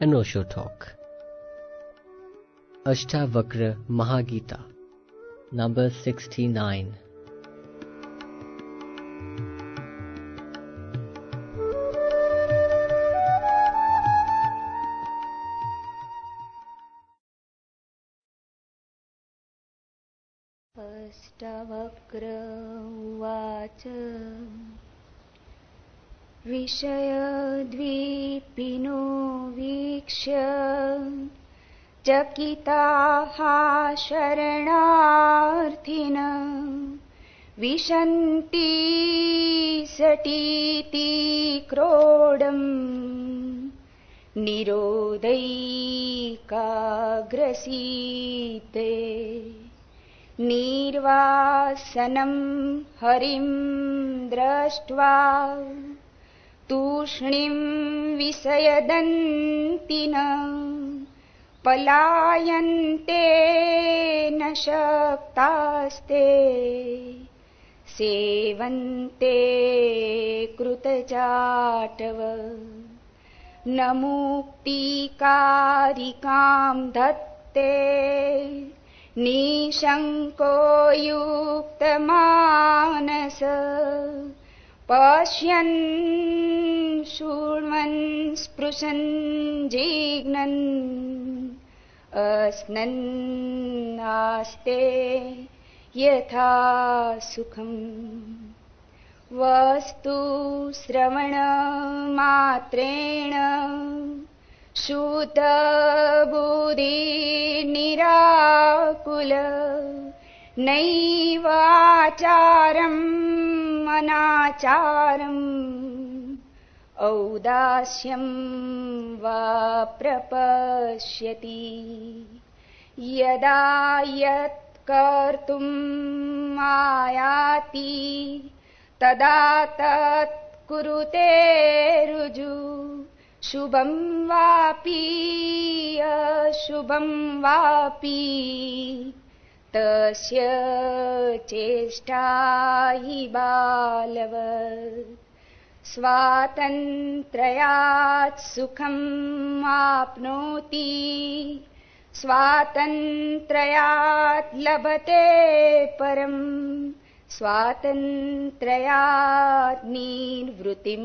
an Osho talk. Ashtavakra Mahagita, number 69. Ashtavakra उवाच विषयद्वीपिनो वीक्ष्य चकिताः शरणार्थिन। विशन्ति सटीति क्रोडम्। निरोदैकाग्रसीते निर्वासनं हरिं दृष्ट्वा तूष्णीं विषयदन्तिन पलायन्ते न शक्तास्ते सेवन्ते कृतचाटव न मुक्तिकारिकां धत्ते निशङ्को युक्तमानस पश्यन् शृण्वन् स्पृशन् जिघ्नन् अस्नन्नास्ते यथा सुखम्। वस्तु श्रवणमात्रेण शुद्धबुधिनिराकुल नैवाचारम् अनाचारम् औदास्यं वा प्रपश्यति। यदा यत्कर्तुम् आयाति तदा तत् कुरुते रुजु। शुभं वापि अशुभं वापि तस्य चेष्टा हि बालव स्वातन्त्रयात् सुखम् आप्नोति। स्वातन्त्रयात् लभते परम्। स्वातन्त्रयात् निर्वृतिं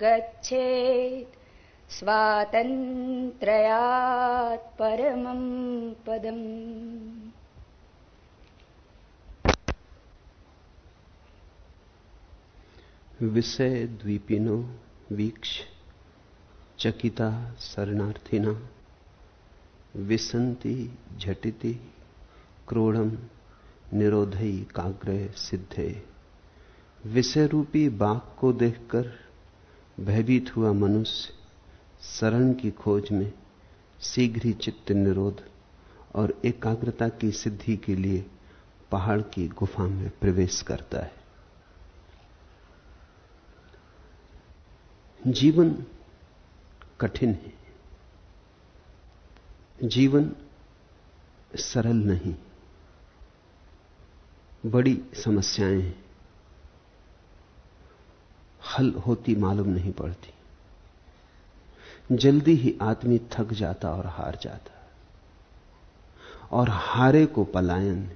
गच्छेत्। स्वातन्त्रयात् परमं पदम् विषय द्वीपिनो वीक्ष चकिता शरणार्थिना। विसंति झटिति क्रोड़म निरोधई काग्रह सिद्धे। विषय रूपी बाघ को देखकर भयभीत हुआ मनुष्य शरण की खोज में शीघ्र ही चित्त निरोध और एकाग्रता की सिद्धि के लिए पहाड़ की गुफा में प्रवेश करता है। जीवन कठिन है। जीवन सरल नहीं। बड़ी समस्याएँ हैं। हल होती मालूम नहीं पड़ती। जल्दी ही आदमी थक जाता और हार जाता। और हारे को पलायन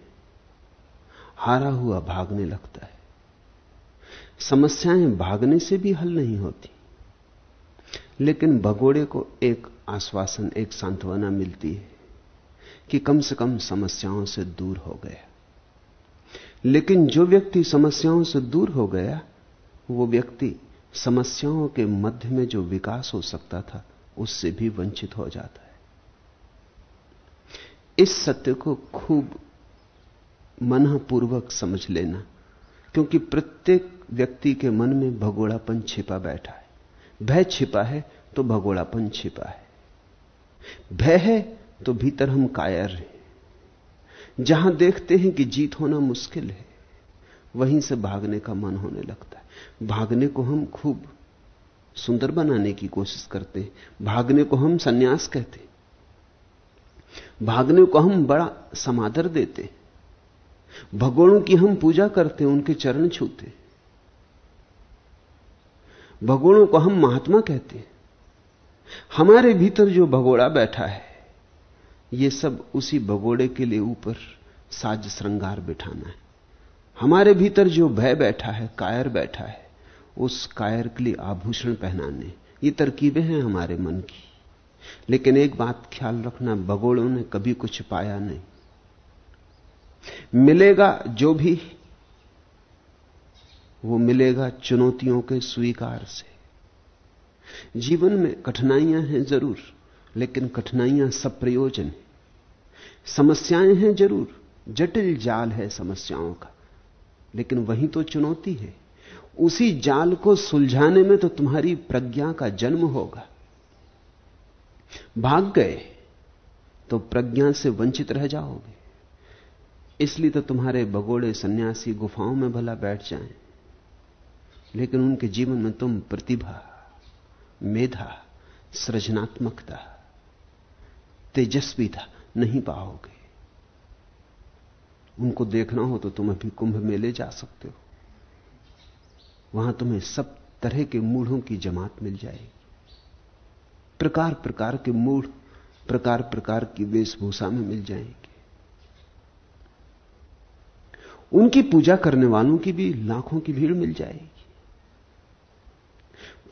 हारा हुआ भागने लगता है। समस्याएँ भागने से भी हल नहीं होती। लेकिन भगोड़े को एक आश्वासन, एक सांत्वना मिलती है कि कम से कम समस्याओं से दूर हो गया। लेकिन जो व्यक्ति समस्याओं से दूर हो गया, वो व्यक्ति समस्याओं के मध्य में जो विकास हो सकता था, उससे भी वंचित हो जाता है। इस सत्य को खूब मनपूर्वक समझ लेना, क्योंकि प्रत्येक व्यक्ति के मन में भगोड़ापन छिपा बैठा है। भय छिपा है तो भगोड़ापन छिपा है। भय है तो भीतर हम कायर हैं। जहाँ देखते हैं कि जीत होना मुश्किल है, वहीं से भागने का मन होने लगता है। भागने को हम खूब सुंदर बनाने की कोशिश करते हैं। भागने को हम सन्यास कहते भागने को हम बड़ा समादर देते भगोड़ों की हम पूजा करते उनके चरण छूते भगोड़ों को हम महात्मा कहते हैं। हमारे भीतर जो भगोड़ा बैठा है, ये सब उसी भगोड़े के लिए ऊपर साज श्रृंगार बिठाना है। हमारे भीतर जो भय बैठा है, कायर बैठा है, उस कायर के लिए आभूषण पहनाने, ये तरकीबें हैं हमारे मन की। लेकिन एक बात ख्याल रखना, भगोड़ों ने कभी कुछ पाया नहीं। मिलेगा जो भी वो मिलेगा चुनौतियों के स्वीकार से। जीवन में कठिनाइयाँ हैं ज़रूर, लेकिन कठिनाइयाँ सब प्रयोजन है। समस्याएँ हैं ज़रूर, जटिल जाल है समस्याओं का, लेकिन वही तो चुनौती है। उसी जाल को सुलझाने में तो तुम्हारी प्रज्ञा का जन्म होगा। भाग गए तो प्रज्ञा से वंचित रह जाओगे। इसलिए तो तुम्हारे भगोड़े सन्यासी गुफाओं में भला बैठ जाएँ। लेकिन उनके जीवन में तुम प्रतिभा, मेधा, सृजनात्मकता तेजस्वीता नहीं पाओगे। उनको देखना हो तो तुम अभी कुंभ मेले जा सकते हो। वहाँ तुम्हें सब तरह के मूढ़ों की जमात मिल जाएगी। प्रकार प्रकार के मूढ़, प्रकार प्रकार की वेशभूषा में मिल जाएँगे। उनकी पूजा करने वालों की भी लाखों की भीड़ मिल जाएगी।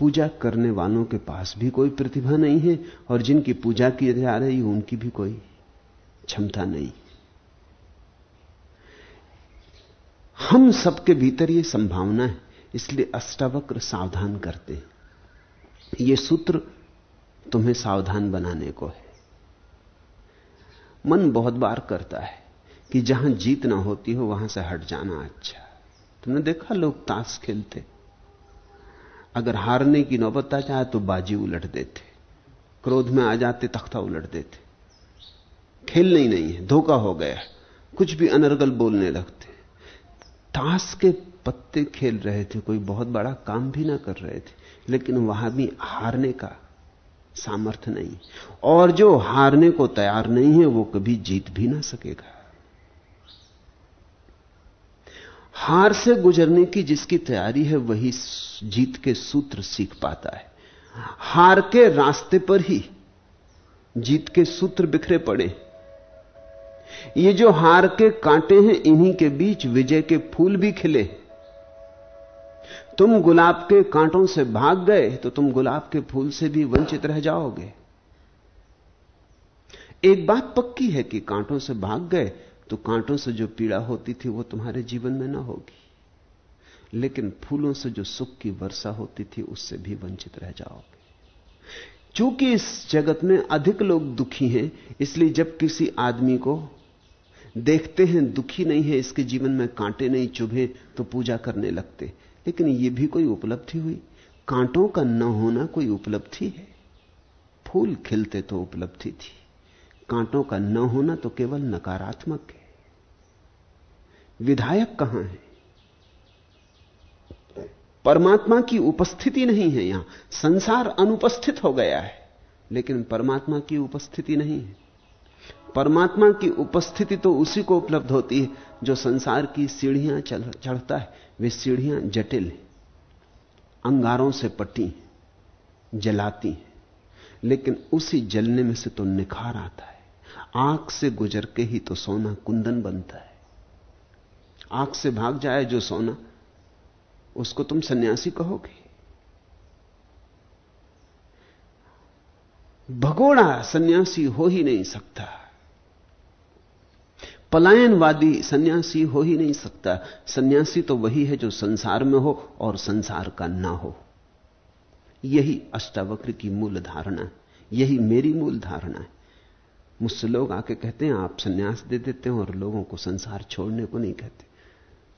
पूजा करने वालों के पास भी कोई प्रतिभा नहीं है और जिनकी पूजा की जा रही उनकी भी कोई क्षमता नहीं। हम सबके भीतर ये संभावना है, इसलिए अष्टावक्र सावधान करते हैं। ये सूत्र तुम्हें सावधान बनाने को है। मन बहुत बार करता है कि जहाँ जीत ना होती हो, वहाँ से हट जाना अच्छा। तुमने देखा लोग ताश खेलते? अगर हारने की नौबत आ जाए तो बाजी उलट देते, क्रोध में आ जाते, तख्ता उलट देते। खेलना ही नहीं है, धोखा हो गया। कुछ भी अनर्गल बोलने लगते। ताश के पत्ते खेल रहे थे, कोई बहुत बड़ा काम भी ना कर रहे थे, लेकिन वहाँ भी हारने का सामर्थ्य नहीं। और जो हारने को तैयार नहीं है, वो कभी जीत भी ना सकेगा। हार से गुजरने की जिसकी तैयारी है, वही जीत के सूत्र सीख पाता है। हार के रास्ते पर ही जीत के सूत्र बिखरे पड़े। ये जो हार के कांटे हैं, इन्हीं के बीच विजय के फूल भी खिले। तुम गुलाब के कांटों से भाग गए तो तुम गुलाब के फूल से भी वंचित रह जाओगे। एक बात पक्की है कि कांटों से भाग गए तो कांटों से जो पीड़ा होती थी वो तुम्हारे जीवन में ना होगी। लेकिन फूलों से जो सुख की वर्षा होती थी, उससे भी वंचित रह जाओगे। चूँकि इस जगत में अधिक लोग दुखी हैं, इसलिए जब किसी आदमी को देखते हैं दुखी नहीं है, इसके जीवन में कांटे नहीं चुभे तो पूजा करने लगते। लेकिन यह भी कोई उपलब्धि हुई? कांटों का न होना कोई उपलब्धि है। फूल खिलते तो उपलब्धि थी। कांटों का न होना तो केवल नकारात्मक है। विधायक कहाँ है? परमात्मा की उपस्थिति नहीं है यहाँ। संसार अनुपस्थित हो गया है, लेकिन परमात्मा की उपस्थिति नहीं है। परमात्मा की उपस्थिति तो उसी को उपलब्ध होती है, जो संसार की सीढ़ियाँ चढ़ता है। वे सीढ़ियाँ जटिल हैं, अंगारों से पटी जलाती हैं, लेकिन उसी जलने में से तो निखार आता है। आँख से गुजर के ही तो सोना कुंदन बनता है। आँख से भाग जाए जो सोना, उसको तुम सन्यासी कहोगे। भगोड़ा सन्यासी हो ही नहीं सकता। पलायनवादी सन्यासी हो ही नहीं सकता। सन्यासी तो वही है जो संसार में हो और संसार का ना हो। यही अष्टावक्र की मूल धारणा है। यही मेरी मूल धारणा है। मुझसे लोग आके कहते हैं, आप सन्यास दे देते हैं और लोगों को संसार छोड़ने को नहीं कहते।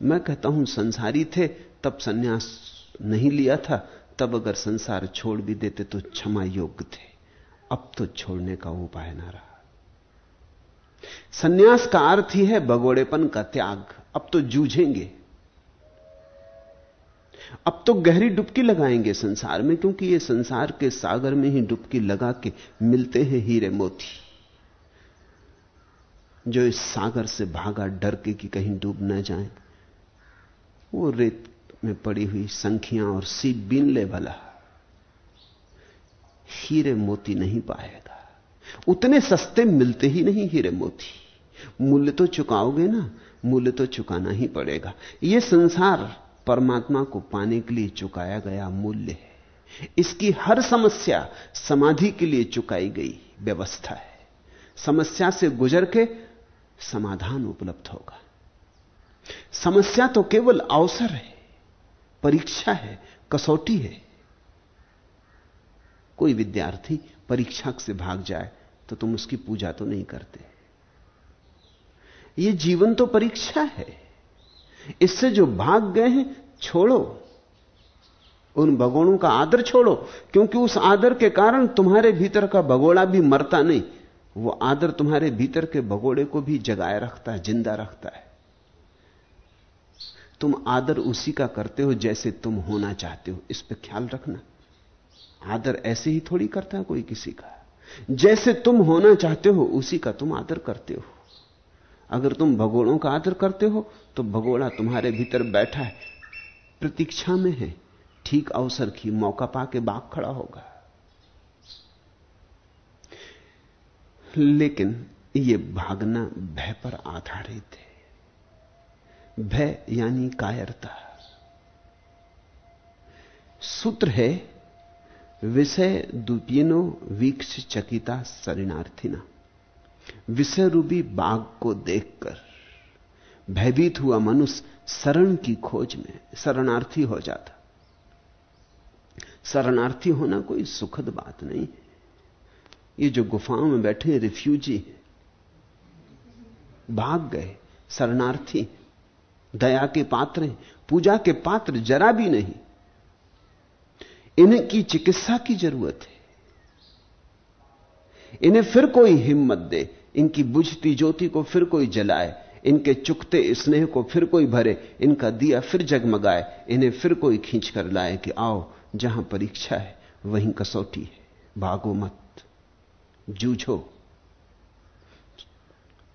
मैं कहता हूँ, संसारी थे, तब सन्यास नहीं लिया था, तब अगर संसार छोड़ भी देते तो क्षमा योग्य थे। अब तो छोड़ने का उपाय ना रहा। सन्यास का अर्थ ही है भगोड़ेपन का त्याग। अब तो जूझेंगे। अब तो गहरी डुबकी लगाएँगे संसार में, क्योंकि ये संसार के सागर में ही डुबकी लगा के मिलते हैं हीरे मोती। जो इस सागर से भागा, डर के कि कहीं डूब न जाए। वो रेत में पड़ी हुई संखियाँ और सीप बीन ले भला हीरे मोती नहीं पाएगा। उतने सस्ते मिलते ही नहीं हीरे मोती। मूल्य तो चुकाओगे ना, मूल्य तो चुकाना ही पड़ेगा। यह संसार परमात्मा को पाने के लिए चुकाया गया मूल्य है। इसकी हर समस्या समाधि के लिए चुकाई गई व्यवस्था है। समस्या से गुजर के समाधान उपलब्ध होगा। समस्या तो केवल अवसर है, परीक्षा है, कसौटी है। कोई विद्यार्थी परीक्षा से भाग जाए तो तुम उसकी पूजा तो नहीं करते। यह जीवन तो परीक्षा है। इससे जो भाग गए हैं, छोड़ो। उन भगोड़ों का आदर छोड़ो, क्योंकि उस आदर के कारण तुम्हारे भीतर का भगोड़ा भी मरता नहीं। वो आदर तुम्हारे भीतर के भगोड़े को भी जगाए रखता है, ज़िंदा रखता है। तुम आदर उसी का करते हो जैसे तुम होना चाहते हो। इस पर ख्याल रखना। आदर ऐसे ही थोड़ी करता है कोई किसी का। जैसे तुम होना चाहते हो, उसी का तुम आदर करते हो। अगर तुम भगोड़ों का आदर करते हो तो भगोड़ा तुम्हारे भीतर बैठा है, प्रतीक्षा में है। ठीक अवसर की मौका पाके बाग खड़ा होगा। लेकिन यह भागना भय पर आधारित है। भय यानी कायरता। सूत्र है, विषय दुपिनो वीक्ष चकिता शरणार्थिना विषय रूपी बाघ को देखकर भयभीत हुआ मनुष्य शरण की खोज में शरणार्थी हो जाता। शरणार्थी होना कोई सुखद बात नहीं है। ये जो गुफाओं में बैठे रिफ्यूजी भाग गए, शरणार्थी दया के पात्र हैं, पूजा के पात्र जरा भी नहीं। इनकी चिकित्सा की ज़रूरत है। इन्हें फिर कोई हिम्मत दे, इनकी बुझती ज्योति को फिर कोई जलाए, इनके चुकते स्नेह को फिर कोई भरे, इनका दिया फिर जगमगाए, इन्हें फिर कोई खींच कर लाए कि आओ, जहाँ परीक्षा है, वहीं कसौटी है। भागो मत, जूझो,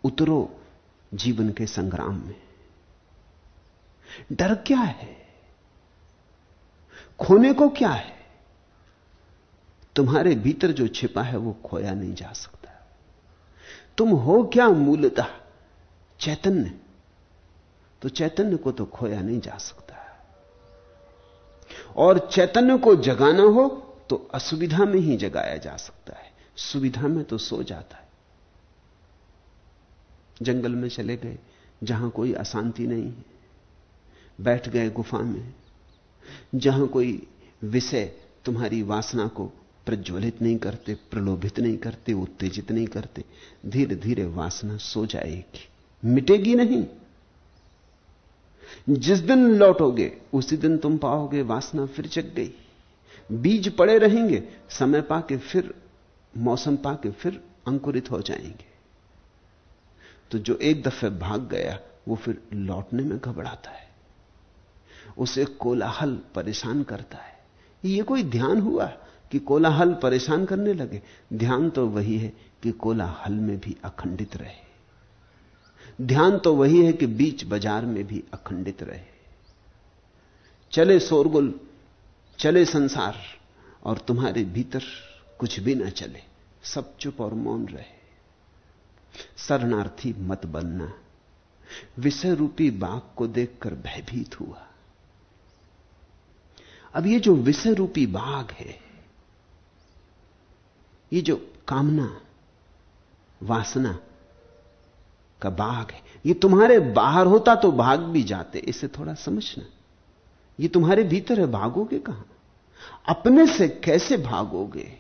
उतरो जीवन के संग्राम में। डर क्या है? खोने को क्या है? तुम्हारे भीतर जो छिपा है, वो खोया नहीं जा सकता। तुम हो क्या मूलतः? चैतन्य। तो चैतन्य को तो खोया नहीं जा सकता। और चैतन्य को जगाना हो तो असुविधा में ही जगाया जा सकता है। सुविधा में तो सो जाता है। जंगल में चले गए, जहाँ कोई अशांति नहीं है। बैठ गए गुफा में, जहाँ कोई विषय तुम्हारी वासना को प्रज्वलित नहीं करते, प्रलोभित नहीं करते, उत्तेजित नहीं करते धीरे धीरे वासना सो जाएगी। मिटेगी नहीं। जिस दिन लौटोगे, उसी दिन तुम पाओगे वासना फिर जग गई। बीज पड़े रहेंगे, समय पाके फिर, मौसम पाके फिर अंकुरित हो जाएँगे। तो जो एक दफे भाग गया, वो फिर लौटने में घबराता है। उसे कोलाहल परेशान करता है। ये कोई ध्यान हुआ कि कोलाहल परेशान करने लगे? ध्यान तो वही है कि कोलाहल में भी अखंडित रहे। ध्यान तो वही है कि बीच बाज़ार में भी अखंडित रहे। चले शोरगुल, चले संसार, और तुम्हारे भीतर कुछ भी ना चले। सब चुप और मौन रहे। शरणार्थी मत बनना। विषय रूपी बाघ को देखकर भयभीत हुआ। अब ये जो विषय रूपी बाघ है, ये जो कामना, वासना का बाघ है, ये तुम्हारे बाहर होता तो भाग भी जाते, इसे थोड़ा समझना। ये तुम्हारे भीतर है, भागोगे कहाँ? अपने से कैसे भागोगे?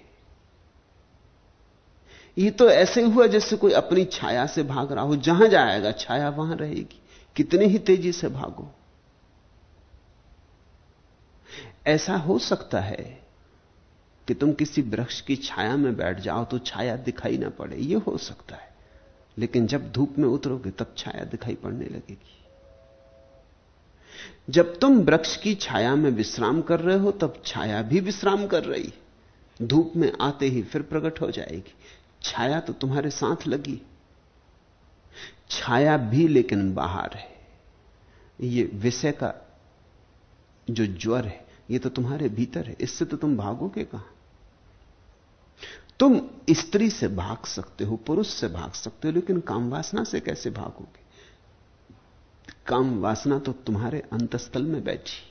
ये तो ऐसे हुआ जैसे कोई अपनी छाया से भाग रहा हो, जहाँ जाएगा छाया वहाँ रहेगी। कितनी ही तेज़ी से भागो। ऐसा हो सकता है कि तुम किसी वृक्ष की छाया में बैठ जाओ तो छाया दिखाई ना पड़े यह हो सकता है। लेकिन जब धूप में उतरोगे, तब छाया दिखाई पड़ने लगेगी। जब तुम वृक्ष की छाया में विश्राम कर रहे हो, तब छाया भी विश्राम कर रही। धूप में आते ही फिर प्रकट हो जाएगी। छाया तो तुम्हारे साथ लगी। छाया भी लेकिन बाहर है। ये विषय का जो ज्वर है ये तो तुम्हारे भीतर है, इससे तो तुम भागोगे कहाँ? तुम स्त्री से भाग सकते हो, पुरुष से भाग सकते हो, लेकिन काम वासना से कैसे भागोगे? काम वासना तो तुम्हारे अंतस्थल में बैठी।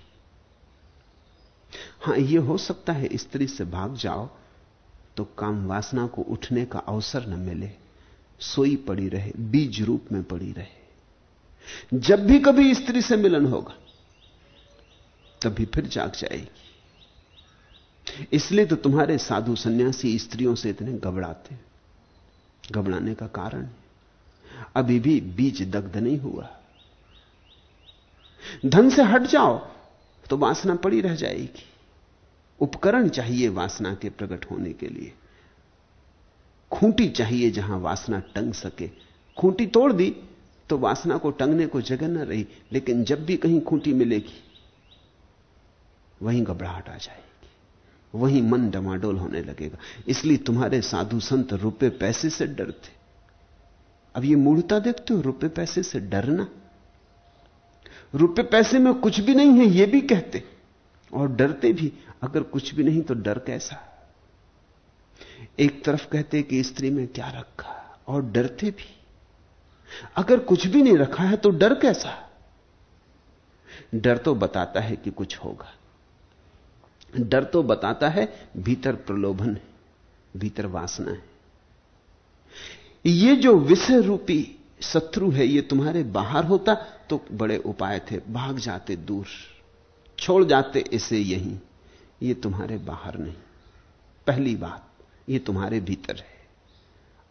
हाँ यह हो सकता है स्त्री से भाग जाओ तो काम वासना को उठने का अवसर न मिले। सोई पड़ी रहे, बीज रूप में पड़ी रहे। जब भी कभी स्त्री से मिलन होगा तभी फिर जाग जाएगी। इसलिए तो तुम्हारे साधु सन्यासी स्त्रियों से इतने घबराते घबराने का कारण अभी भी बीज दग्ध नहीं हुआ। धन से हट जाओ तो वासना पड़ी रह जाएगी। उपकरण चाहिए वासना के प्रकट होने के लिए। खूंटी चाहिए जहाँ वासना टंग सके। खूंटी तोड़ दी तो वासना को टंगने को जगह न रही, लेकिन जब भी कहीं खूंटी मिलेगी वहीं घबराहट आ जाएगी। वहीं मन डमाडोल होने लगेगा। इसलिए तुम्हारे साधु संत रुपए पैसे से डरते। अब ये मूर्ता देखते हो, रुपए पैसे से डरना। रुपए पैसे में कुछ भी नहीं है, ये भी कहते। और डरते भी, अगर कुछ भी नहीं तो डर कैसा? एक तरफ़ कहते कि स्त्री में क्या रखा, और डरते भी। अगर कुछ भी नहीं रखा है तो डर कैसा? डर तो बताता है कि कुछ होगा। डर तो बताता है, भीतर प्रलोभन है, भीतर वासना है। ये जो विषय रूपी शत्रु है, ये तुम्हारे बाहर होता तो बड़े उपाय थे, भाग जाते दूर, छोड़ जाते इसे यहीं, ये तुम्हारे बाहर नहीं। पहली बात, ये तुम्हारे भीतर है।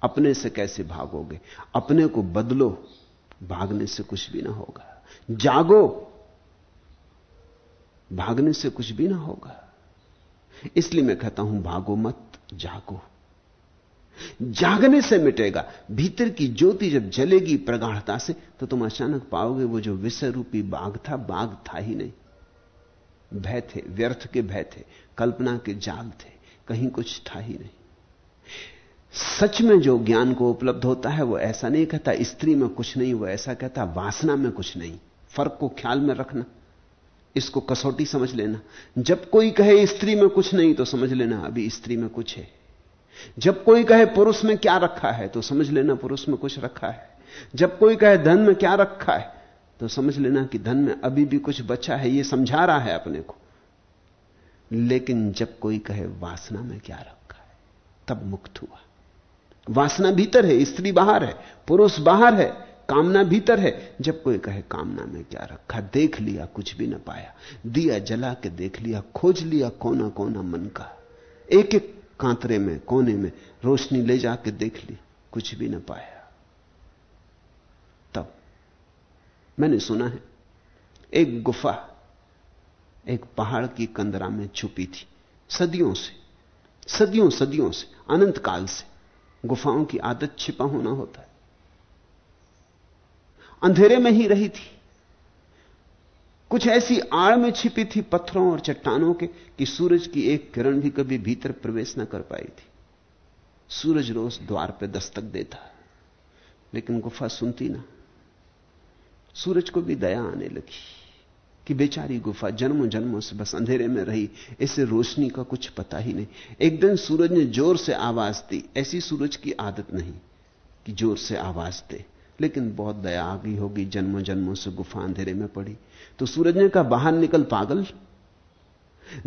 अपने से कैसे भागोगे? अपने को बदलो, भागने से कुछ भी ना होगा। जागो, भागने से कुछ भी ना होगा। इसलिए मैं कहता हूँ, भागो मत, जागो। जागने से मिटेगा, भीतर की ज्योति जब जलेगी प्रगाढ़ता से तो तुम अचानक पाओगे वो जो विषय रूपी बाघ था बाघ था ही नहीं। भय थे, व्यर्थ के भय थे, कल्पना के जाग थे, कहीं कुछ था ही नहीं। सच में जो ज्ञान को उपलब्ध होता है, वो ऐसा नहीं कहता, स्त्री में कुछ नहीं, वो ऐसा कहता, वासना में कुछ नहीं। फ़र्क को ख्याल में रखना। इसको कसौटी समझ लेना। जब कोई कहे स्त्री में कुछ नहीं तो समझ लेना, अभी स्त्री में कुछ है। जब कोई कहे पुरुष में क्या रखा है तो समझ लेना पुरुष में कुछ रखा है। जब कोई कहे धन में क्या रखा है तो समझ लेना कि धन में अभी भी कुछ बचा है यह समझा रहा है अपने को। लेकिन जब कोई कहे वासना में क्या रखा है, तब मुक्त हुआ। वासना भीतर है, स्त्री बाहर है, पुरुष बाहर है कामना भीतर है। जब कोई कहे, कामना में क्या रखा? देख लिया, कुछ भी ना पाया। दिया, जला के देख लिया, खोज लिया कोना कोना मन का। एक एक कांतरे में, कोने में, रोशनी ले जाके देख ली, कुछ भी ना पाया। तब, मैंने सुना है, एक गुफा, एक पहाड़ की कंदरा में छुपी थी, सदियों से, सदियों सदियों से, अनंत काल से। गुफाओं की आदत छिपा होना होता है। अंधेरे में ही रही थी। कुछ ऐसी आड़ में छिपी थी पत्थरों और चट्टानों के कि सूरज की एक किरण भी कभी भीतर प्रवेश न कर पाई थी। सूरज रोज द्वार पर दस्तक देता, लेकिन गुफा सुनती ना। सूरज को भी दया आने लगी कि बेचारी गुफा जन्मों जन्मों से बस अंधेरे में रही, इसे रोशनी का कुछ पता ही नहीं। एक दिन सूरज ने ज़ोर से आवाज़ दी, ऐसी सूरज की आदत नहीं कि ज़ोर से आवाज़ दे। लेकिन बहुत दया आ गई होगी जन्मों जन्मों से गुफा अंधेरे में पड़ी। तो सूरज ने कहा बाहर निकल पागल।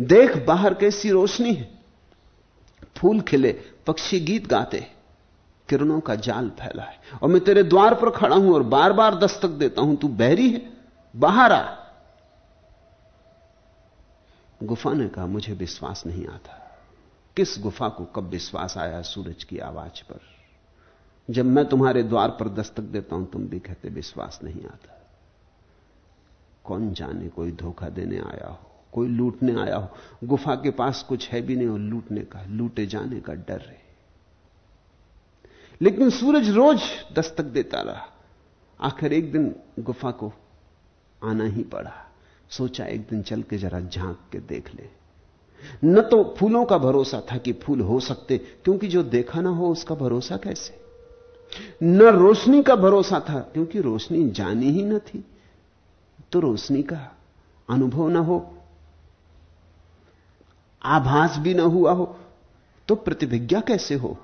देख बाहर कैसी रोशनी है। फूल खिले, पक्षी गीत गाते, किरणों का जाल फैला है। और मैं तेरे द्वार पर खड़ा हूँ और बार बार दस्तक देता हूँ, तू बहरी है, बाहर आ। गुफा ने कहा, मुझे विश्वास नहीं आता। किस गुफा को कब विश्वास आया सूरज की आवाज़ पर? जब मैं तुम्हारे द्वार पर दस्तक देता हूँ, तुम भी कहते विश्वास नहीं आता। कौन जाने, कोई धोखा देने आया हो, कोई लूटने आया हो? गुफा के पास कुछ है भी नहीं और लूटने का, लूटे जाने का डर है। लेकिन सूरज रोज दस्तक देता रहा। आखिर एक दिन गुफा को आना ही पड़ा। सोचा एक दिन चल के जरा झाँक के देख ले। न तो फूलों का भरोसा था कि फूल हो सकते, क्योंकि जो देखा ना हो उसका भरोसा कैसे? न रोशनी का भरोसा था, क्योंकि रोशनी जानी ही न थी। तो रोशनी का अनुभव ना हो, आभास भी ना हुआ हो तो प्रतिभिज्ञा कैसे हो,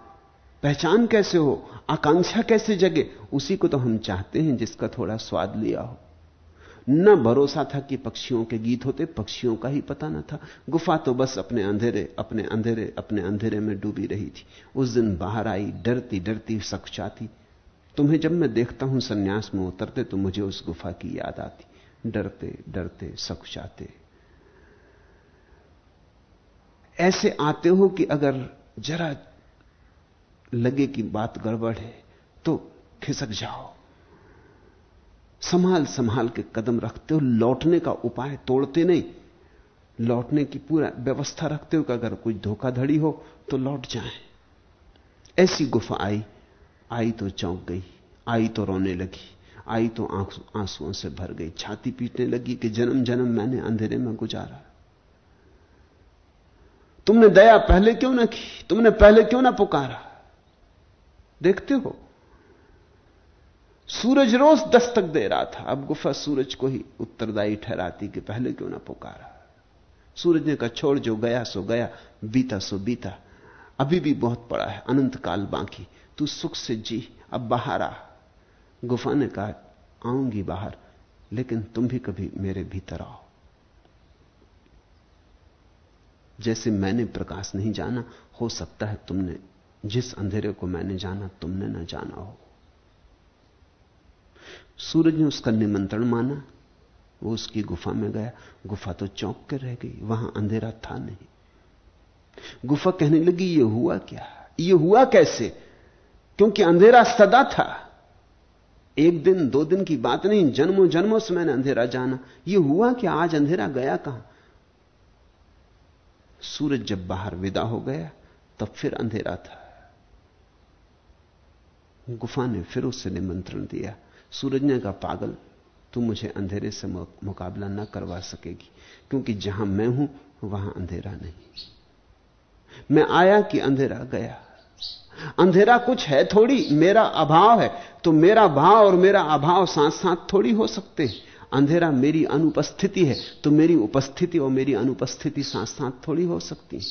पहचान कैसे हो, आकांक्षा कैसे जगे, उसी को तो हम चाहते हैं जिसका थोड़ा स्वाद लिया हो। न भरोसा था कि पक्षियों के गीत होते, पक्षियों का ही पता न था। गुफा तो बस अपने अंधेरे अपने अंधेरे अपने अंधेरे में डूबी रही थी। उस दिन बाहर आई, डरती डरती, सकचाती। तुम्हें जब मैं देखता हूँ सन्यास में उतरते तो मुझे उस गुफा की याद आती। डरते डरते, सकचाते। ऐसे आते हो कि अगर जरा लगे कि बात गड़बड़ है तो खिसक जाओ। संभाल संभाल के कदम रखते हो, लौटने का उपाय तोड़ते नहीं। लौटने की पूरा व्यवस्था रखते हो कि अगर कोई धोखाधड़ी हो तो लौट जाए। ऐसी गुफा आई आई तो चौंक गई, आई तो रोने लगी, आई तो आंसुओं से भर गई, छाती पीटने लगी कि जन्म जन्म मैंने अंधेरे में गुजारा। तुमने दया पहले क्यों ना की? तुमने पहले क्यों ना पुकारा? देखते हो सूरज रोज दस्तक दे रहा था। अब गुफा सूरज को ही उत्तरदायी ठहराती कि पहले क्यों ना पुकारा? सूरज ने कहा, छोड़ जो गया सो गया, बीता सो बीता। अभी भी बहुत पड़ा है, अनंत काल बाकी। तू सुख से जी, अब बाहर आ। गुफा ने कहा, आऊँगी बाहर, लेकिन तुम भी कभी मेरे भीतर आओ। जैसे मैंने प्रकाश नहीं जाना, हो सकता है तुमने, जिस अंधेरे को मैंने जाना, तुमने ना जाना हो। सूरज ने उसका निमंत्रण माना, वो उसकी गुफा में गया। गुफा तो चौंक कर रह गई, वहाँ अंधेरा था नहीं। गुफा कहने लगी, ये हुआ क्या? ये हुआ कैसे? क्योंकि अंधेरा सदा था। एक दिन, दो दिन की बात नहीं, जन्मों जन्मों से मैंने अंधेरा जाना। ये हुआ कि आज अंधेरा गया कहाँ? सूरज जब बाहर विदा हो गया, तब फिर अंधेरा था। गुफा ने फिर उससे निमंत्रण दिया। सूरज ने कहा पागल, तू मुझे अंधेरे से मुकाबला न करवा सकेगी, क्योंकि जहाँ मैं हूँ, वहाँ अंधेरा नहीं। मैं आया कि अंधेरा गया। अंधेरा कुछ है थोड़ी, मेरा अभाव है तो मेरा भाव और मेरा अभाव साथ साथ थोड़ी हो सकते हैं। अंधेरा मेरी अनुपस्थिति है तो मेरी उपस्थिति और मेरी अनुपस्थिति साथ साथ थोड़ी हो सकती है।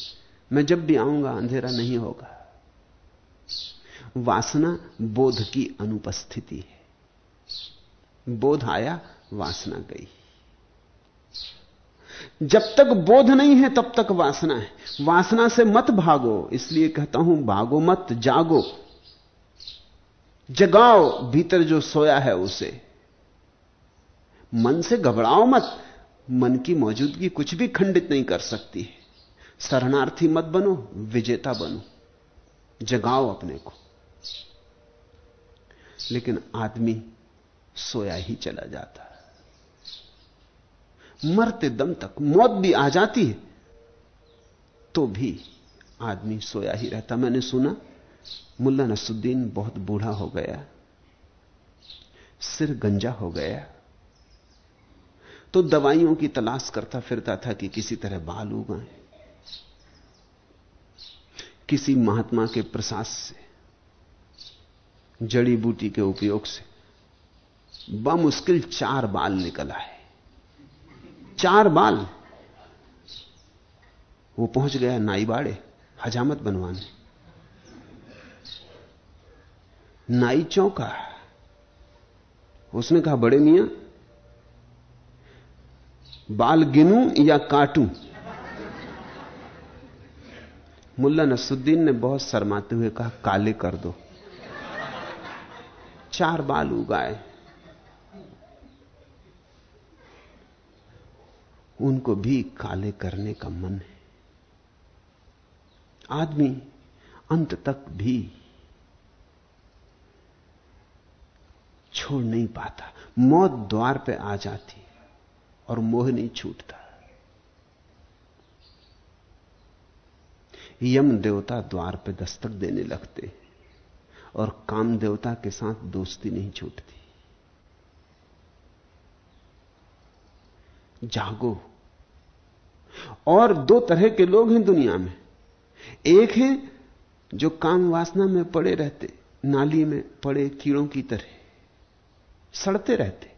मैं जब भी आऊँगा, अंधेरा नहीं होगा। वासना, बोध की अनुपस्थिति है। बोध आया, वासना गई। जब तक बोध नहीं है, तब तक वासना है। वासना से मत भागो, इसलिए कहता हूँ, भागो मत, जागो। जगाओ भीतर जो सोया है उसे। मन से घबराओ मत, मन की मौजूदगी कुछ भी खंडित नहीं कर सकती है। शरणार्थी मत बनो, विजेता बनो। जगाओ अपने को। लेकिन आदमी सोया ही चला जाता मरते दम तक मौत भी आ जाती है तो भी आदमी सोया ही रहता। मैंने सुना, मुल्ला नसुद्दीन बहुत बूढ़ा हो गया, सिर गंजा हो गया तो दवाइयों की तलाश करता फिरता था कि किसी तरह बाल उगाए। किसी महात्मा के प्रसाद से, जड़ी बूटी के उपयोग से बमुश्किल चार बाल निकल आए चार बाल। वो पहुँच गया नाईबाड़े, हजामत बनवाने। नाई चौंका उसने कहा, बड़े मियाँ, बाल गिनूं या काटूं? मुल्ला नसुद्दीन ने बहुत शर्माते हुए कहा, काले कर दो। चार बाल उगाए। उनको भी काले करने का मन है। आदमी अंत तक भी छोड़ नहीं पाता। मौत द्वार पे आ जाती और मोह नहीं छूटता। यम देवता द्वार पे दस्तक देने लगते और काम देवता के साथ दोस्ती नहीं छूटती। जागो। और दो तरह के लोग हैं दुनिया में। एक है जो काम वासना में पड़े रहते, नाली में पड़े कीड़ों की तरह, सड़ते रहते।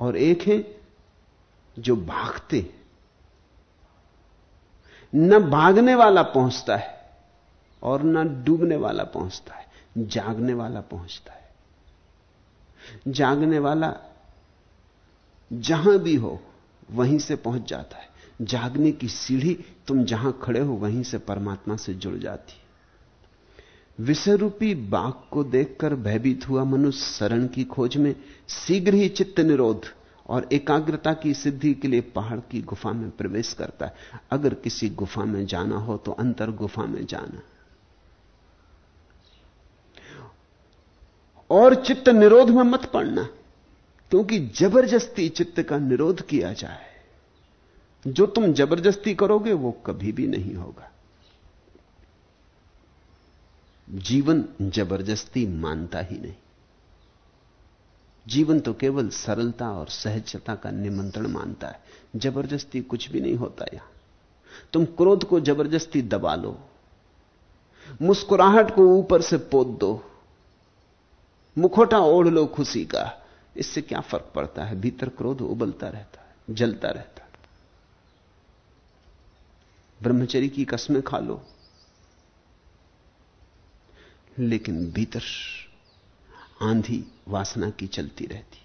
और एक है जो भागते, न भागने वाला पहुँचता है और न डूबने वाला पहुँचता है, जागने वाला पहुँचता है। जागने वाला जहाँ भी हो, वहीं से पहुँच जाता है। जागने की सीढ़ी तुम जहाँ खड़े हो वहीं से परमात्मा से जुड़ जाती। विषय रूपी बाघ को देखकर भयभीत हुआ मनुष्य शरण की खोज में शीघ्र ही चित्त निरोध और एकाग्रता की सिद्धि के लिए पहाड़ की गुफा में प्रवेश करता है। अगर किसी गुफा में जाना हो तो अंतर गुफा में जाना। और चित्त निरोध में मत पड़ना, क्योंकि ज़बरदस्ती चित्त का निरोध किया जाए। जो तुम ज़बरदस्ती करोगे वो कभी भी नहीं होगा। जीवन ज़बरदस्ती मानता ही नहीं। जीवन तो केवल सरलता और सहजता का निमंत्रण मानता है। ज़बरदस्ती कुछ भी नहीं होता यहाँ। तुम क्रोध को ज़बरदस्ती दबा लो। मुस्कुराहट को ऊपर से पोत दो। मुखोटा ओढ़ लो खुशी का। इससे क्या फ़र्क पड़ता है? भीतर क्रोध उबलता रहता है, जलता रहता है। ब्रह्मचरी की कस्में खा लो। लेकिन भीतर आंधी वासना की चलती रहती।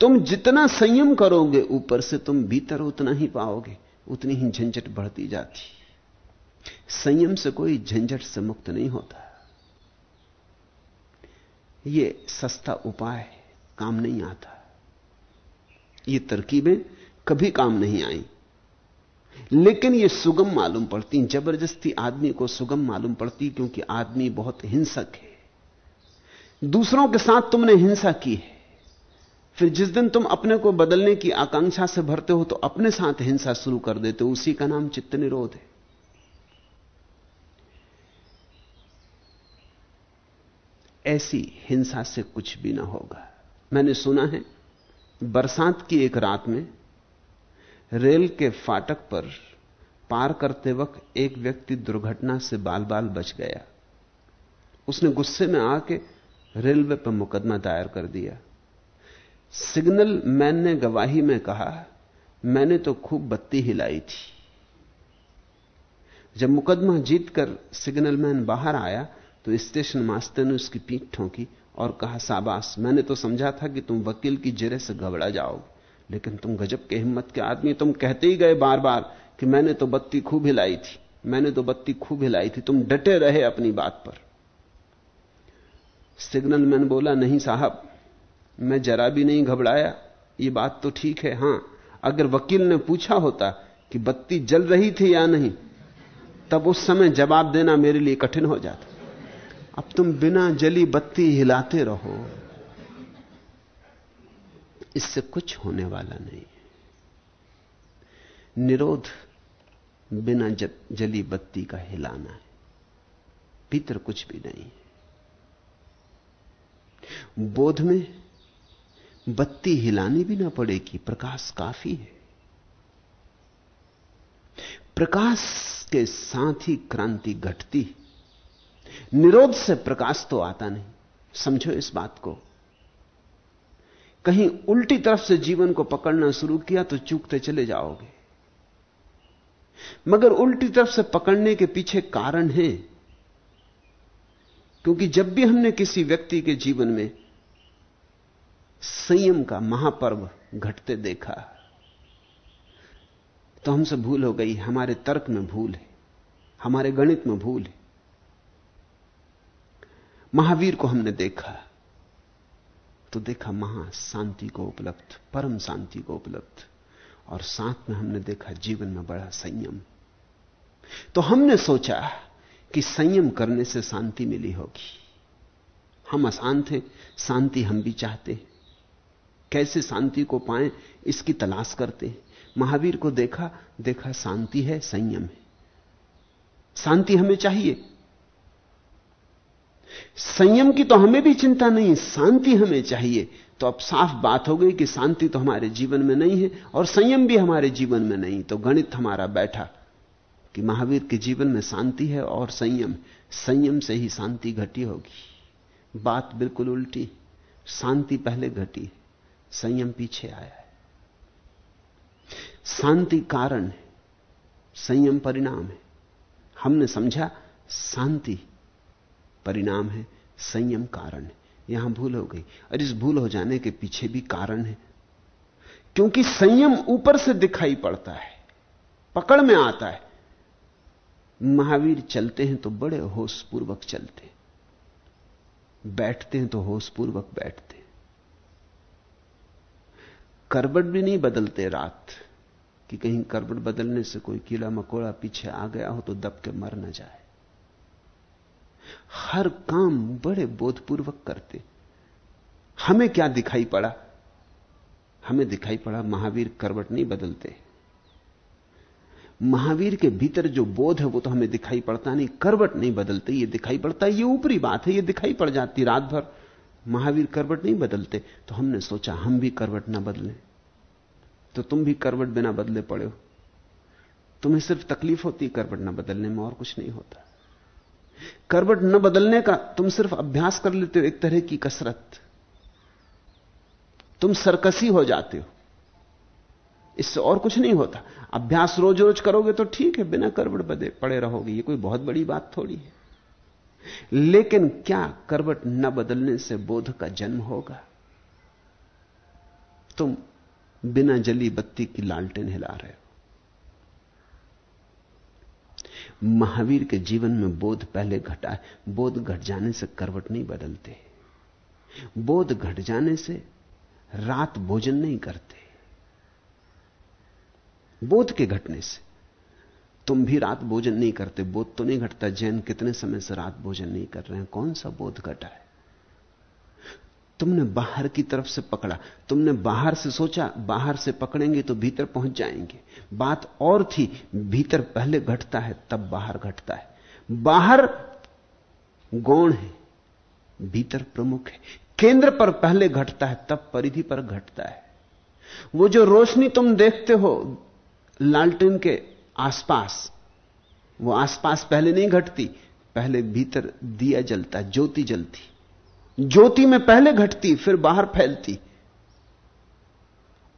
तुम जितना संयम करोगे ऊपर से तुम भीतर उतना ही पाओगे, उतनी ही झंझट बढ़ती जाती। संयम से कोई झंझट से मुक्त नहीं होता। यह सस्ता उपाय काम नहीं आता। ये तरकीबें कभी काम नहीं आई। लेकिन ये सुगम मालूम पड़ती, ज़बरदस्ती आदमी को सुगम मालूम पड़ती, क्योंकि आदमी बहुत हिंसक है। दूसरों के साथ तुमने हिंसा की है। फिर जिस दिन तुम अपने को बदलने की आकांक्षा से भरते हो तो अपने साथ हिंसा शुरू कर देते हो। उसी का नाम चित्त निरोध है। ऐसी हिंसा से कुछ भी ना होगा। मैंने सुना है, बरसात की एक रात में रेल के फाटक पर पार करते वक्त एक व्यक्ति दुर्घटना से बाल बाल बच गया। उसने गुस्से में आके रेलवे पर मुकदमा दायर कर दिया। सिग्नल मैन ने गवाही में कहा, मैंने तो खूब बत्ती हिलाई थी। जब मुकदमा जीतकर सिग्नल मैन बाहर आया तो स्टेशन मास्टर ने उसकी पीठ ठोंकी और कहा साबास मैंने तो समझा था कि तुम वकील की जिरे से घबरा जाओगे। लेकिन तुम गजब के हिम्मत के आदमी, तुम कहते ही गए बार बार कि मैंने तो बत्ती खूब हिलाई थी, मैंने तो बत्ती खूब हिलाई थी, तुम डटे रहे अपनी बात पर। सिग्नल मैन बोला, नहीं साहब, मैं जरा भी नहीं घबराया, ये बात तो ठीक है, हाँ, अगर वकील ने पूछा होता कि बत्ती जल रही थी या नहीं, तब उस समय जवाब देना मेरे लिए कठिन हो जाता। अब तुम बिना जली बत्ती हिलाते रहो। इससे कुछ होने वाला नहीं। निरोध बिना जली बत्ती का हिलाना है। भीतर कुछ भी नहीं है। बोध में बत्ती हिलानी भी ना पड़ेगी प्रकाश काफ़ी है। प्रकाश के साथ ही क्रांति घटती निरोध से प्रकाश तो आता नहीं। समझो इस बात को। कहीं उल्टी तरफ़ से जीवन को पकड़ना शुरू किया तो चूकते चले जाओगे। मगर उल्टी तरफ़ से पकड़ने के पीछे कारण है। क्योंकि जब भी हमने किसी व्यक्ति के जीवन में संयम का महापर्व घटते देखा तो हमसे भूल हो गई, हमारे तर्क में भूल है, हमारे गणित में भूल है। महावीर को हमने देखा। तो देखा महा शांति को उपलब्ध, परम शांति को उपलब्ध। और साथ में हमने देखा जीवन में बड़ा संयम। तो हमने सोचा कि संयम करने से शांति मिली होगी। हम अशांत थे शांति हम भी चाहते कैसे शांति को पाए, इसकी तलाश करते महावीर को देखा देखा शांति है, संयम है। शांति हमें चाहिए। संयम की तो हमें भी चिंता नहीं, शांति हमें चाहिए। तो अब साफ़ बात हो गई कि शांति तो हमारे जीवन में नहीं है, और संयम भी हमारे जीवन में नहीं। तो गणित हमारा बैठा कि महावीर के जीवन में शांति है और संयम। संयम से ही शांति घटी होगी। बात बिल्कुल उल्टी। शांति पहले घटी, संयम पीछे आया है। शांति कारण है, संयम परिणाम है। हमने समझा, शांति परिणाम है, संयम कारण है। यहाँ भूल हो गई। और इस भूल हो जाने के पीछे भी कारण है। क्योंकि संयम ऊपर से दिखाई पड़ता है, पकड़ में आता है। महावीर चलते हैं तो बड़े होशपूर्वक चलते हैं। बैठते हैं तो होशपूर्वक बैठते करबट भी नहीं बदलते रात कि कहीं करबट बदलने से कोई कीड़ा मकोड़ा पीछे आ गया हो तो दब के मर न जाए। हर काम बड़े बोधपूर्वक करते। हमें क्या दिखाई पड़ा? हमें दिखाई पड़ा महावीर करवट नहीं बदलते। महावीर के भीतर जो बोध है वो तो हमें दिखाई पड़ता नहीं, करवट नहीं बदलते, ये दिखाई पड़ता ये ऊपरी बात है, ये दिखाई पड़ जाती रात भर। महावीर करवट नहीं बदलते तो हमने सोचा हम भी करवट ना बदलें। तो तुम भी करवट बिना बदले पड़े हो। तुम्हें सिर्फ़ तकलीफ़ होती करवट ना बदलने में, और कुछ नहीं होता। करवट न बदलने का तुम सिर्फ़ अभ्यास कर लेते हो एक तरह की कसरत। तुम सरकसी हो जाते हो। इससे और कुछ नहीं होता। अभ्यास रोज रोज करोगे तो ठीक है, बिना करवट बदे, पड़े रहोगे। ये कोई बहुत बड़ी बात थोड़ी है। लेकिन क्या करवट न बदलने से बोध का जन्म होगा? तुम बिना जली बत्ती की लालटेन हिला रहे हो। महावीर के जीवन में बोध पहले घटा है। बोध घट जाने से करवट नहीं बदलते। बोध घट जाने से रात भोजन नहीं करते। बोध के घटने से तुम भी रात भोजन नहीं करते। बोध तो नहीं घटता। जैन कितने समय से रात भोजन नहीं कर रहे हैं? कौन सा बोध घटा है? तुमने बाहर की तरफ़ से पकड़ा। तुमने बाहर से सोचा, बाहर से पकड़ेंगे तो भीतर पहुँच जाएँगे। बात और थी, भीतर पहले घटता है, तब बाहर घटता है। बाहर गौण है, भीतर प्रमुख है। केंद्र पर पहले घटता है, तब परिधि पर घटता है। वो जो रोशनी तुम देखते हो, लालटेन के आसपास, वो आसपास पहले नहीं घटती, पहले भीतर दिया जलता, ज्योति जलती। ज्योति में पहले घटती, फिर बाहर फैलती।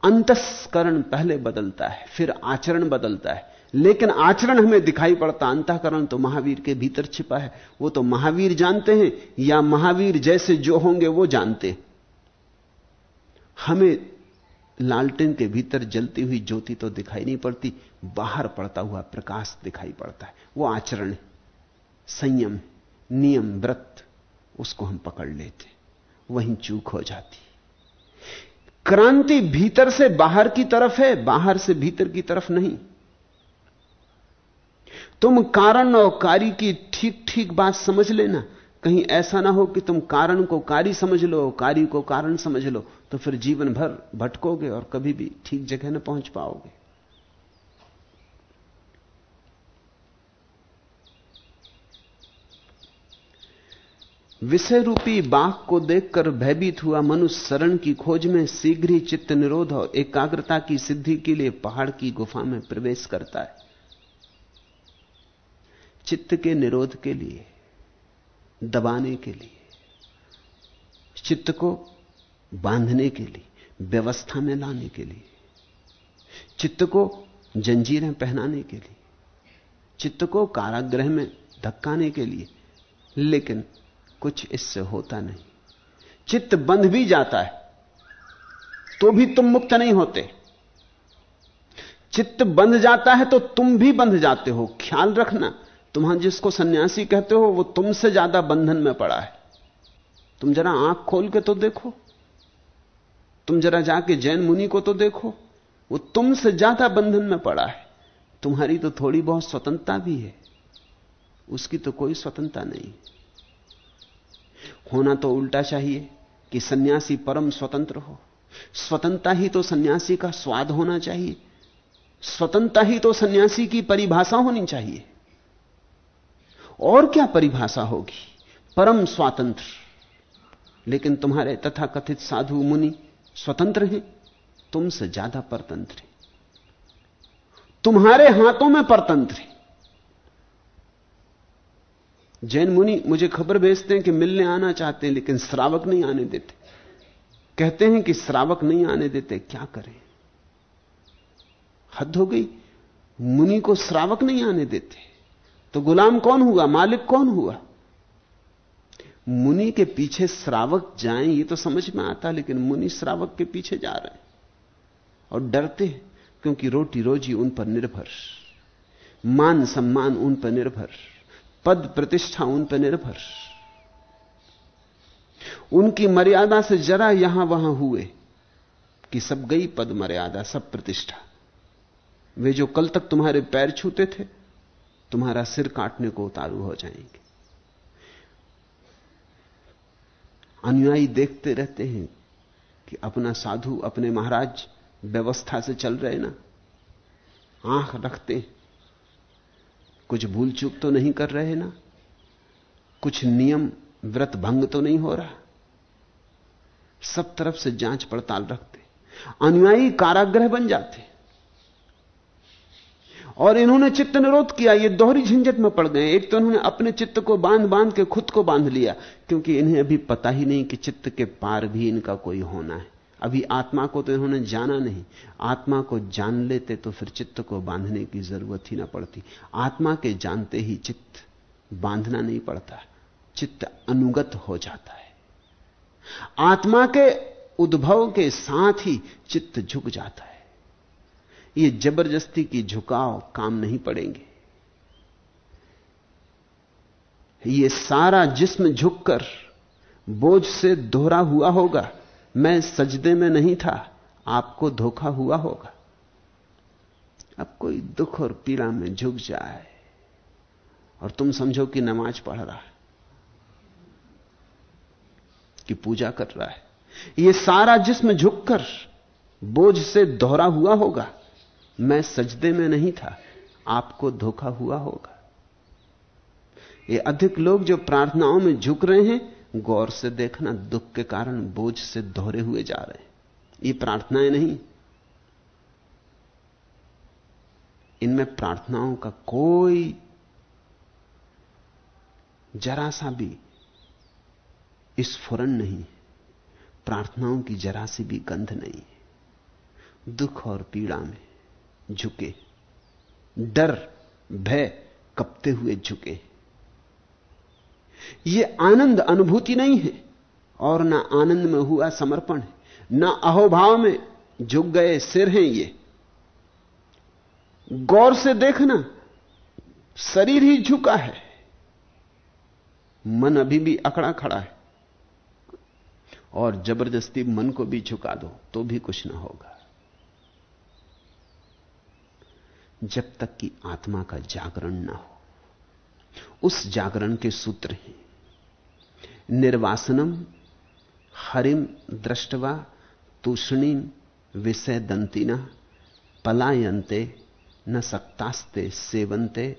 अंतस्करण पहले बदलता है, फिर आचरण बदलता है। लेकिन आचरण हमें दिखाई पड़ता, अंतकरण तो महावीर के भीतर छिपा है। वो तो महावीर जानते हैं, या महावीर जैसे जो होंगे वो जानते हमें लालटेन के भीतर जलती हुई ज्योति तो दिखाई नहीं पड़ती, बाहर पड़ता हुआ प्रकाश दिखाई पड़ता है। वो आचरण संयम नियम, व्रत। उसको हम पकड़ लेते, वहीं चूक हो जाती। क्रांति भीतर से बाहर की तरफ़ है, बाहर से भीतर की तरफ़ नहीं। तुम कारण और कार्य की ठीक ठीक बात समझ लेना। कहीं ऐसा ना हो कि तुम कारण को कार्य समझ लो, कार्य को कारण समझ लो तो फिर जीवन भर भटकोगे और कभी भी ठीक जगह न पहुँच पाओगे। विषय रूपी बाघ को देखकर भयभीत हुआ मनुष्य शरण की खोज में शीघ्र ही चित्त निरोध और एकाग्रता की सिद्धि के लिए पहाड़ की गुफा में प्रवेश करता है। चित्त के निरोध के लिए, दबाने के लिए, चित्त को बांधने के लिए, व्यवस्था में लाने के लिए, चित्त को जंजीरें पहनाने के लिए, चित्त को कारागृह में धक्काने के लिए, लेकिन कुछ इससे होता नहीं। चित्त बंध भी जाता है तो भी तुम मुक्त नहीं होते। चित्त बंध जाता है तो तुम भी बंध जाते हो। ख्याल रखना तुम्हारा जिसको सन्यासी कहते हो, वो तुमसे ज़्यादा बंधन में पड़ा है। तुम जरा आँख खोल के तो देखो, तुम जरा जाके जैन मुनि को तो देखो, वो तुमसे ज़्यादा बंधन में पड़ा है। तुम्हारी तो थोड़ी बहुत स्वतंत्रता भी है, उसकी तो कोई स्वतंत्रता नहीं। होना तो उल्टा चाहिए कि सन्यासी परम स्वतंत्र हो। स्वतंत्रता ही तो सन्यासी का स्वाद होना चाहिए। स्वतंत्रता ही तो सन्यासी की परिभाषा होनी चाहिए। और क्या परिभाषा होगी? परम स्वातंत्र। लेकिन तुम्हारे तथाकथित साधु मुनि स्वतंत्र हैं, तुमसे ज़्यादा परतंत्र तुम्हारे हाथों में परतंत्र है। जैन मुनि मुझे खबर भेजते हैं कि मिलने आना चाहते हैं, लेकिन श्रावक नहीं आने देते। कहते हैं कि श्रावक नहीं आने देते, क्या करें? हद हो गई। मुनि को श्रावक नहीं आने देते। तो गुलाम कौन हुआ? मालिक कौन हुआ? मुनि के पीछे श्रावक जाएँ, ये तो समझ में आता, लेकिन मुनि श्रावक के पीछे जा रहे हैं और डरते हैं, क्योंकि रोटी रोजी उन पर निर्भर। मान सम्मान उन पर निर्भर। पद प्रतिष्ठा उन पर निर्भर। उनकी मर्यादा से जरा यहाँ वहाँ हुए कि सब गई पद मर्यादा, सब प्रतिष्ठा। वे जो कल तक तुम्हारे पैर छूते थे, तुम्हारा सिर काटने को उतारू हो जाएँगे। अनुयायी देखते रहते हैं कि अपना साधु, अपने महाराज व्यवस्था से चल रहे ना? आँख रखते कुछ भूल चूक तो नहीं कर रहे ना? कुछ नियम व्रत भंग तो नहीं हो रहा? सब तरफ़ से जाँच पड़ताल रखते। अनुयायी कारागृह बन जाते। और इन्होंने चित्त निरोध किया, ये दोहरी झंझट में पड़ गए। एक तो इन्होंने अपने चित्त को बाँध बाँध के खुद को बाँध लिया, क्योंकि इन्हें अभी पता ही नहीं कि चित्त के पार भी इनका कोई होना है। अभी आत्मा को तो इन्होंने जाना नहीं। आत्मा को जान लेते तो फिर चित्त को बांधने की ज़रूरत ही ना पड़ती। आत्मा के जानते ही चित्त बांधना नहीं पड़ता। चित्त अनुगत हो जाता है। आत्मा के उद्भव के साथ ही चित्त झुक जाता है। ये ज़बरदस्ती की झुकाव काम नहीं पड़ेंगे। ये सारा जिस्म झुककर बोझ से दोहरा हुआ होगा। मैं सजदे में नहीं था, आपको धोखा हुआ होगा। अब कोई दुख और पीड़ा में झुक जाए और तुम समझो कि नमाज़ पढ़ रहा है, कि पूजा कर रहा है। यह सारा जिस्म झुककर बोझ से दोहरा हुआ होगा। मैं सजदे में नहीं था, आपको धोखा हुआ होगा। ये अधिक लोग जो प्रार्थनाओं में झुक रहे हैं गौर से देखना, दुख के कारण बोझ से दोहरे हुए जा रहे हैं। ये प्रार्थनाएँ नहीं। इनमें प्रार्थनाओं का कोई जरा सा भी स्फुरन नहीं प्रार्थनाओं की जरा सी भी गंध नहीं दुख और पीड़ा में झुके, डर, भय कपते हुए झुके ये आनंद अनुभूति नहीं है। और ना आनंद में हुआ समर्पण है, ना अहोभाव में झुक गए सिर हैं ये। गौर से देखना, शरीर ही झुका है। मन अभी भी अकड़ा खड़ा है। और ज़बरदस्ती मन को भी झुका दो तो भी कुछ ना होगा। जब तक कि आत्मा का जागरण ना हो। उस जागरण के सूत्र हैं। निर्वासनम, हरिम, दृष्टवा, तूषणीम, विषय दंतिना पलायंते न सक्तास्ते सेवंते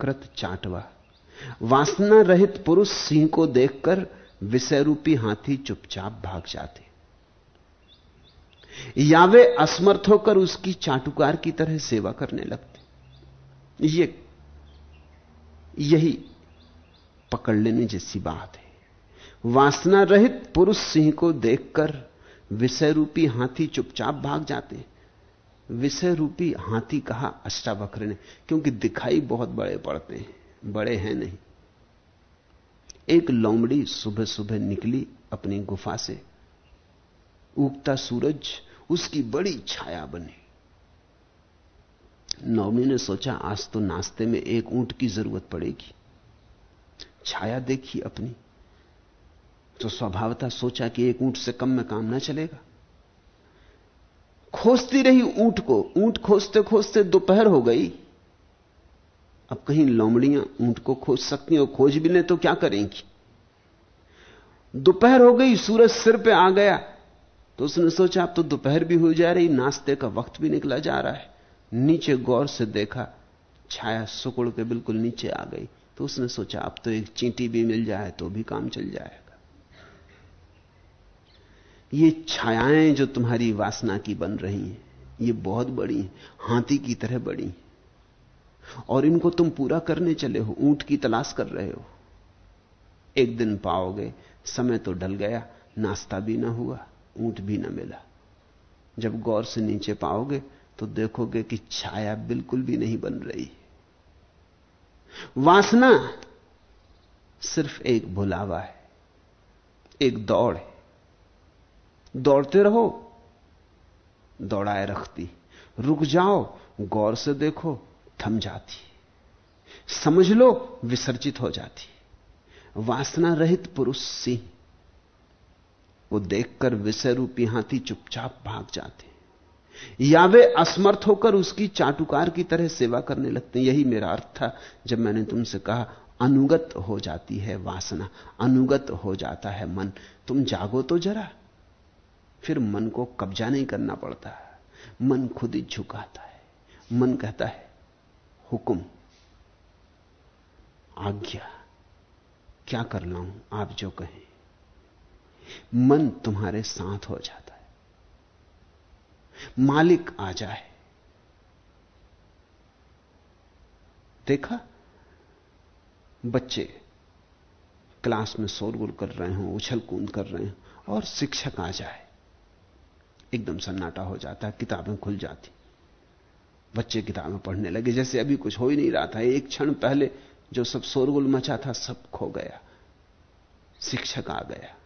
कृत चाटवा। वासना रहित पुरुष सिंह को देखकर विषय रूपी हाथी चुपचाप भाग जाते। या वे असमर्थ होकर उसकी चाटुकार की तरह सेवा करने लगते। ये यही पकड़ लेने जैसी बात है। वासना रहित पुरुष सिंह को देखकर विषय रूपी हाथी चुपचाप भाग जाते हैं। विषय रूपी हाथी कहा, अष्टावक्र ने, क्योंकि दिखाई बहुत बड़े पड़ते हैं, बड़े हैं नहीं। एक लोमड़ी सुबह सुबह निकली अपनी गुफा से। उगता सूरज उसकी बड़ी छाया बनी। नौमी ने सोचा, आज तो नाश्ते में एक ऊँट की ज़रूरत पड़ेगी। छाया देखी अपनी तो स्वभावता सोचा कि एक ऊँट से कम में काम ना चलेगा। खोजती रही ऊँट को। ऊँट खोजते खोजते दोपहर हो गई। अब कहीं लोमड़ियाँ ऊँट को खोज सकती हैं और खोज भी ले तो क्या करेंगी? दोपहर हो गई, सूरज सिर पे आ गया तो उसने सोचा, अब तो दोपहर भी हो जा रही, नाश्ते का वक्त भी निकला जा रहा है। नीचे गौर से देखा, छाया सुकुड़ के बिल्कुल नीचे आ गई। तो उसने सोचा, अब तो एक चींटी भी मिल जाए तो भी काम चल जाएगा। ये छायाएँ जो तुम्हारी वासना की बन रही हैं, ये बहुत बड़ी हैं, हाथी की तरह बड़ी और इनको तुम पूरा करने चले हो, ऊँट की तलाश कर रहे हो। एक दिन पाओगे, समय तो डल गया, नाश्ता भी ना हुआ, ऊँट भी ना मिला। जब गौर से नीचे पाओगे तो देखोगे कि छाया बिल्कुल भी नहीं बन रही। वासना सिर्फ़ एक भुलावा है, एक दौड़ है। दौड़ते रहो, दौड़ाए रखती। रुक जाओ, गौर से देखो, थम जाती। समझ लो, विसर्जित हो जाती। वासना रहित पुरुष सिंह वो देखकर विषय रूपी हाथी चुपचाप भाग जाते। या वे असमर्थ होकर उसकी चाटुकार की तरह सेवा करने लगते हैं। यही मेरा अर्थ था। जब मैंने तुमसे कहा, अनुगत हो जाती है वासना, अनुगत हो जाता है मन, तुम जागो तो जरा। फिर मन को कब्जा नहीं करना पड़ता। मन खुद ही झुकाता है। मन कहता है, हुक्म, आज्ञा, क्या कर लाऊं? आप जो कहें। मन तुम्हारे साथ हो जाता मालिक आ जाए। देखा? बच्चे क्लास में शोरगुल कर रहे हो उछल कूद कर रहे हो, और शिक्षक आ जाए। एकदम सन्नाटा हो जाता है, किताबें खुल जाती। बच्चे किताबें पढ़ने लगे, जैसे अभी कुछ हो ही नहीं रहा था। एक क्षण पहले जो सब शोरगुल मचा था, सब खो गया। शिक्षक आ गया।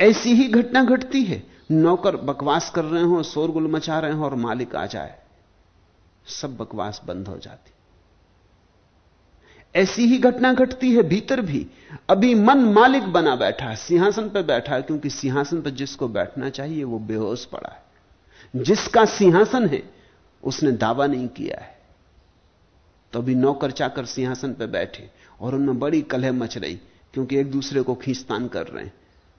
ऐसी ही घटना घटती है। नौकर बकवास कर रहे हो, शोरगुल मचा रहे हो और मालिक आ जाए, सब बकवास बंद हो जाती। ऐसी ही घटना घटती है भीतर भी। अभी मन मालिक बना बैठा है, सिंहासन पर बैठा है, क्योंकि सिंहासन पर जिसको बैठना चाहिए, वो बेहोश पड़ा है। जिसका सिंहासन है, उसने दावा नहीं किया है। तो अभी नौकर चाकर सिंहासन पर बैठे और उनमें बड़ी कलह मच रही, क्योंकि एक दूसरे को खींचतान कर रहे हैं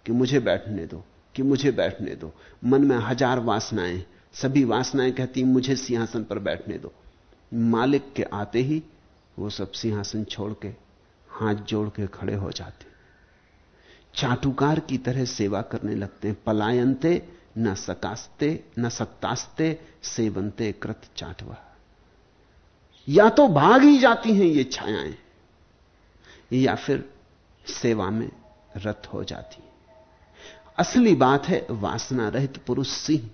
कि मुझे बैठने दो। कि मुझे बैठने दो। मन में हज़ार वासनाएँ, सभी वासनाएँ कहती मुझे सिंहासन पर बैठने दो। मालिक के आते ही वो सब सिंहासन छोड़ के, हाथ जोड़ के खड़े हो जाते चाटुकार की तरह सेवा करने लगते हैं। पलायनते, न सकास्ते, न सकतास्ते सेवनते कृत चाटवा। या तो भाग ही जाती हैं ये छायाएँ, या फिर सेवा में रत हो जाती हैं। असली बात है, वासना रहित पुरुष सिंह।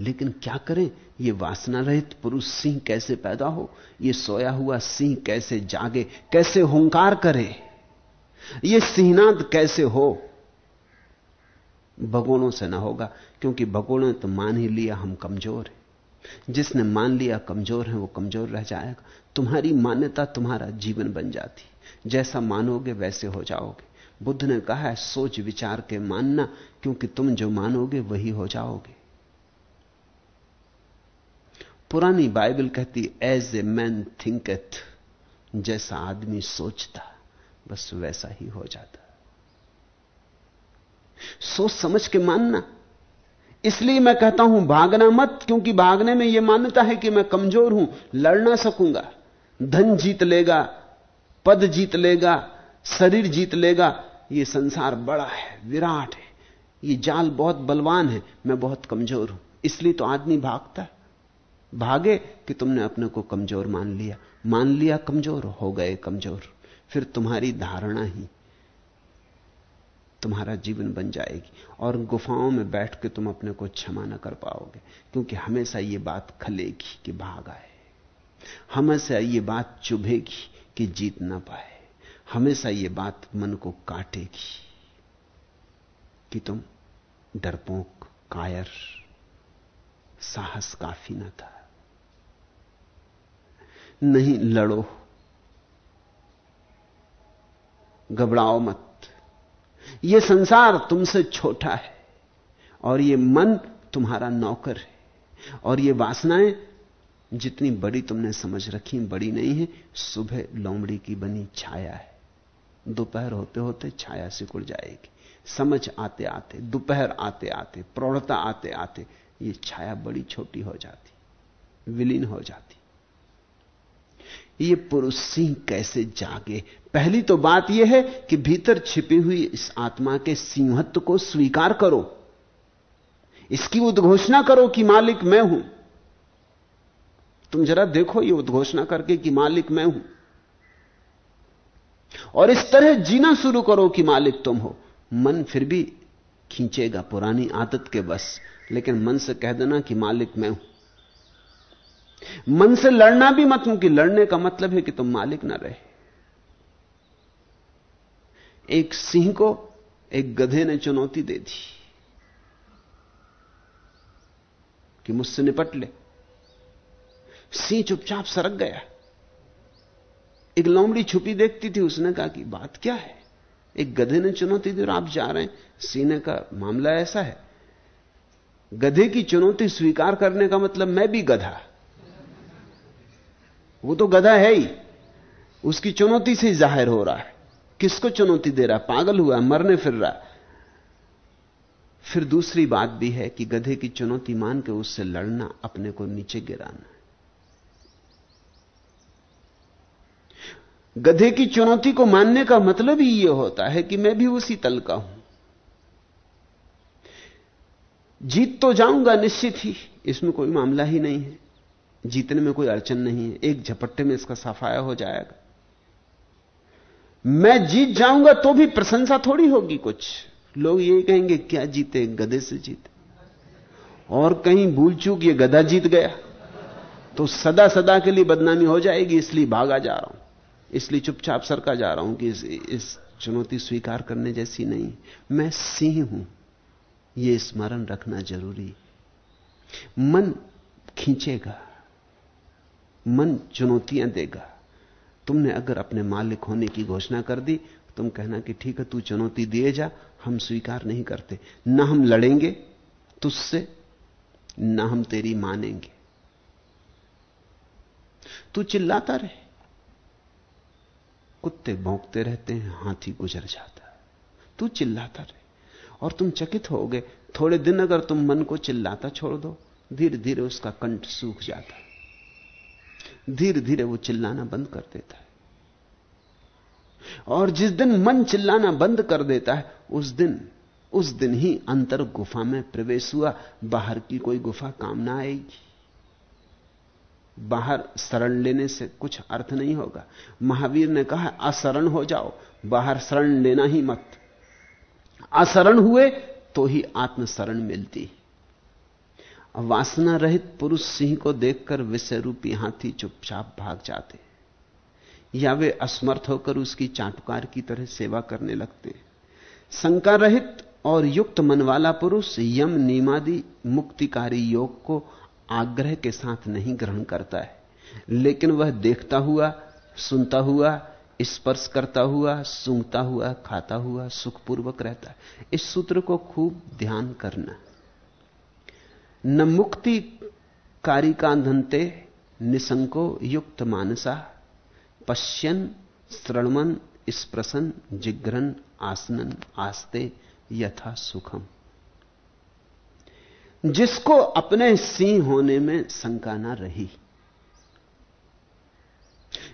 लेकिन क्या करें, ये वासना रहित पुरुष सिंह कैसे पैदा हो? ये सोया हुआ सिंह कैसे जागे? कैसे हुंकार करे? ये सिंहनाद कैसे हो? भगोड़ों से ना होगा, क्योंकि भगोड़ों ने तो मान ही लिया हम कमज़ोर हैं। जिसने मान लिया कमज़ोर है, वो कमज़ोर रह जाएगा। तुम्हारी मान्यता तुम्हारा जीवन बन जाती। जैसा मानोगे, वैसे हो जाओगे। बुद्ध ने कहा है, सोच विचार के मानना, क्योंकि तुम जो मानोगे वही हो जाओगे। पुरानी बाइबल कहती एज ए मैन थिंकथ जैसा आदमी सोचता, बस वैसा ही हो जाता। सोच समझ के मानना। इसलिए मैं कहता हूँ, भागना मत, क्योंकि भागने में यह मान्यता है कि मैं कमज़ोर हूँ, लड़ ना सकूँगा। धन जीत लेगा, पद जीत लेगा, शरीर जीत लेगा ये संसार बड़ा है, विराट है, ये जाल बहुत बलवान है, मैं बहुत कमज़ोर हूँ। इसलिए तो आदमी भागता भागे कि तुमने अपने को कमज़ोर मान लिया। मान लिया कमज़ोर, हो गए कमज़ोर। फिर तुम्हारी धारणा ही तुम्हारा जीवन बन जाएगी। और गुफाओं में बैठ के तुम अपने को क्षमा न कर पाओगे, क्योंकि हमेशा ये बात खलेगी कि भाग आए। हमेशा ये बात चुभेगी कि जीत ना पाए। हमेशा यह बात मन को काटेगी कि तुम डरपोक, कायर, साहस काफ़ी न था। नहीं लड़ो। घबराओ मत। यह संसार तुमसे छोटा है और यह मन तुम्हारा नौकर है और ये वासनाएँ जितनी बड़ी तुमने समझ रखी बड़ी नहीं है, सुबह लोमड़ी की बनी छाया है। दोपहर होते होते छाया सिकुड़ जाएगी। समझ आते आते, दोपहर आते आते, प्रौढ़ता आते आते, ये छाया बड़ी छोटी हो जाती, विलीन हो जाती। ये पुरुष सिंह कैसे जागे? पहली तो बात यह है कि भीतर छिपी हुई इस आत्मा के सिंहत्व को स्वीकार करो। इसकी उद्घोषणा करो कि मालिक मैं हूँ। तुम जरा देखो ये उद्घोषणा करके कि मालिक मैं हूँ। और इस तरह जीना शुरू करो कि मालिक तुम हो। मन फिर भी खींचेगा पुरानी आदत के बस, लेकिन मन से कह देना कि मालिक मैं हूँ। मन से लड़ना भी मत हूँ कि लड़ने का मतलब है कि तुम मालिक ना रहे। एक सिंह को एक गधे ने चुनौती दे दी कि मुझसे निपट ले। सिंह चुपचाप सरक गया। एक लोमड़ी छुपी देखती थी, उसने कहा कि बात क्या है? एक गधे ने चुनौती दी और आप जा रहे हैं। सीने का मामला ऐसा है। गधे की चुनौती स्वीकार करने का मतलब मैं भी गधा। वो तो गधा है ही। उसकी चुनौती से ज़ाहिर हो रहा है। किसको चुनौती दे रहा है? पागल हुआ मरने फिर रहा फिर दूसरी बात भी है कि गधे की चुनौती मान के उससे लड़ना, अपने को नीचे गिराना। गधे की चुनौती को मानने का मतलब ही यह होता है कि मैं भी उसी तल का हूँ। जीत तो जाऊँगा निश्चित ही, इसमें कोई मामला ही नहीं है। जीतने में कोई अड़चन नहीं है, एक झपट्टे में इसका सफाया हो जाएगा। मैं जीत जाऊँगा तो भी प्रशंसा थोड़ी होगी कुछ। लोग यही कहेंगे, क्या जीते? गधे से जीते। और कहीं भूल चूक ये गधा जीत गया तो सदा सदा के लिए बदनामी हो जाएगी, इसलिए भागा जा रहा हूँ। इसलिए चुपचाप सरका जा रहा हूँ कि इस, इस चुनौती स्वीकार करने जैसी नहीं। मैं सिंह हूँ। यह स्मरण रखना ज़रूरी। मन खींचेगा। मन चुनौतियाँ देगा। तुमने अगर अपने मालिक होने की घोषणा कर दी तुम कहना कि ठीक है तू चुनौती दिए जा हम स्वीकार नहीं करते। ना हम लड़ेंगे तुझसे ना हम तेरी मानेंगे। तू चिल्लाता रहे। कुत्ते भौंकते रहते हैं, हाथी गुजर जाता है। तू चिल्लाता रहे। और तुम चकित हो गए थोड़े दिन अगर तुम मन को चिल्लाता छोड़ दो धीरे धीरे उसका कंठ सूख जाता है। धीरे धीरे वो चिल्लाना बंद कर देता है। और जिस दिन मन चिल्लाना बंद कर देता है, उस दिन उस दिन ही अंतर गुफा में प्रवेश हुआ, बाहर की कोई गुफा काम ना आएगी। बाहर शरण लेने से कुछ अर्थ नहीं होगा। महावीर ने कहा, असरण हो जाओ, बाहर शरण लेना ही मत। असरण हुए तो ही आत्मशरण मिलती। वासना रहित पुरुष सिंह को देखकर विषय रूपी हाथी चुपचाप भाग जाते। या वे असमर्थ होकर उसकी चाटुकार की तरह सेवा करने लगते। शंका रहित और युक्त मन वाला पुरुष यम निमादि मुक्तिकारी योग को आग्रह के साथ नहीं ग्रहण करता है। लेकिन वह देखता हुआ, सुनता हुआ, स्पर्श करता हुआ, सूंघता हुआ, खाता हुआ, सुखपूर्वक रहता है। इस सूत्र को खूब ध्यान करना। न मुक्ति कारी कारिकांधनते निसंको युक्त मानसा, पश्यन श्रणमन स्प्रसन जिग्रन आसनन, आस्ते यथा सुखम। जिसको अपने सिंह होने में शंका ना रही।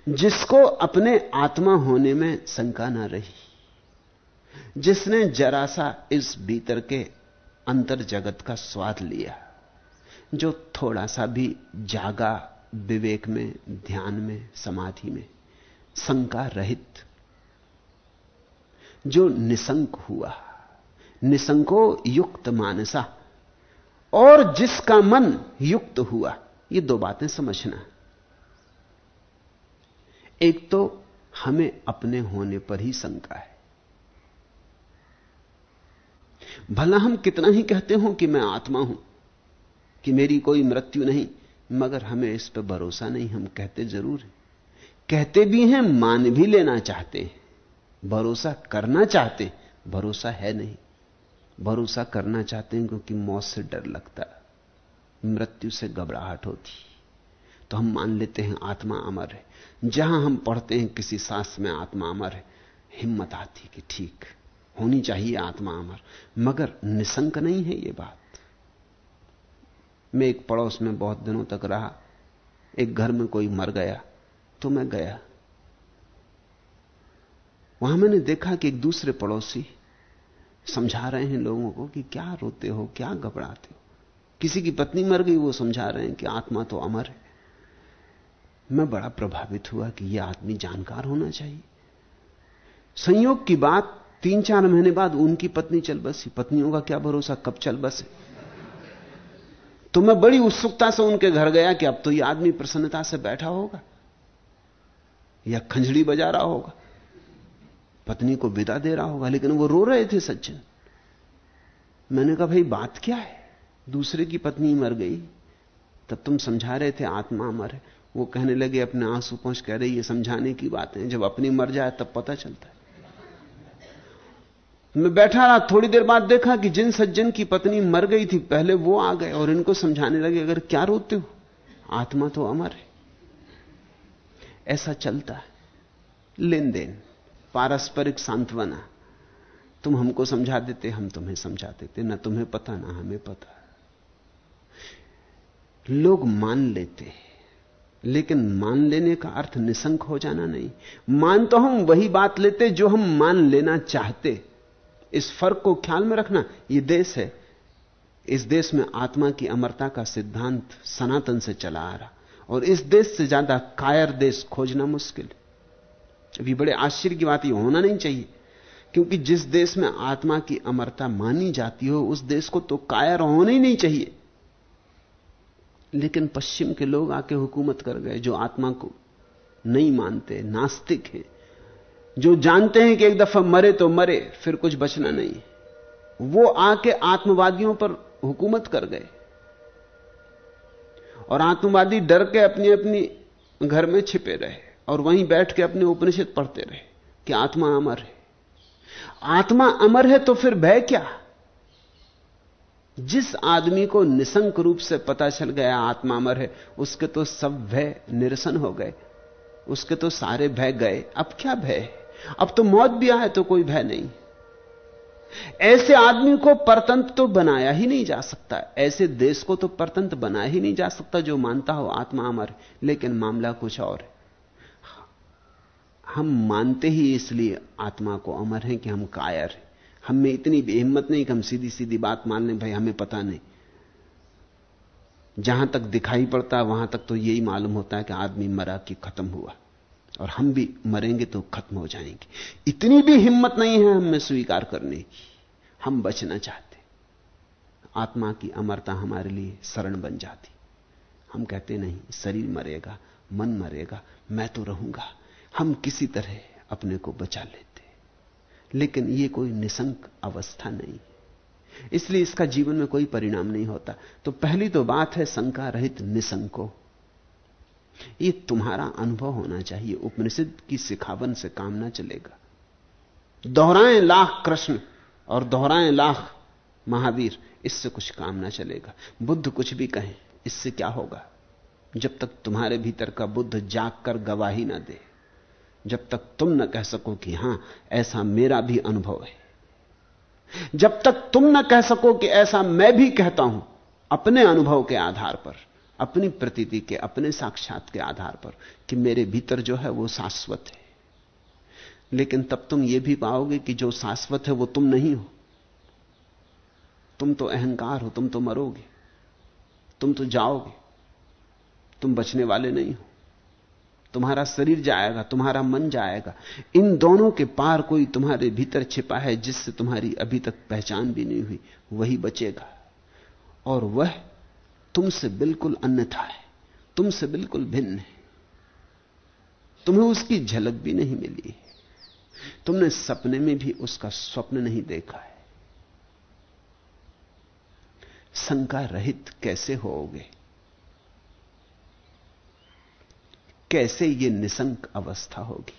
जिसको अपने आत्मा होने में शंका ना रही। जिसने जरा सा इस भीतर के अंतर जगत का स्वाद लिया, जो थोड़ा सा भी जागा विवेक में, ध्यान में, समाधि में शंका रहित, जो निसंक हुआ निसंको युक्त मानसा और जिसका मन युक्त हुआ। ये दो बातें समझना। एक तो हमें अपने होने पर ही शंका है। भला हम कितना ही कहते हो कि मैं आत्मा हूँ, कि मेरी कोई मृत्यु नहीं, मगर हमें इस पर भरोसा नहीं, हम कहते ज़रूर हैं। कहते भी हैं, मान भी लेना चाहते हैं। भरोसा करना चाहते भरोसा है नहीं। भरोसा करना चाहते हैं क्योंकि मौत से डर लगता मृत्यु से घबराहट होती तो हम मान लेते हैं आत्मा अमर है। जहाँ हम पढ़ते हैं किसी शास्त्र में आत्मा अमर है, हिम्मत आती कि ठीक, होनी चाहिए आत्मा अमर। मगर निसंक नहीं है यह बात। मैं एक पड़ोस में बहुत दिनों तक रहा, एक घर में कोई मर गया तो मैं गया। वहाँ मैंने देखा कि एक दूसरे पड़ोसी समझा रहे हैं लोगों को कि क्या रोते हो, क्या घबराते हो। किसी की पत्नी मर गई, वो समझा रहे हैं कि आत्मा तो अमर है। मैं बड़ा प्रभावित हुआ कि यह आदमी जानकार होना चाहिए। संयोग की बात तीन चार महीने बाद उनकी पत्नी चल बसी। पत्नियों का क्या भरोसा, कब चल बसे? तो मैं बड़ी उत्सुकता से उनके घर गया कि अब तो यह आदमी प्रसन्नता से बैठा होगा या खंजड़ी बजा रहा होगा। पत्नी को विदा दे रहा होगा, लेकिन वो रो रहे थे सज्जन मैंने कहा, भाई, बात क्या है? दूसरे की पत्नी मर गई, तब तुम समझा रहे थे आत्मा अमर है। वो कहने लगे, अपने आँसू पहुँच कह रहे, ये समझाने की बात है, जब अपनी मर जाए, तब पता चलता है। मैं बैठा रहा, थोड़ी देर बाद देखा कि जिन सज्जन की पत्नी मर गई थी, पहले वो आ गए और इनको समझाने लगे, अगर क्या रोते हो? आत्मा तो अमर है। ऐसा चलता है, लेन देन। पारस्परिक सांत्वना। तुम हमको समझा देते, हम तुम्हें समझा देते। ना तुम्हें पता, ना हमें पता। लोग मान लेते लेकिन मान लेने का अर्थ निसंक हो जाना नहीं। मान तो हम वही बात लेते जो हम मान लेना चाहते। इस फ़र्क को ख्याल में रखना यह देश है। इस देश में आत्मा की अमरता का सिद्धांत सनातन से चला आ रहा। और इस देश से ज़्यादा कायर देश खोजना मुश्किल। अभी बड़े आश्चर्य की बात यह होना नहीं चाहिए। क्योंकि जिस देश में आत्मा की अमरता मानी जाती हो, उस देश को तो कायर होना ही नहीं चाहिए। लेकिन पश्चिम के लोग आके हुकूमत कर गए, जो आत्मा को नहीं मानते, नास्तिक हैं। जो जानते हैं कि एक दफ़ा मरे तो मरे, फिर कुछ बचना नहीं। वो आके आत्मवादियों पर हुकूमत कर गए। और आत्मवादी डर के अपनी अपनी घर में छिपे रहे। और वहीं बैठ के अपने उपनिषद पढ़ते रहे कि आत्मा अमर है। आत्मा अमर है तो फिर भय क्या? जिस आदमी को निसंक रूप से पता चल गया आत्मा अमर है, उसके तो सब भय निरसन हो गए। उसके तो सारे भय गए। अब क्या भय अब तो मौत भी आए तो कोई भय नहीं। ऐसे आदमी को परतंत्र तो बनाया ही नहीं जा सकता। ऐसे देश को तो परतंत्र बनाया ही नहीं जा सकता जो मानता हो आत्मा अमर लेकिन मामला कुछ और है। हम मानते ही इसलिए आत्मा को अमर है कि हम कायर हैं। हम में इतनी भी हिम्मत नहीं कि हम सीधी सीधी बात मान लें, भाई, हमें पता नहीं। जहाँ तक दिखाई पड़ता है, वहाँ तक तो यही मालूम होता है कि आदमी मरा कि खत्म हुआ। और हम भी मरेंगे तो खत्म हो जाएँगे। इतनी भी हिम्मत नहीं है हमें स्वीकार करने की। हम बचना चाहते आत्मा की अमरता हमारे लिए शरण बन जाती। हम कहते नहीं, शरीर मरेगा, मन मरेगा, मैं तो रहूँगा। हम किसी तरह अपने को बचा लेते लेकिन यह कोई निसंक अवस्था नहीं इसलिए इसका जीवन में कोई परिणाम नहीं होता। तो पहली तो बात है शंका रहित निसंको। ये तुम्हारा अनुभव होना चाहिए। उपनिषद की सिखावन से काम ना चलेगा। दोहराएँ लाख कृष्ण और दोहराएँ लाख महावीर। इससे कुछ काम ना चलेगा। बुद्ध कुछ भी कहें, इससे क्या होगा? जब तक तुम्हारे भीतर का बुद्ध जाग कर गवाही ना दे। जब तक तुम न कह सको कि हाँ, ऐसा मेरा भी अनुभव है। जब तक तुम न कह सको कि ऐसा मैं भी कहता हूँ, अपने अनुभव के आधार पर, अपनी प्रतीति के, अपने साक्षात के आधार पर कि मेरे भीतर जो है वो शाश्वत है। लेकिन तब तुम यह भी पाओगे कि जो शाश्वत है वो तुम नहीं हो। तुम तो अहंकार हो, तुम तो मरोगे, तुम तो जाओगे, तुम बचने वाले नहीं हो। तुम्हारा शरीर जाएगा, तुम्हारा मन जाएगा। इन दोनों के पार कोई तुम्हारे भीतर छिपा है जिससे तुम्हारी अभी तक पहचान भी नहीं हुई, वही बचेगा। और वह तुमसे बिल्कुल अन्यथा है, तुमसे बिल्कुल भिन्न है। तुम्हें उसकी झलक भी नहीं मिली तुमने सपने में भी उसका स्वप्न नहीं देखा है। शंका रहित कैसे होोगे? कैसे यह निसंक अवस्था होगी?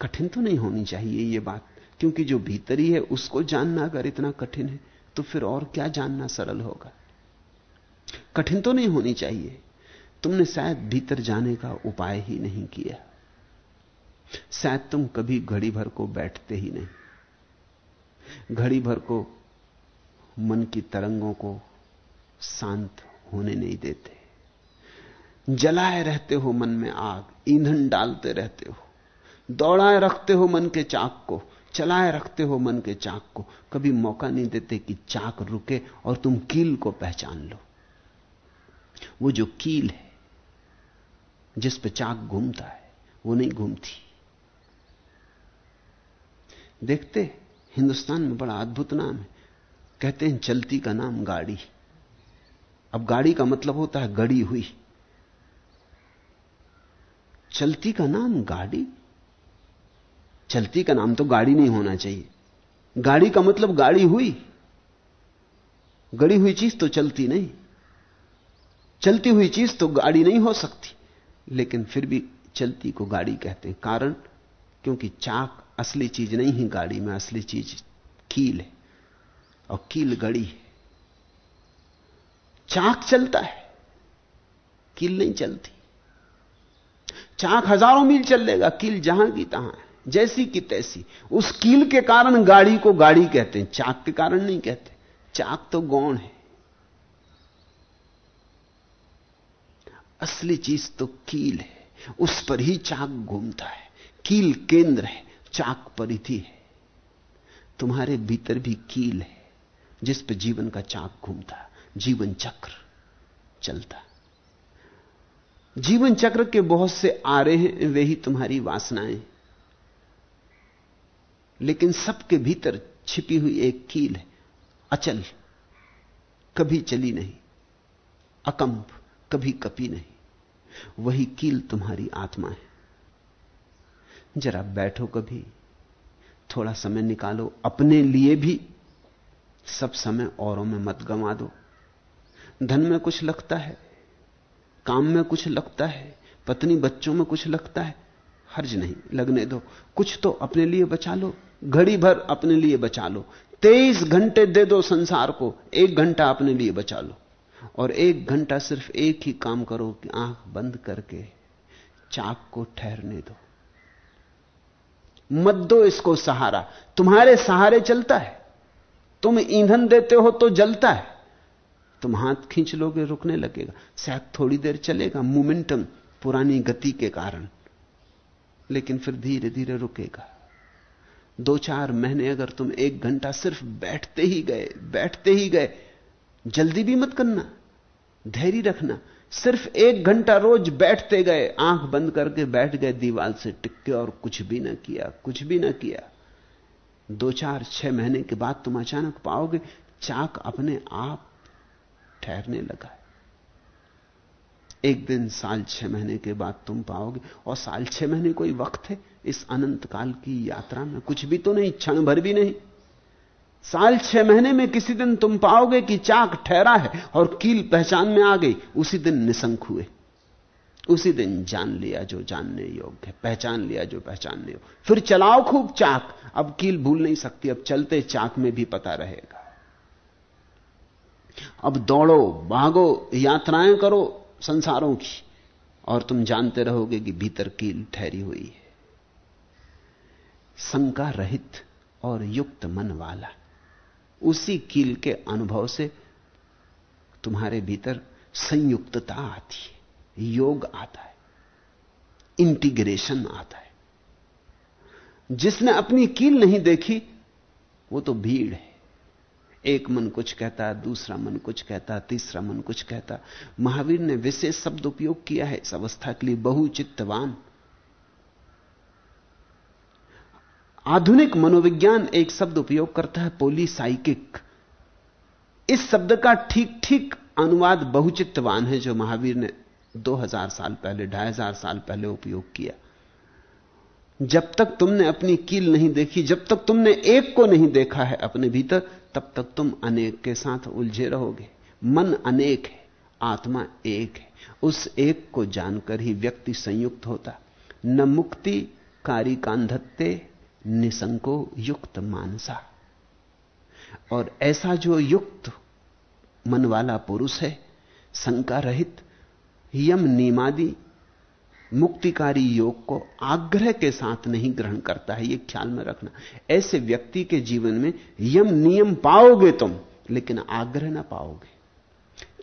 कठिन तो नहीं होनी चाहिए यह बात, क्योंकि जो भीतरी है, उसको जानना अगर इतना कठिन है तो फिर और क्या जानना सरल होगा? कठिन तो नहीं होनी चाहिए। तुमने शायद भीतर जाने का उपाय ही नहीं किया। शायद तुम कभी घड़ी भर को बैठते ही नहीं। घड़ी भर को मन की तरंगों को शांत होने नहीं देते। जलाए रहते हो मन में आग, ईंधन डालते रहते हो। दौड़ाए रखते हो मन के चाक को, चलाए रखते हो मन के चाक को। कभी मौका नहीं देते कि चाक रुके और तुम कील को पहचान लो। वो जो कील है, जिस पे चाक घूमता है, वो नहीं घूमती। देखते हिंदुस्तान में बड़ा अद्भुत नाम है। कहते हैं, चलती का नाम गाड़ी। अब गाड़ी का मतलब होता है, गड़ी हुई। चलती का नाम गाड़ी। चलती का नाम तो गाड़ी नहीं होना चाहिए। गाड़ी का मतलब गाड़ी हुई। गड़ी हुई चीज़ तो चलती नहीं। चलती हुई चीज़ तो गाड़ी नहीं हो सकती। लेकिन फिर भी चलती को गाड़ी कहते हैं। कारण? क्योंकि चाक असली चीज़ नहीं है गाड़ी में, असली चीज़ कील है। और कील गड़ी है। चाक चलता है। कील नहीं चलती। चाक हज़ारों मील चल लेगा कील जहाँ की तहां जैसी की तैसी। उस कील के कारण गाड़ी को गाड़ी कहते हैं, चाक के कारण नहीं कहते। चाक तो गौण है। असली चीज़ तो कील है। उस पर ही चाक घूमता है। कील केंद्र है, चाक परिधि है। तुम्हारे भीतर भी कील है, जिस पर जीवन का चाक घूमता, जीवन चक्र चलता। जीवन चक्र के बहुत से आरे हैं, वे ही तुम्हारी वासनाएँ। लेकिन सबके भीतर छिपी हुई एक कील है, अचल, कभी चली नहीं, अकंप, कभी कपी नहीं। वही कील तुम्हारी आत्मा है। जरा बैठो कभी, थोड़ा समय निकालो, अपने लिए भी सब समय औरों में मत गंवा दो। धन में कुछ लगता है काम में कुछ लगता है, पत्नी बच्चों में कुछ लगता है, हर्ज नहीं, लगने दो। कुछ तो अपने लिए बचा लो, घड़ी भर अपने लिए बचा लो। तेईस घंटे दे दो संसार को, एक घंटा अपने लिए बचा लो। और एक घंटा सिर्फ़ एक ही काम करो कि आँख बंद करके चाक को ठहरने दो। मत दो इसको सहारा। तुम्हारे सहारे चलता है। तुम ईंधन देते हो तो जलता है। तुम हाथ खींच लोगे, रुकने लगेगा। शायद थोड़ी देर चलेगा, मोमेंटम पुरानी गति के कारण। लेकिन फिर धीरे धीरे रुकेगा। दो चार महीने अगर तुम एक घंटा सिर्फ़ बैठते ही गए, बैठते ही गए, जल्दी भी मत करना, धैर्य रखना। सिर्फ़ एक घंटा रोज बैठते गए, आँख बंद करके बैठ गए, दीवार से टिक्के और कुछ भी ना किया, कुछ भी ना किया। दो चार छह महीने के बाद तुम अचानक पाओगे, चाक अपने आप ठहरने लगा है। एक दिन साल छह महीने के बाद तुम पाओगे, और साल छह महीने कोई वक्त है इस अनंत काल की यात्रा में? कुछ भी तो नहीं, क्षण भर भी नहीं। साल छह महीने में किसी दिन तुम पाओगे कि चाक ठहरा है और कील पहचान में आ गई, उसी दिन निसंक हुए। उसी दिन जान लिया जो जानने योग्य है, पहचान लिया जो पहचानने योग्य फिर चलाओ खूब चाक। अब कील भूल नहीं सकती, अब चलते चाक में भी पता रहेगा। अब दौड़ो, भागो, यात्राएँ करो, संसारों की। और तुम जानते रहोगे कि भीतर कील ठहरी हुई है। शंका रहित और युक्त मन वाला, उसी कील के अनुभव से तुम्हारे भीतर संयुक्तता आती है, योग आता है, इंटीग्रेशन आता है। जिसने अपनी कील नहीं देखी, वो तो भीड़ है। एक मन कुछ कहता, दूसरा मन कुछ कहता, तीसरा मन कुछ कहता। महावीर ने विशेष शब्द उपयोग किया है इस अवस्था के लिए, बहुचित्तवान। आधुनिक मनोविज्ञान एक शब्द उपयोग करता है पोलीसाइकिक इस शब्द का ठीक ठीक अनुवाद बहुचित्तवान है, जो महावीर ने 2000 साल पहले, ढाई हज़ार साल पहले उपयोग किया। जब तक तुमने अपनी कील नहीं देखी, जब तक तुमने एक को नहीं देखा है, अपने भीतर तब तक तुम अनेक के साथ उलझे रहोगे। मन अनेक है, आत्मा एक है। उस एक को जानकर ही व्यक्ति संयुक्त होता। न मुक्ति कारी कांधत्ते, निसंको युक्त मानसा। और ऐसा जो युक्त मन वाला पुरुष है, शंका रहित, यम निमादि मुक्तिकारी योग को आग्रह के साथ नहीं ग्रहण करता है यह ख्याल में रखना। ऐसे व्यक्ति के जीवन में यम नियम पाओगे तुम, लेकिन आग्रह ना पाओगे।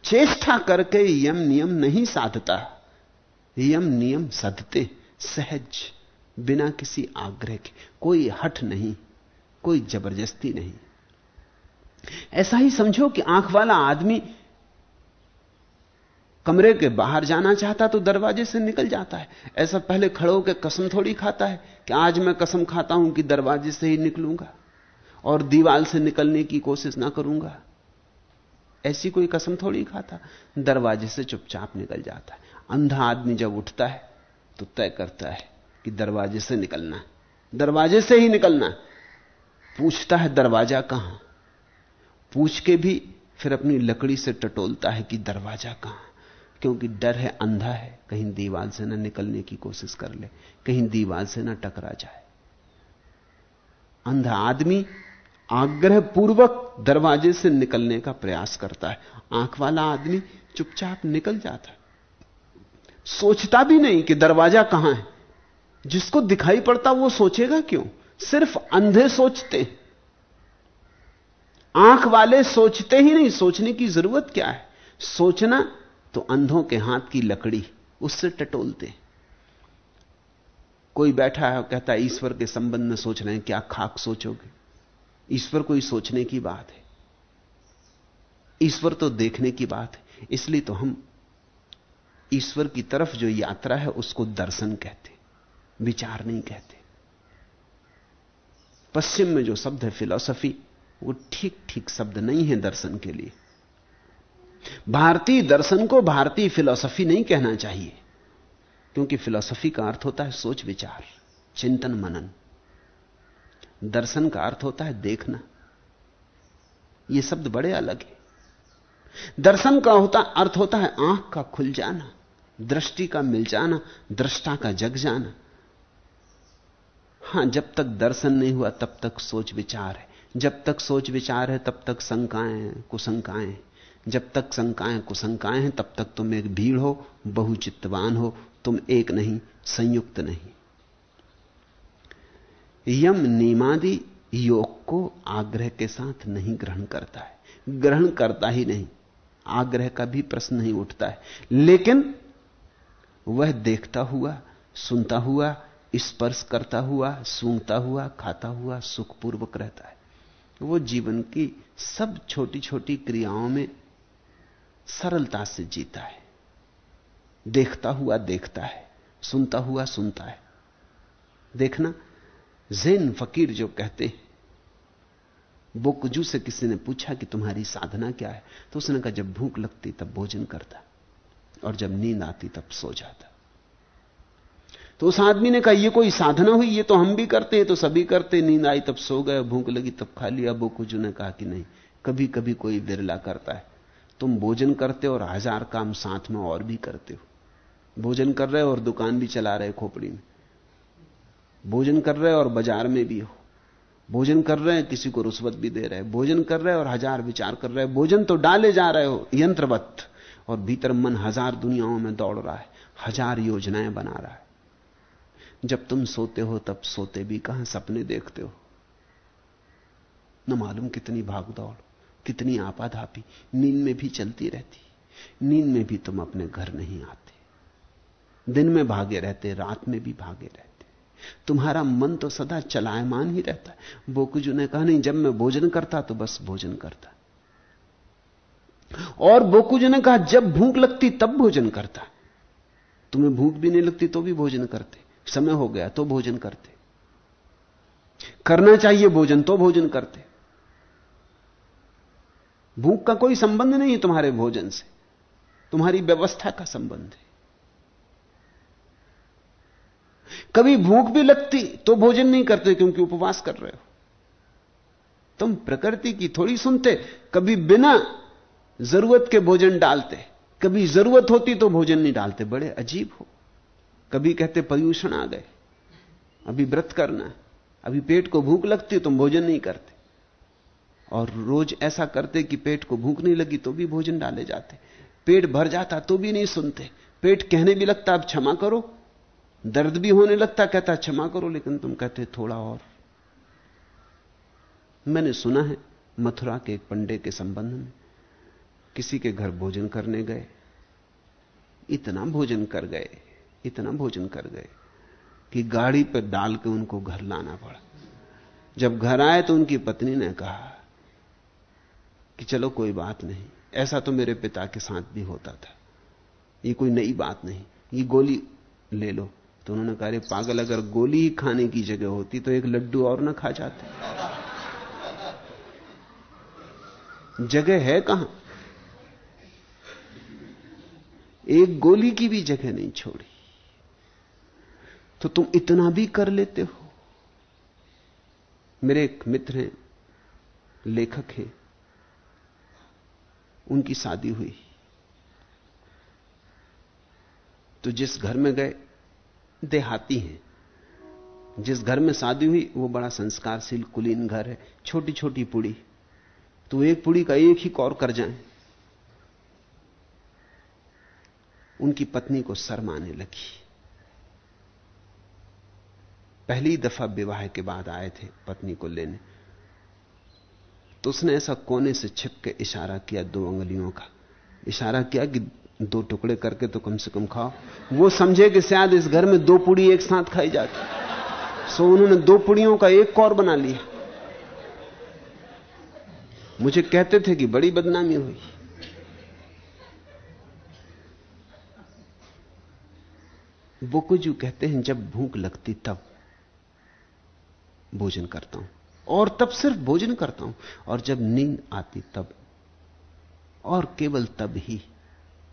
चेष्टा करके यम नियम नहीं साधता। यम नियम सधते सहज, बिना किसी आग्रह के। कोई हट नहीं, कोई ज़बरदस्ती नहीं। ऐसा ही समझो कि आँख वाला आदमी कमरे के बाहर जाना चाहता तो दरवाजे से निकल जाता है। ऐसा पहले खड़ो के कसम थोड़ी खाता है कि आज मैं कसम खाता हूँ कि दरवाजे से ही निकलूँगा और दीवाल से निकलने की कोशिश ना करूँगा। ऐसी कोई कसम थोड़ी खाता, दरवाजे से चुपचाप निकल जाता है। अंधा आदमी जब उठता है तो तय करता है कि दरवाजे से निकलना दरवाजे से ही निकलना पूछता है, दरवाज़ा कहाँ? पूछ के भी फिर अपनी लकड़ी से टटोलता है कि दरवाज़ा कहाँ? क्योंकि डर है, अंधा है। कहीं दीवार से ना निकलने की कोशिश कर ले, कहीं दीवार से ना टकरा जाए। अंधा आदमी आग्रह पूर्वक दरवाजे से निकलने का प्रयास करता है। आँख वाला आदमी चुपचाप निकल जाता है। सोचता भी नहीं कि दरवाज़ा कहाँ है। जिसको दिखाई पड़ता वो सोचेगा क्यों? सिर्फ़ अंधे सोचते आँख वाले सोचते ही नहीं, सोचने की ज़रूरत क्या है? सोचना तो अंधों के हाथ की लकड़ी उससे टटोलते। कोई बैठा है कहता है, ईश्वर के संबंध में सोच रहे हैं, क्या खाक सोचोगे? ईश्वर कोई सोचने की बात है। ईश्वर तो देखने की बात है। इसलिए तो हम ईश्वर की तरफ़ जो यात्रा है, उसको दर्शन कहते विचार नहीं कहते। पश्चिम में जो शब्द है, फिलॉसफी, वो ठीक ठीक शब्द नहीं है दर्शन के लिए। भारतीय दर्शन को भारतीय फिलॉसफी नहीं कहना चाहिए, क्योंकि फिलॉसफी का अर्थ होता है सोच विचार, चिंतन मनन। दर्शन का अर्थ होता है देखना। ये शब्द बड़े अलग है। दर्शन का होता, अर्थ होता है आँख का खुल जाना, दृष्टि का मिल जाना, दृष्टा का जग जाना। हाँ, जब तक दर्शन नहीं हुआ, तब तक सोच विचार है। जब तक सोच विचार है, तब तक शंकाएँ, कुशंकाएँ जब तक शंकाएँ कुशंकाएँ हैं, तब तक तुम एक भीड़ हो, बहुचित्तवान हो, तुम एक नहीं, संयुक्त नहीं। यम नियमादि योग को आग्रह के साथ नहीं ग्रहण करता है। ग्रहण करता ही नहीं। आग्रह का भी प्रश्न नहीं उठता है। लेकिन वह देखता हुआ, सुनता हुआ, स्पर्श करता हुआ, सूंघता हुआ, खाता हुआ, सुखपूर्वक रहता है। वो जीवन की सब छोटी छोटी क्रियाओं में सरलता से जीता है। देखता हुआ देखता है, सुनता हुआ सुनता है। देखना, जैन फकीर जो कहते हैं, बोकजू से किसी ने पूछा कि तुम्हारी साधना क्या है तो उसने कहा, जब भूख लगती तब भोजन करता, और जब नींद आती तब सो जाता। तो उस आदमी ने कहा यह कोई साधना हुई, ये तो हम भी करते हैं तो सभी करते नींद आई तब सो गए, भूख लगी तब खा लिया। बोकुजू ने कहा कि नहीं कभी कभी कोई बिरला करता है। तुम भोजन करते हो और हज़ार काम साथ में और भी करते हो। भोजन कर रहे हो और दुकान भी चला रहे खोपड़ी में। भोजन कर रहे हो और बाज़ार में भी हो। भोजन कर रहे हैं, किसी को रुस्वत भी दे रहे हैं। भोजन कर रहे हो और हज़ार विचार कर रहे हैं। भोजन तो डाले जा रहे हो, यंत्रवत। और भीतर मन हज़ार दुनियाओं में दौड़ रहा है, हज़ार योजनाएँ बना रहा है। जब तुम सोते हो, तब सोते भी कहाँ सपने देखते हो। न मालूम कितनी भागदौड़ कितनी आपाधापी नींद में भी चलती रहती। नींद में भी तुम अपने घर नहीं आते। दिन में भागे रहते, रात में भी भागे रहते। तुम्हारा मन तो सदा चलायमान ही रहता है। बोकुजू ने कहा, नहीं, जब मैं भोजन करता तो बस भोजन करता। और बोकुजू ने कहा, जब भूख लगती तब भोजन करता। तुम्हें भूख भी नहीं लगती तो भी भोजन करते। समय हो गया तो भोजन करते। करना चाहिए भोजन तो भोजन करते। भूख का कोई संबंध नहीं है तुम्हारे भोजन से। तुम्हारी व्यवस्था का संबंध है। कभी भूख भी लगती तो भोजन नहीं करते क्योंकि उपवास कर रहे हो। तुम प्रकृति की थोड़ी सुनते, कभी बिना ज़रूरत के भोजन डालते, कभी ज़रूरत होती तो भोजन नहीं डालते, बड़े अजीब हो। कभी कहते पर्यूषण आ गए, अभी व्रत करना, अभी पेट को भूख लगती तुम भोजन नहीं करते। और रोज ऐसा करते कि पेट को भूख नहीं लगी तो भी भोजन डाले जाते। पेट भर जाता तो भी नहीं सुनते। पेट कहने भी लगता, अब क्षमा करो। दर्द भी होने लगता, कहता, क्षमा करो, लेकिन तुम कहते, थोड़ा और। मैंने सुना है, मथुरा के एक पंडे के संबंध में, किसी के घर भोजन करने गए। इतना भोजन कर गए, इतना भोजन कर गए, कि गाड़ी पर डाल के उनको घर लाना पड़ा। जब घर आए तो उनकी पत्नी ने कहा कि चलो कोई बात नहीं। ऐसा तो मेरे पिता के साथ भी होता था। ये कोई नई बात नहीं। ये गोली ले लो। तो उन्होंने कहा पागल, अगर गोली ही खाने की जगह होती तो एक लड्डू और ना खा जाते। जगह है कहाँ? एक गोली की भी जगह नहीं छोड़ी। तो तुम इतना भी कर लेते हो। मेरे एक मित्र हैं, लेखक हैं। उनकी शादी हुई। तो जिस घर में गए, देहाती हैं। जिस घर में शादी हुई, वो बड़ा संस्कारशील, कुलीन घर है छोटी छोटी पुड़ी। तो एक पुड़ी का एक ही कौर कर जाए। उनकी पत्नी को शर्माने लगी। पहली दफ़ा विवाह के बाद आए थे पत्नी को लेने। तो उसने ऐसा कोने से छिप के इशारा किया दो उंगलियों का। इशारा किया कि दो टुकड़े करके तो कम से कम खाओ। वो समझे कि शायद इस घर में दो पुड़ी एक साथ खाई जाती। सो उन्होंने दो पुड़ियों का एक कौर बना लिया। मुझे कहते थे कि बड़ी बदनामी हुई। बोकुजू कहते हैं, जब भूख लगती तब भोजन करता हूँ। और तब सिर्फ़ भोजन करता हूँ। और जब नींद आती तब, और केवल तब ही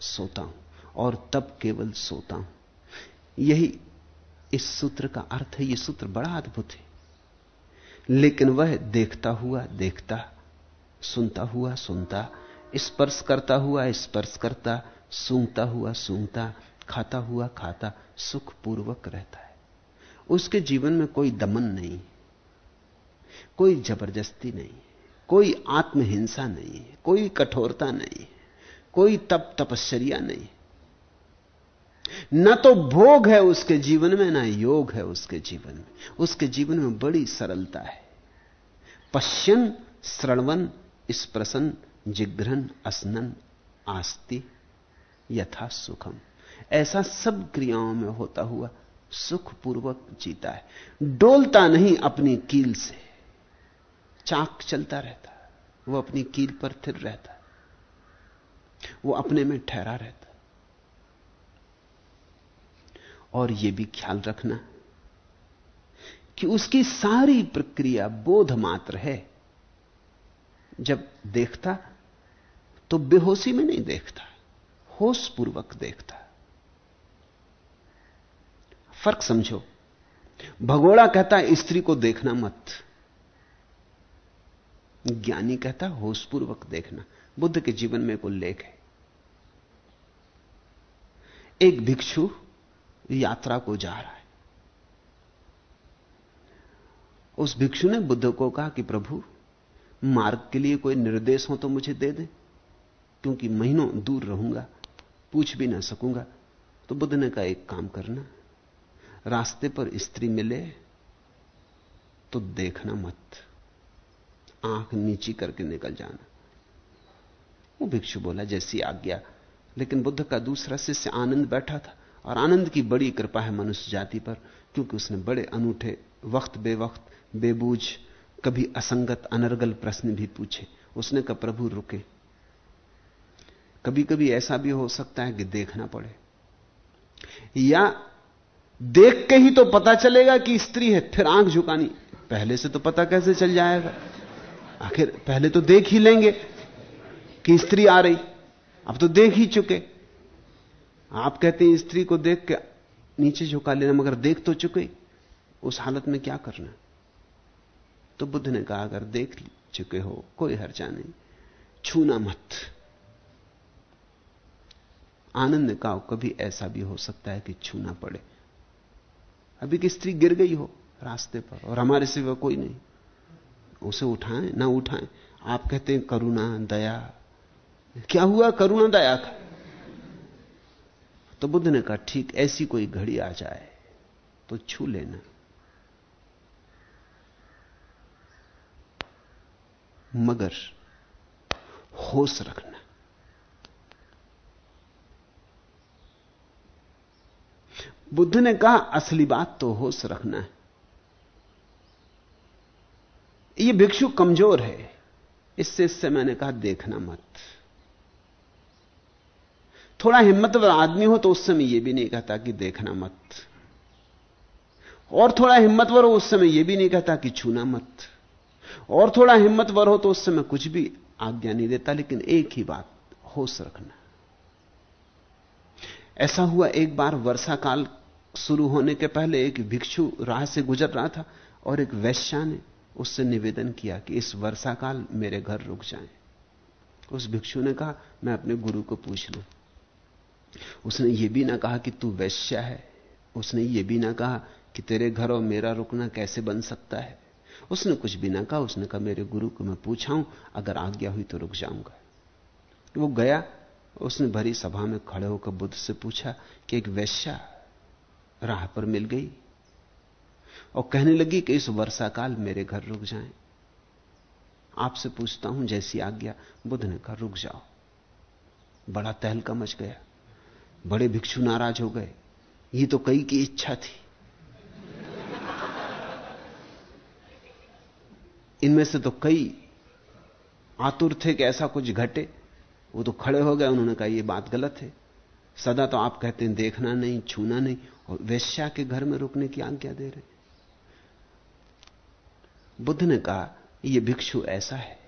सोता हूँ, और तब केवल सोता हूँ। यही इस सूत्र का अर्थ है यह सूत्र बड़ा अद्भुत है। लेकिन वह देखता हुआ, देखता, सुनता हुआ, सुनता, स्पर्श करता हुआ, स्पर्श करता, सूंघता हुआ, सूंघता, खाता हुआ, खाता, सुखपूर्वक रहता है। उसके जीवन में कोई दमन नहीं। कोई ज़बरदस्ती नहीं कोई आत्महिंसा नहीं कोई कठोरता नहीं कोई तप तपश्चर्या नहीं न तो भोग है उसके जीवन में, ना योग है उसके जीवन में। उसके जीवन में बड़ी सरलता है। पश्यन, श्रवण, स्प्रसन, जिघ्रन, असनन, आस्ति, यथा सुखम। ऐसा सब क्रियाओं में होता हुआ सुखपूर्वक जीता है। डोलता नहीं अपनी कील से। चाक चलता रहता वो अपनी कील पर थिर रहता वो अपने में ठहरा रहता और यह भी ख्याल रखना कि उसकी सारी प्रक्रिया बोध मात्र है। जब देखता तो बेहोशी में नहीं देखता होश पूर्वक देखता। फ़र्क समझो, भगोड़ा कहता है स्त्री को देखना मत। ज्ञानी कहता, होशपूर्वक देखना। बुद्ध के जीवन में एक उल्लेख है। एक भिक्षु यात्रा को जा रहा है। उस भिक्षु ने बुद्ध को कहा कि, प्रभु, मार्ग के लिए कोई निर्देश हो तो मुझे दे दे। क्योंकि महीनों दूर रहूँगा, पूछ भी ना सकूँगा। तो बुद्ध ने कहा, एक काम करना, रास्ते पर स्त्री मिले तो देखना मत। आँख नीची करके निकल जाना। वो भिक्षु बोला, जैसी आज्ञा। लेकिन बुद्ध का दूसरा शिष्य आनंद बैठा था और आनंद की बड़ी कृपा है मनुष्य जाति पर, क्योंकि उसने बड़े अनूठे, वक्त बेवक्त, बेबूझ, कभी असंगत, अनर्गल प्रश्न भी पूछे। उसने कहा, प्रभु, रुके। कभी कभी ऐसा भी हो सकता है कि देखना पड़े। या देख के ही तो पता चलेगा कि स्त्री है, फिर आँख झुकानी। पहले से तो पता कैसे चल जाएगा? आखिर पहले तो देख ही लेंगे कि स्त्री आ रही। अब तो देख ही चुके। आप कहते हैं स्त्री को देख के नीचे झुका लेना, मगर देख तो चुके। उस हालत में क्या करना? तो बुद्ध ने कहा, अगर देख चुके हो, कोई हर्जा नहीं। छूना मत। आनंद ने कहा कभी ऐसा भी हो सकता है कि छूना पड़े। अभी की स्त्री गिर गई हो रास्ते पर, और हमारे सिवा कोई नहीं। उसे उठाएँ, ना उठाएँ। आप कहते हैं, करुणा, दया। क्या हुआ? करुणा, दया का। तो बुद्ध ने कहा, ठीक, ऐसी कोई घड़ी आ जाए तो छू लेना। मगर होश रखना। बुद्ध ने कहा, असली बात तो होश रखना है। ये भिक्षु कमज़ोर है। इससे इससे मैंने कहा, देखना मत। थोड़ा हिम्मतवर आदमी हो तो उस समय यह भी नहीं कहता कि देखना मत। और थोड़ा हिम्मतवर हो उस समय यह भी नहीं कहता कि छूना मत। और थोड़ा हिम्मतवर हो तो उस समय कुछ भी आज्ञा नहीं देता, लेकिन एक ही बात, होश रखना। ऐसा हुआ एक बार वर्षा काल शुरू होने के पहले एक भिक्षु राह से गुजर रहा था और एक वैश्या ने उससे निवेदन किया कि इस वर्षा काल मेरे घर रुक जाएँ। उस भिक्षु ने कहा, मैं अपने गुरु को पूछ लू। उसने यह भी ना कहा कि तू वैश्या है। उसने ये भी ना कहा कि तेरे घर और मेरा रुकना कैसे बन सकता है। उसने कुछ भी ना कहा। उसने कहा, मेरे गुरु को मैं पूछाऊं, अगर आज्ञा हुई तो रुक जाऊँगा। वो गया। उसने भरी सभा में खड़े होकर बुद्ध से पूछा कि एक वैश्या राह पर मिल गई? और कहने लगी कि इस वर्षा काल मेरे घर रुक जाएँ। आपसे पूछता हूँ, जैसी आज्ञा, बुद्ध ने कहा, रुक जाओ। बड़ा तहलका मच गया। बड़े भिक्षु नाराज़ हो गए। ये तो कई की इच्छा थी। इनमें से तो कई आतुर थे कि ऐसा कुछ घटे। वो तो खड़े हो गए, उन्होंने कहा यह बात गलत है। सदा तो आप कहते हैं, देखना नहीं, छूना नहीं, और वैश्या के घर में रुकने की आज्ञा दे रहे बुद्ध ने कहा यह भिक्षु ऐसा है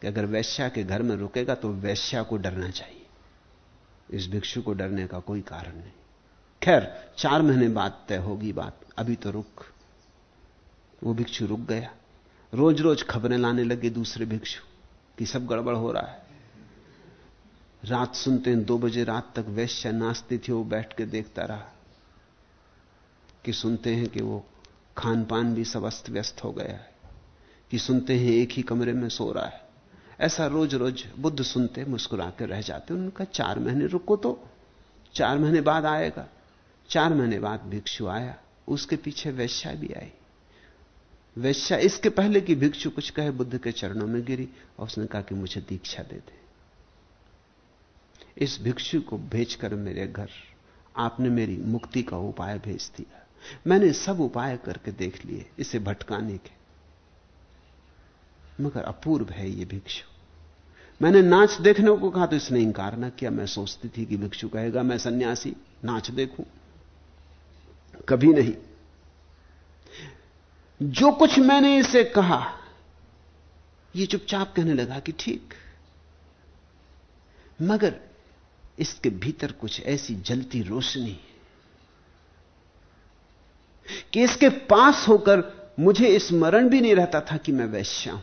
कि अगर वैश्या के घर में रुकेगा तो वैश्या को डरना चाहिए। इस भिक्षु को डरने का कोई कारण नहीं। खैर, चार महीने बाद तय होगी बात। अभी तो रुक। वो भिक्षु रुक गया। रोज रोज खबरें लाने लगे दूसरे भिक्षु कि सब गड़बड़ हो रहा है। रात सुनते हैं दो बजे रात तक वैश्य नाचती थी, वो बैठ के देखता रहा कि सुनते हैं कि वो खान पान भी सब अस्त व्यस्त हो गया है कि सुनते हैं एक ही कमरे में सो रहा है। ऐसा रोज रोज बुद्ध सुनते मुस्कुरा कर रह जाते उनका चार महीने रुको तो चार महीने बाद आएगा, चार महीने बाद भिक्षु आया, उसके पीछे वैश्या भी आई। वैश्या इसके पहले कि भिक्षु कुछ कहे, बुद्ध के चरणों में गिरी और उसने कहा कि मुझे दीक्षा दे दे। इस भिक्षु को भेजकर मेरे घर, आपने मेरी मुक्ति का उपाय भेज दिया। मैंने सब उपाय करके देख लिए, इसे भटकाने के। मगर अपूर्व है ये भिक्षु। मैंने नाच देखने को कहा तो इसने इंकार ना किया। मैं सोचती थी कि भिक्षु कहेगा, मैं सन्यासी, नाच देखूँ। कभी नहीं। जो कुछ मैंने इसे कहा, ये चुपचाप कहने लगा कि ठीक। मगर इसके भीतर कुछ ऐसी जलती रोशनी कि इसके पास होकर मुझे स्मरण भी नहीं रहता था कि मैं वैश्या हूँ।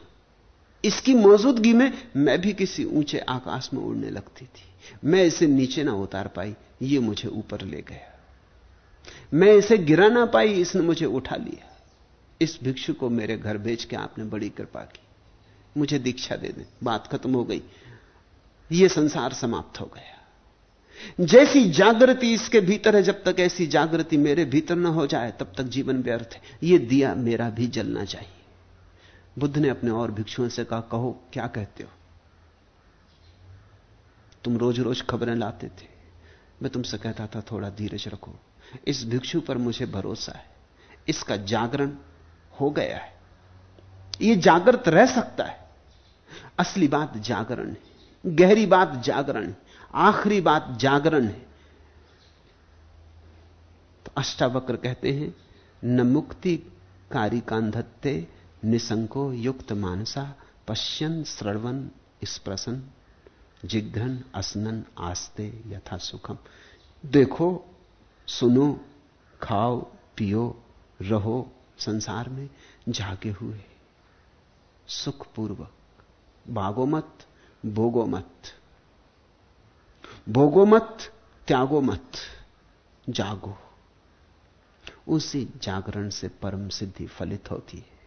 इसकी मौजूदगी में मैं भी किसी ऊँचे आकाश में उड़ने लगती थी। मैं इसे नीचे ना उतार पाई, ये मुझे ऊपर ले गया। मैं इसे गिरा ना पाई, इसने मुझे उठा लिया। इस भिक्षु को मेरे घर भेज के आपने बड़ी कृपा की। मुझे दीक्षा दे दे। बात खत्म हो गई। यह संसार समाप्त हो गया। जैसी जागृति इसके भीतर है, जब तक ऐसी जागृति मेरे भीतर न हो जाए, तब तक जीवन व्यर्थ है। यह दिया मेरा भी जलना चाहिए। बुद्ध ने अपने और भिक्षुओं से कहा, कहो, क्या कहते हो? तुम रोज रोज खबरें लाते थे। मैं तुमसे कहता था, थोड़ा धीरज रखो। इस भिक्षु पर मुझे भरोसा है। इसका जागरण हो गया है। यह जागृत रह सकता है। असली बात जागरण है। गहरी बात जागरण है। आखिरी बात जागरण है। तो अष्टावक्र कहते हैं, न मुक्ति कारी कांधत्ते, निसंको युक्त मानसा, पश्यन श्रवण स्प्रसन, जिघ्रन, असनन, आस्ते, यथा सुखम। देखो, सुनो, खाओ, पियो, रहो, संसार में जागे हुए। सुखपूर्वक। भागो मत, भोगो मत। भोगो मत त्यागो मत जागो। उसी जागरण से परम सिद्धि फलित होती है।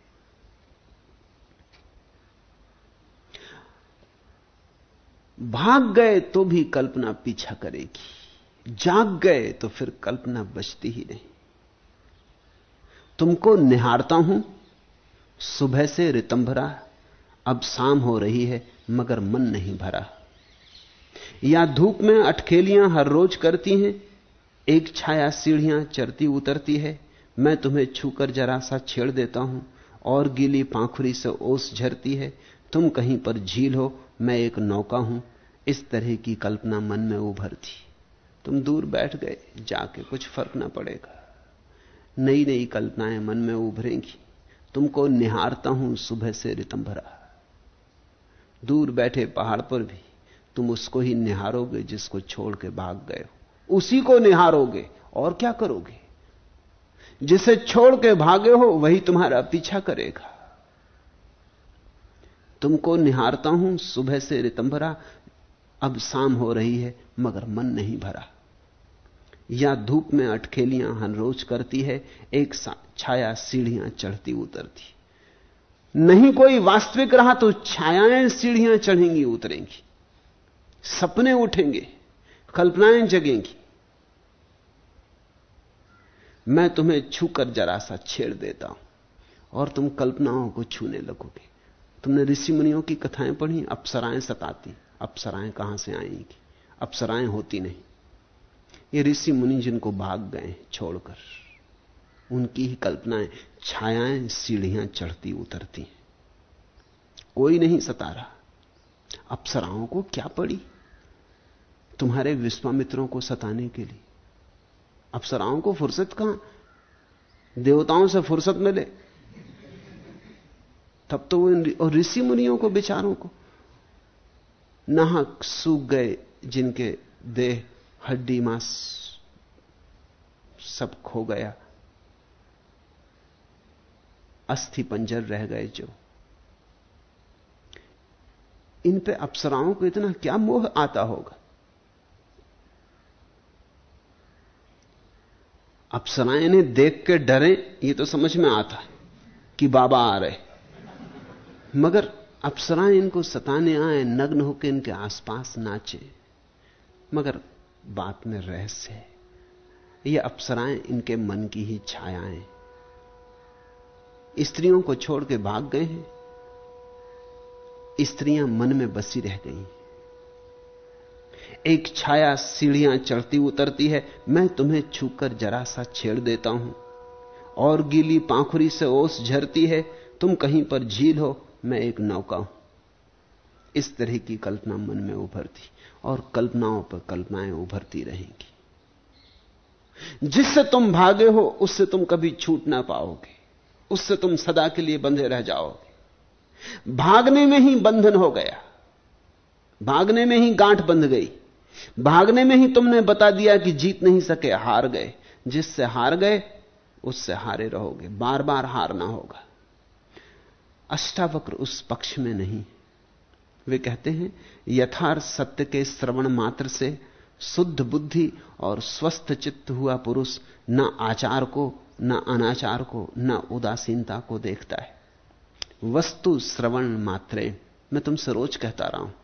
भाग गए तो भी कल्पना पीछा करेगी। जाग गए तो फिर कल्पना बचती ही नहीं। तुमको निहारता हूँ, सुबह से रितंभरा, अब शाम हो रही है, मगर मन नहीं भरा। या धूप में अटखेलियाँ हर रोज करती हैं? एक छाया सीढ़ियाँ चरती उतरती है। मैं तुम्हें छूकर जरा सा छेड़ देता हूँ और गीली पाखुरी से ओस झरती है। तुम कहीं पर झील हो, मैं एक नौका हूँ। इस तरह की कल्पना मन में उभरती। तुम दूर बैठ गए, जाके कुछ फ़र्क ना पड़ेगा। नई नई कल्पनाएँ मन में उभरेंगी। तुमको निहारता हूँ सुबह से रितंभरा। दूर बैठे पहाड़ पर भी तुम उसको ही निहारोगे जिसको छोड़ के भाग गए हो। उसी को निहारोगे, और क्या करोगे? जिसे छोड़ के भागे हो, वही तुम्हारा पीछा करेगा। तुमको निहारता हूँ, सुबह से रितंभरा अब शाम हो रही है, मगर मन नहीं भरा। या धूप में अटखेलियाँ हनरोज करती है, एक छाया सीढ़ियाँ चढ़ती उतरती। नहीं कोई वास्तविक रहा तो छायाएँ सीढ़ियाँ चढ़ेंगी, उतरेंगी। सपने उठेंगे, कल्पनाएँ जगेंगी। मैं तुम्हें छूकर जरा सा छेड़ देता हूँ और तुम कल्पनाओं को छूने लगोगे। तुमने ऋषि मुनियों की कथाएँ पढ़ी, अप्सराएँ सताती, अप्सराएँ कहाँ से आएँगी? अप्सराएँ होती नहीं। ये ऋषि मुनि जिनको भाग गए छोड़कर, उनकी ही कल्पनाएँ, छायाएँ, सीढ़ियाँ चढ़ती उतरती कोई नहीं सता रहा। अप्सराओं को क्या पड़ी? तुम्हारे विश्वामित्रों को सताने के लिए। अप्सराओं को फुर्सत कहाँ? देवताओं से फुर्सत मिले। तब तो वो और ऋषि मुनियों को, बेचारों को। नाहक सूख गए जिनके देह, हड्डी, मांस सब खो गया। अस्थि पंजर रह गए जो। इन पे अप्सराओं को इतना क्या मोह आता होगा? अप्सराएँ इन्हें देख के डरे, ये तो समझ में आता है कि बाबा आ रहे मगर अप्सराएँ इनको सताने आए, नग्न होकर इनके आसपास नाचे। मगर बात में रहस्य है। ये अप्सराएँ इनके मन की ही छायाएँ। स्त्रियों को छोड़ के भाग गए हैं। स्त्रियाँ मन में बसी रह गई एक छाया सीढ़ियाँ चढ़ती उतरती है, मैं तुम्हें छूकर जरा सा छेड़ देता हूँ। और गीली पाखुरी से ओस झरती है, तुम कहीं पर झील हो, मैं एक नौका हूँ। इस तरह की कल्पना मन में उभरती, और कल्पनाओं पर कल्पनाएँ उभरती रहेंगी। जिससे तुम भागे हो, उससे तुम कभी छूट ना पाओगे। उससे तुम सदा के लिए बंधे रह जाओगे। भागने में ही बंधन हो गया। भागने में ही गांठ बंध गई। भागने में ही तुमने बता दिया कि जीत नहीं सके, हार गए। जिससे हार गए, उससे हारे रहोगे। बार बार हारना होगा। अष्टावक्र उस पक्ष में नहीं। वे कहते हैं, यथार्थ सत्य के श्रवण मात्र से शुद्ध बुद्धि और स्वस्थ चित्त हुआ पुरुष न आचार को, न अनाचार को, न उदासीनता को देखता है। वस्तु श्रवण मात्रे, मैं तुमसे रोज कहता रहा हूँ।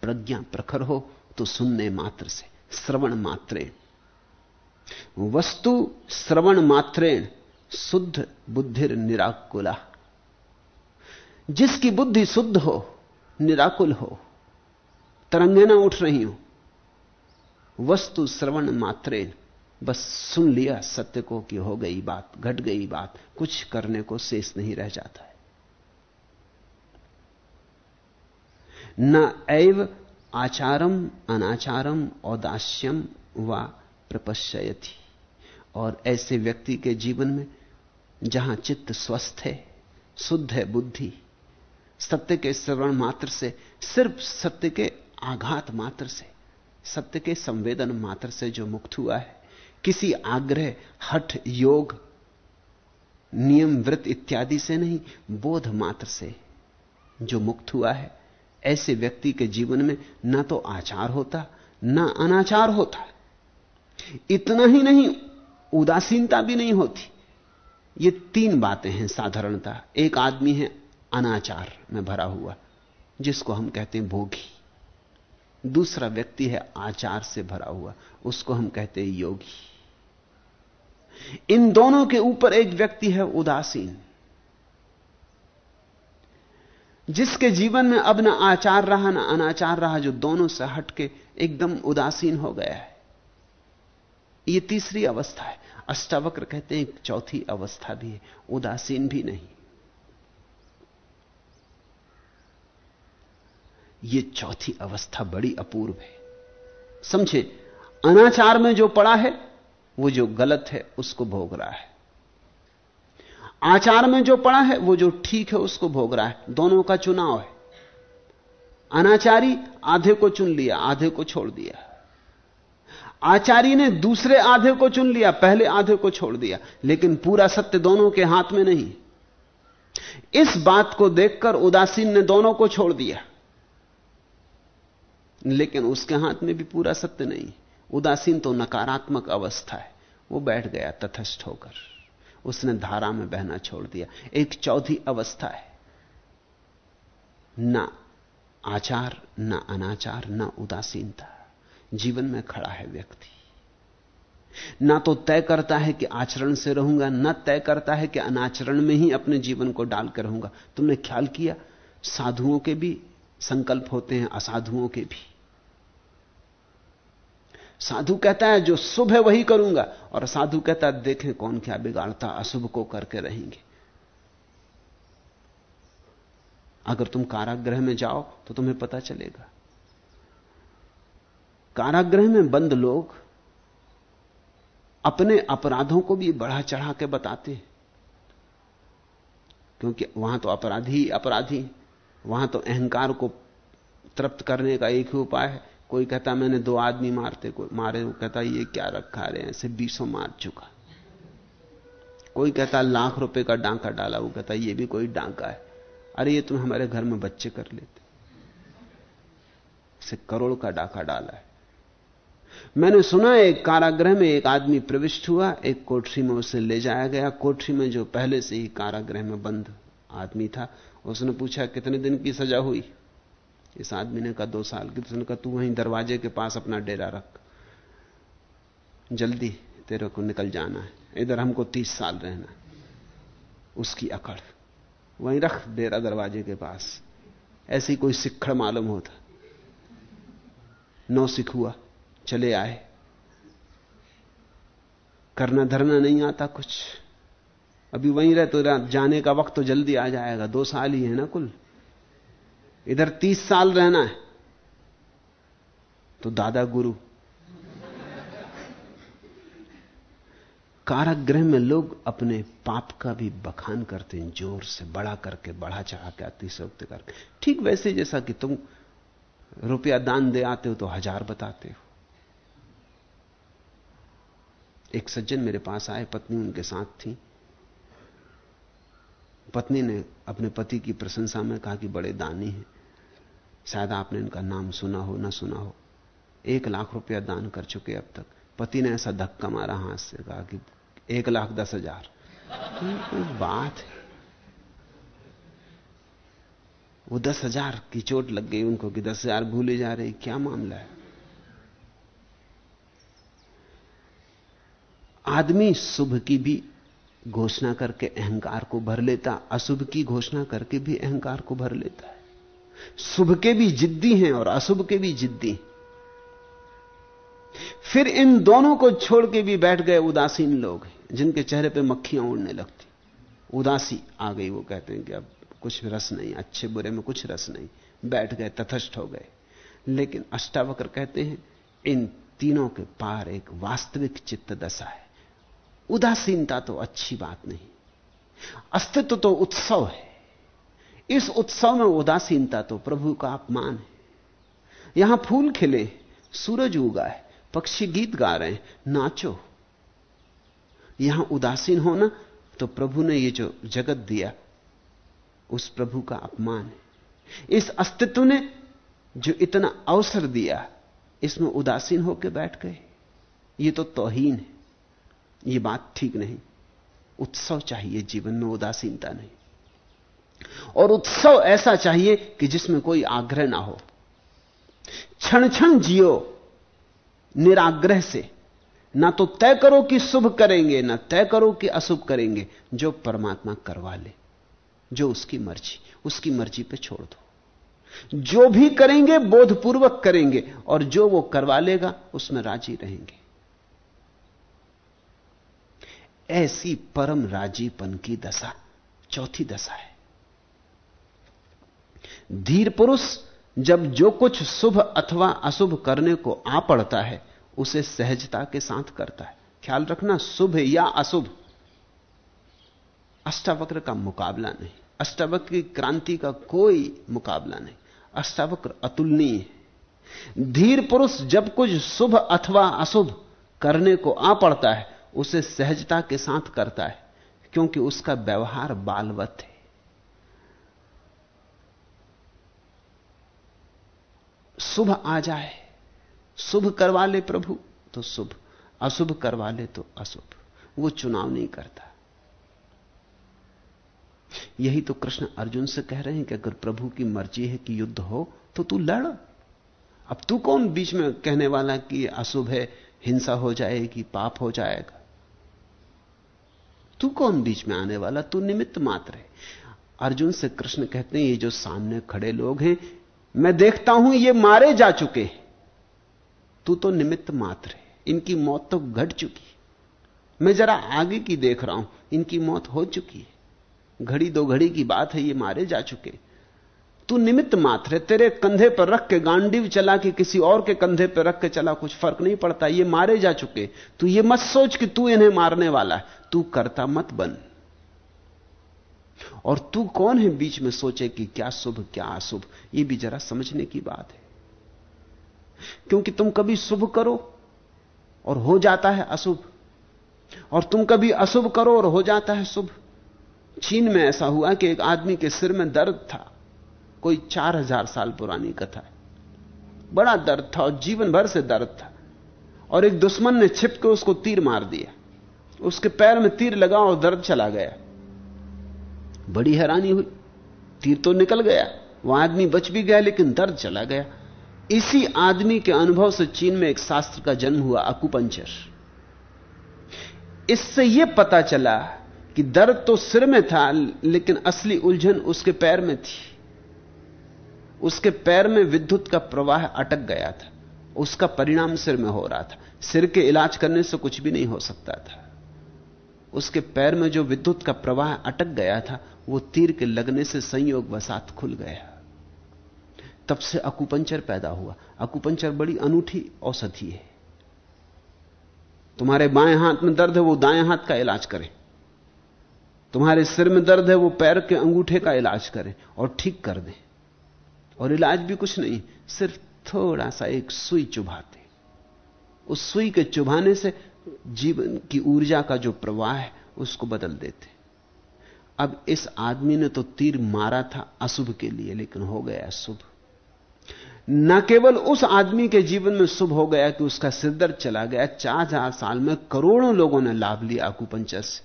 प्रज्ञा प्रखर हो तो सुनने मात्र से, श्रवण मात्रे वस्तु श्रवण मात्रेण, शुद्ध बुद्धिर निराकुला। जिसकी बुद्धि शुद्ध हो, निराकुल हो, तरंगे ना उठ रही हो, वस्तु श्रवण मात्रेण, बस सुन लिया सत्य को कि हो गई बात, घट गई बात, कुछ करने को शेष नहीं रह जाता है न एव आचारम अनाचारम औदास्यम व प्रपश्यति। और ऐसे व्यक्ति के जीवन में जहाँ चित्त स्वस्थ है, शुद्ध है बुद्धि, सत्य के श्रवण मात्र से, सिर्फ़ सत्य के आघात मात्र से, सत्य के संवेदन मात्र से जो मुक्त हुआ है, किसी आग्रह, हठ, योग, नियम, व्रत इत्यादि से नहीं, बोध मात्र से जो मुक्त हुआ है ऐसे व्यक्ति के जीवन में ना तो आचार होता, ना अनाचार होता। इतना ही नहीं, उदासीनता भी नहीं होती। ये तीन बातें हैं साधारणता। एक आदमी है, अनाचार में भरा हुआ, जिसको हम कहते हैं भोगी। दूसरा व्यक्ति है, आचार से भरा हुआ, उसको हम कहते हैं योगी। इन दोनों के ऊपर एक व्यक्ति है, उदासीन। जिसके जीवन में अब ना आचार रहा, ना अनाचार रहा, जो दोनों से हटके एकदम उदासीन हो गया है। यह तीसरी अवस्था है। अष्टावक्र कहते हैं चौथी अवस्था भी है। उदासीन भी नहीं। यह चौथी अवस्था बड़ी अपूर्व है। समझे? अनाचार में जो पड़ा है, वो जो गलत है, उसको भोग रहा है। आचार में जो पड़ा है, वो जो ठीक है, उसको भोग रहा है। दोनों का चुनाव है। अनाचारी आधे को चुन लिया, आधे को छोड़ दिया। आचारी ने दूसरे आधे को चुन लिया, पहले आधे को छोड़ दिया, लेकिन पूरा सत्य दोनों के हाथ में नहीं। इस बात को देखकर उदासीन ने दोनों को छोड़ दिया। लेकिन उसके हाथ में भी पूरा सत्य नहीं। उदासीन तो नकारात्मक अवस्था है। वो बैठ गया, तथस्थ होकर। उसने धारा में बहना छोड़ दिया। एक चौथी अवस्था है। ना आचार, ना अनाचार, न उदासीनता। जीवन में खड़ा है व्यक्ति। ना तो तय करता है कि आचरण से रहूँगा, ना तय करता है कि अनाचरण में ही अपने जीवन को डालकर रहूँगा। तुमने ख्याल किया? साधुओं के भी संकल्प होते हैं, असाधुओं के भी। साधु कहता है, जो शुभ है वही करूँगा। और साधु कहता है, देखें कौन क्या बिगाड़ता, अशुभ को करके रहेंगे। अगर तुम कारागृह में जाओ तो तुम्हें पता चलेगा। कारागृह में बंद लोग अपने अपराधों को भी बढ़ा चढ़ा के बताते हैं। क्योंकि वहाँ तो अपराधी अपराधी, वहाँ तो अहंकार को तृप्त करने का एक ही उपाय है। कोई कहता, मैंने दो आदमी मारते कोई मारे, वो कहता, ये क्या रखा रहे ऐसे बीसों मार चुका कोई कहता, लाख रुपए का डांका डाला। वो कहता, ये भी कोई डांका है। अरे, ये तुम हमारे घर में बच्चे कर लेते से करोड़ का डाका डाला है। मैंने सुना, एक कारागृह में एक आदमी प्रविष्ट हुआ, एक कोठरी में उसे ले जाया गया। कोठरी में जो पहले से ही कारागृह में बंद आदमी था, उसने पूछा, कितने दिन की सजा हुई? इस आदमी ने कहा दो साल की, उसने कहा, तू वहीं दरवाजे के पास अपना डेरा रख। जल्दी तेरे को निकल जाना है। इधर हमको तीस साल रहना उसकी अकड़। वहीं रख डेरा दरवाजे के पास। ऐसी कोई सिक्खड़ मालूम होता। नौ सिख हुआ, चले आए। करना धरना नहीं आता कुछ। अभी वहीं रहे तो जाने का वक्त तो जल्दी आ जाएगा। दो साल ही है ना कुल। इधर तीस साल रहना है। तो दादा गुरु, कारागृह में लोग अपने पाप का भी बखान करते हैं, ज़ोर से बड़ा करके, बढ़ा चढ़ा के अतिशोक्त करके। ठीक वैसे जैसा कि तुम रुपया दान दे आते हो तो हज़ार बताते हो। एक सज्जन मेरे पास आए, पत्नी उनके साथ थी। पत्नी ने अपने पति की प्रशंसा में कहा कि बड़े दानी हैं। शायद आपने इनका नाम सुना हो, ना सुना हो। एक लाख रुपया दान कर चुके अब तक। पति ने ऐसा धक्का मारा हाथ से, कहा कि एक लाख दस हज़ार। कोई बात है। वो दस हज़ार की चोट लग गई उनको कि दस हज़ार भूले जा रहे, क्या मामला है? आदमी शुभ की भी घोषणा करके अहंकार को भर लेता, अशुभ की घोषणा करके भी अहंकार को भर लेता। है शुभ के भी जिद्दी हैं और अशुभ के भी जिद्दी फिर इन दोनों को छोड़ के भी बैठ गए उदासीन लोग जिनके चेहरे पे मक्खियाँ उड़ने लगती। उदासी आ गई, वो कहते हैं कि अब कुछ रस नहीं, अच्छे बुरे में कुछ रस नहीं। बैठ गए, तथस्थ हो गए। लेकिन अष्टावक्र कहते हैं, इन तीनों के पार एक वास्तविक चित्त दशा है। उदासीनता तो अच्छी बात नहीं। अस्तित्व तो उत्सव है। इस उत्सव में उदासीनता तो प्रभु का अपमान है। यहाँ फूल खिले, सूरज उगा है पक्षी गीत गा रहे हैं, नाचो। यहाँ उदासीन होना तो प्रभु ने ये जो जगत दिया, उस प्रभु का अपमान है। इस अस्तित्व ने जो इतना अवसर दिया, इसमें उदासीन होकर बैठ गए। ये तो तोहीन है। ये बात ठीक नहीं। उत्सव चाहिए जीवन में उदासीनता नहीं। और उत्सव ऐसा चाहिए कि जिसमें कोई आग्रह ना हो। क्षण क्षण जियो निराग्रह से। ना तो तय करो कि शुभ करेंगे, ना तय करो कि अशुभ करेंगे, जो परमात्मा करवा ले, जो उसकी मर्ज़ी उसकी मर्ज़ी पे छोड़ दो। जो भी करेंगे, बोधपूर्वक करेंगे, और जो वो करवा लेगा, उसमें राज़ी रहेंगे। ऐसी परम राजीपन की दशा, चौथी दशा है। धीर पुरुष जब जो कुछ शुभ अथवा अशुभ करने को आ पड़ता है, उसे सहजता के साथ करता है। ख्याल रखना, शुभ या अशुभ, अष्टावक्र का मुकाबला नहीं। अष्टावक्र की क्रांति का कोई मुकाबला नहीं। अष्टावक्र अतुलनीय है। धीर पुरुष जब कुछ शुभ अथवा अशुभ करने को आ पड़ता है, उसे सहजता के साथ करता है, क्योंकि उसका व्यवहार बालवत है। शुभ आ जाए। शुभ करवा ले प्रभु तो शुभ। अशुभ करवा ले तो अशुभ। वो चुनाव नहीं करता। यही तो कृष्ण अर्जुन से कह रहे हैं कि अगर प्रभु की मर्ज़ी है कि युद्ध हो तो तू लड़। अब तू कौन बीच में कहने वाला कि अशुभ है, हिंसा हो जाएगी, पाप हो जाएगा? तू कौन बीच में आने वाला? तू निमित्त मात्र है। अर्जुन से कृष्ण कहते हैं, ये जो सामने खड़े लोग हैं मैं देखता हूँ ये मारे जा चुके तू तो निमित्त मात्र है। इनकी मौत तो घट चुकी मैं जरा आगे की देख रहा हूँ। इनकी मौत हो चुकी है। घड़ी दो घड़ी की बात है, ये मारे जा चुके तू निमित्त मात्र है। तेरे कंधे पर रख के गांडीव चला कि किसी और के कंधे पर रख के चला, कुछ फ़र्क नहीं पड़ता। ये मारे जा चुके तू ये मत सोच कि तू इन्हें मारने वाला है। तू करता मत बन। और तू कौन है बीच में सोचे कि क्या शुभ, क्या अशुभ? ये भी जरा समझने की बात है। क्योंकि तुम कभी शुभ करो और हो जाता है अशुभ। और तुम कभी अशुभ करो और हो जाता है शुभ। चीन में ऐसा हुआ कि एक आदमी के सिर में दर्द था। कोई चार हज़ार साल पुरानी कथा है। बड़ा दर्द था और जीवन भर से दर्द था। और एक दुश्मन ने छिप के उसको तीर मार दिया। उसके पैर में तीर लगा और दर्द चला गया। बड़ी हैरानी हुई। तीर तो निकल गया, वह आदमी बच भी गया, लेकिन दर्द चला गया। इसी आदमी के अनुभव से चीन में एक शास्त्र का जन्म हुआ, अकुपंचर। इससे यह पता चला कि दर्द तो सिर में था, लेकिन असली उलझन उसके पैर में थी। उसके पैर में विद्युत का प्रवाह अटक गया था। उसका परिणाम सिर में हो रहा था। सिर के इलाज करने से कुछ भी नहीं हो सकता था। उसके पैर में जो विद्युत का प्रवाह अटक गया था वो तीर के लगने से संयोग वसात खुल गया। तब से अकुपंचर पैदा हुआ। अकुपंचर बड़ी अनूठी औषधि है। तुम्हारे बाएँ हाथ में दर्द है, वो दाएँ हाथ का इलाज करें। तुम्हारे सिर में दर्द है, वो पैर के अंगूठे का इलाज करें और ठीक कर दें। और इलाज भी कुछ नहीं, सिर्फ़ थोड़ा सा एक सुई चुभाते। उस सुई के चुभाने से जीवन की ऊर्जा का जो प्रवाह है, उसको बदल देते। अब इस आदमी ने तो तीर मारा था अशुभ के लिए, लेकिन हो गया शुभ न केवल उस आदमी के जीवन में शुभ हो गया कि उसका सिरदर्द चला गया चार हज़ार साल में करोड़ों लोगों ने लाभ लिया अकुपंचर से।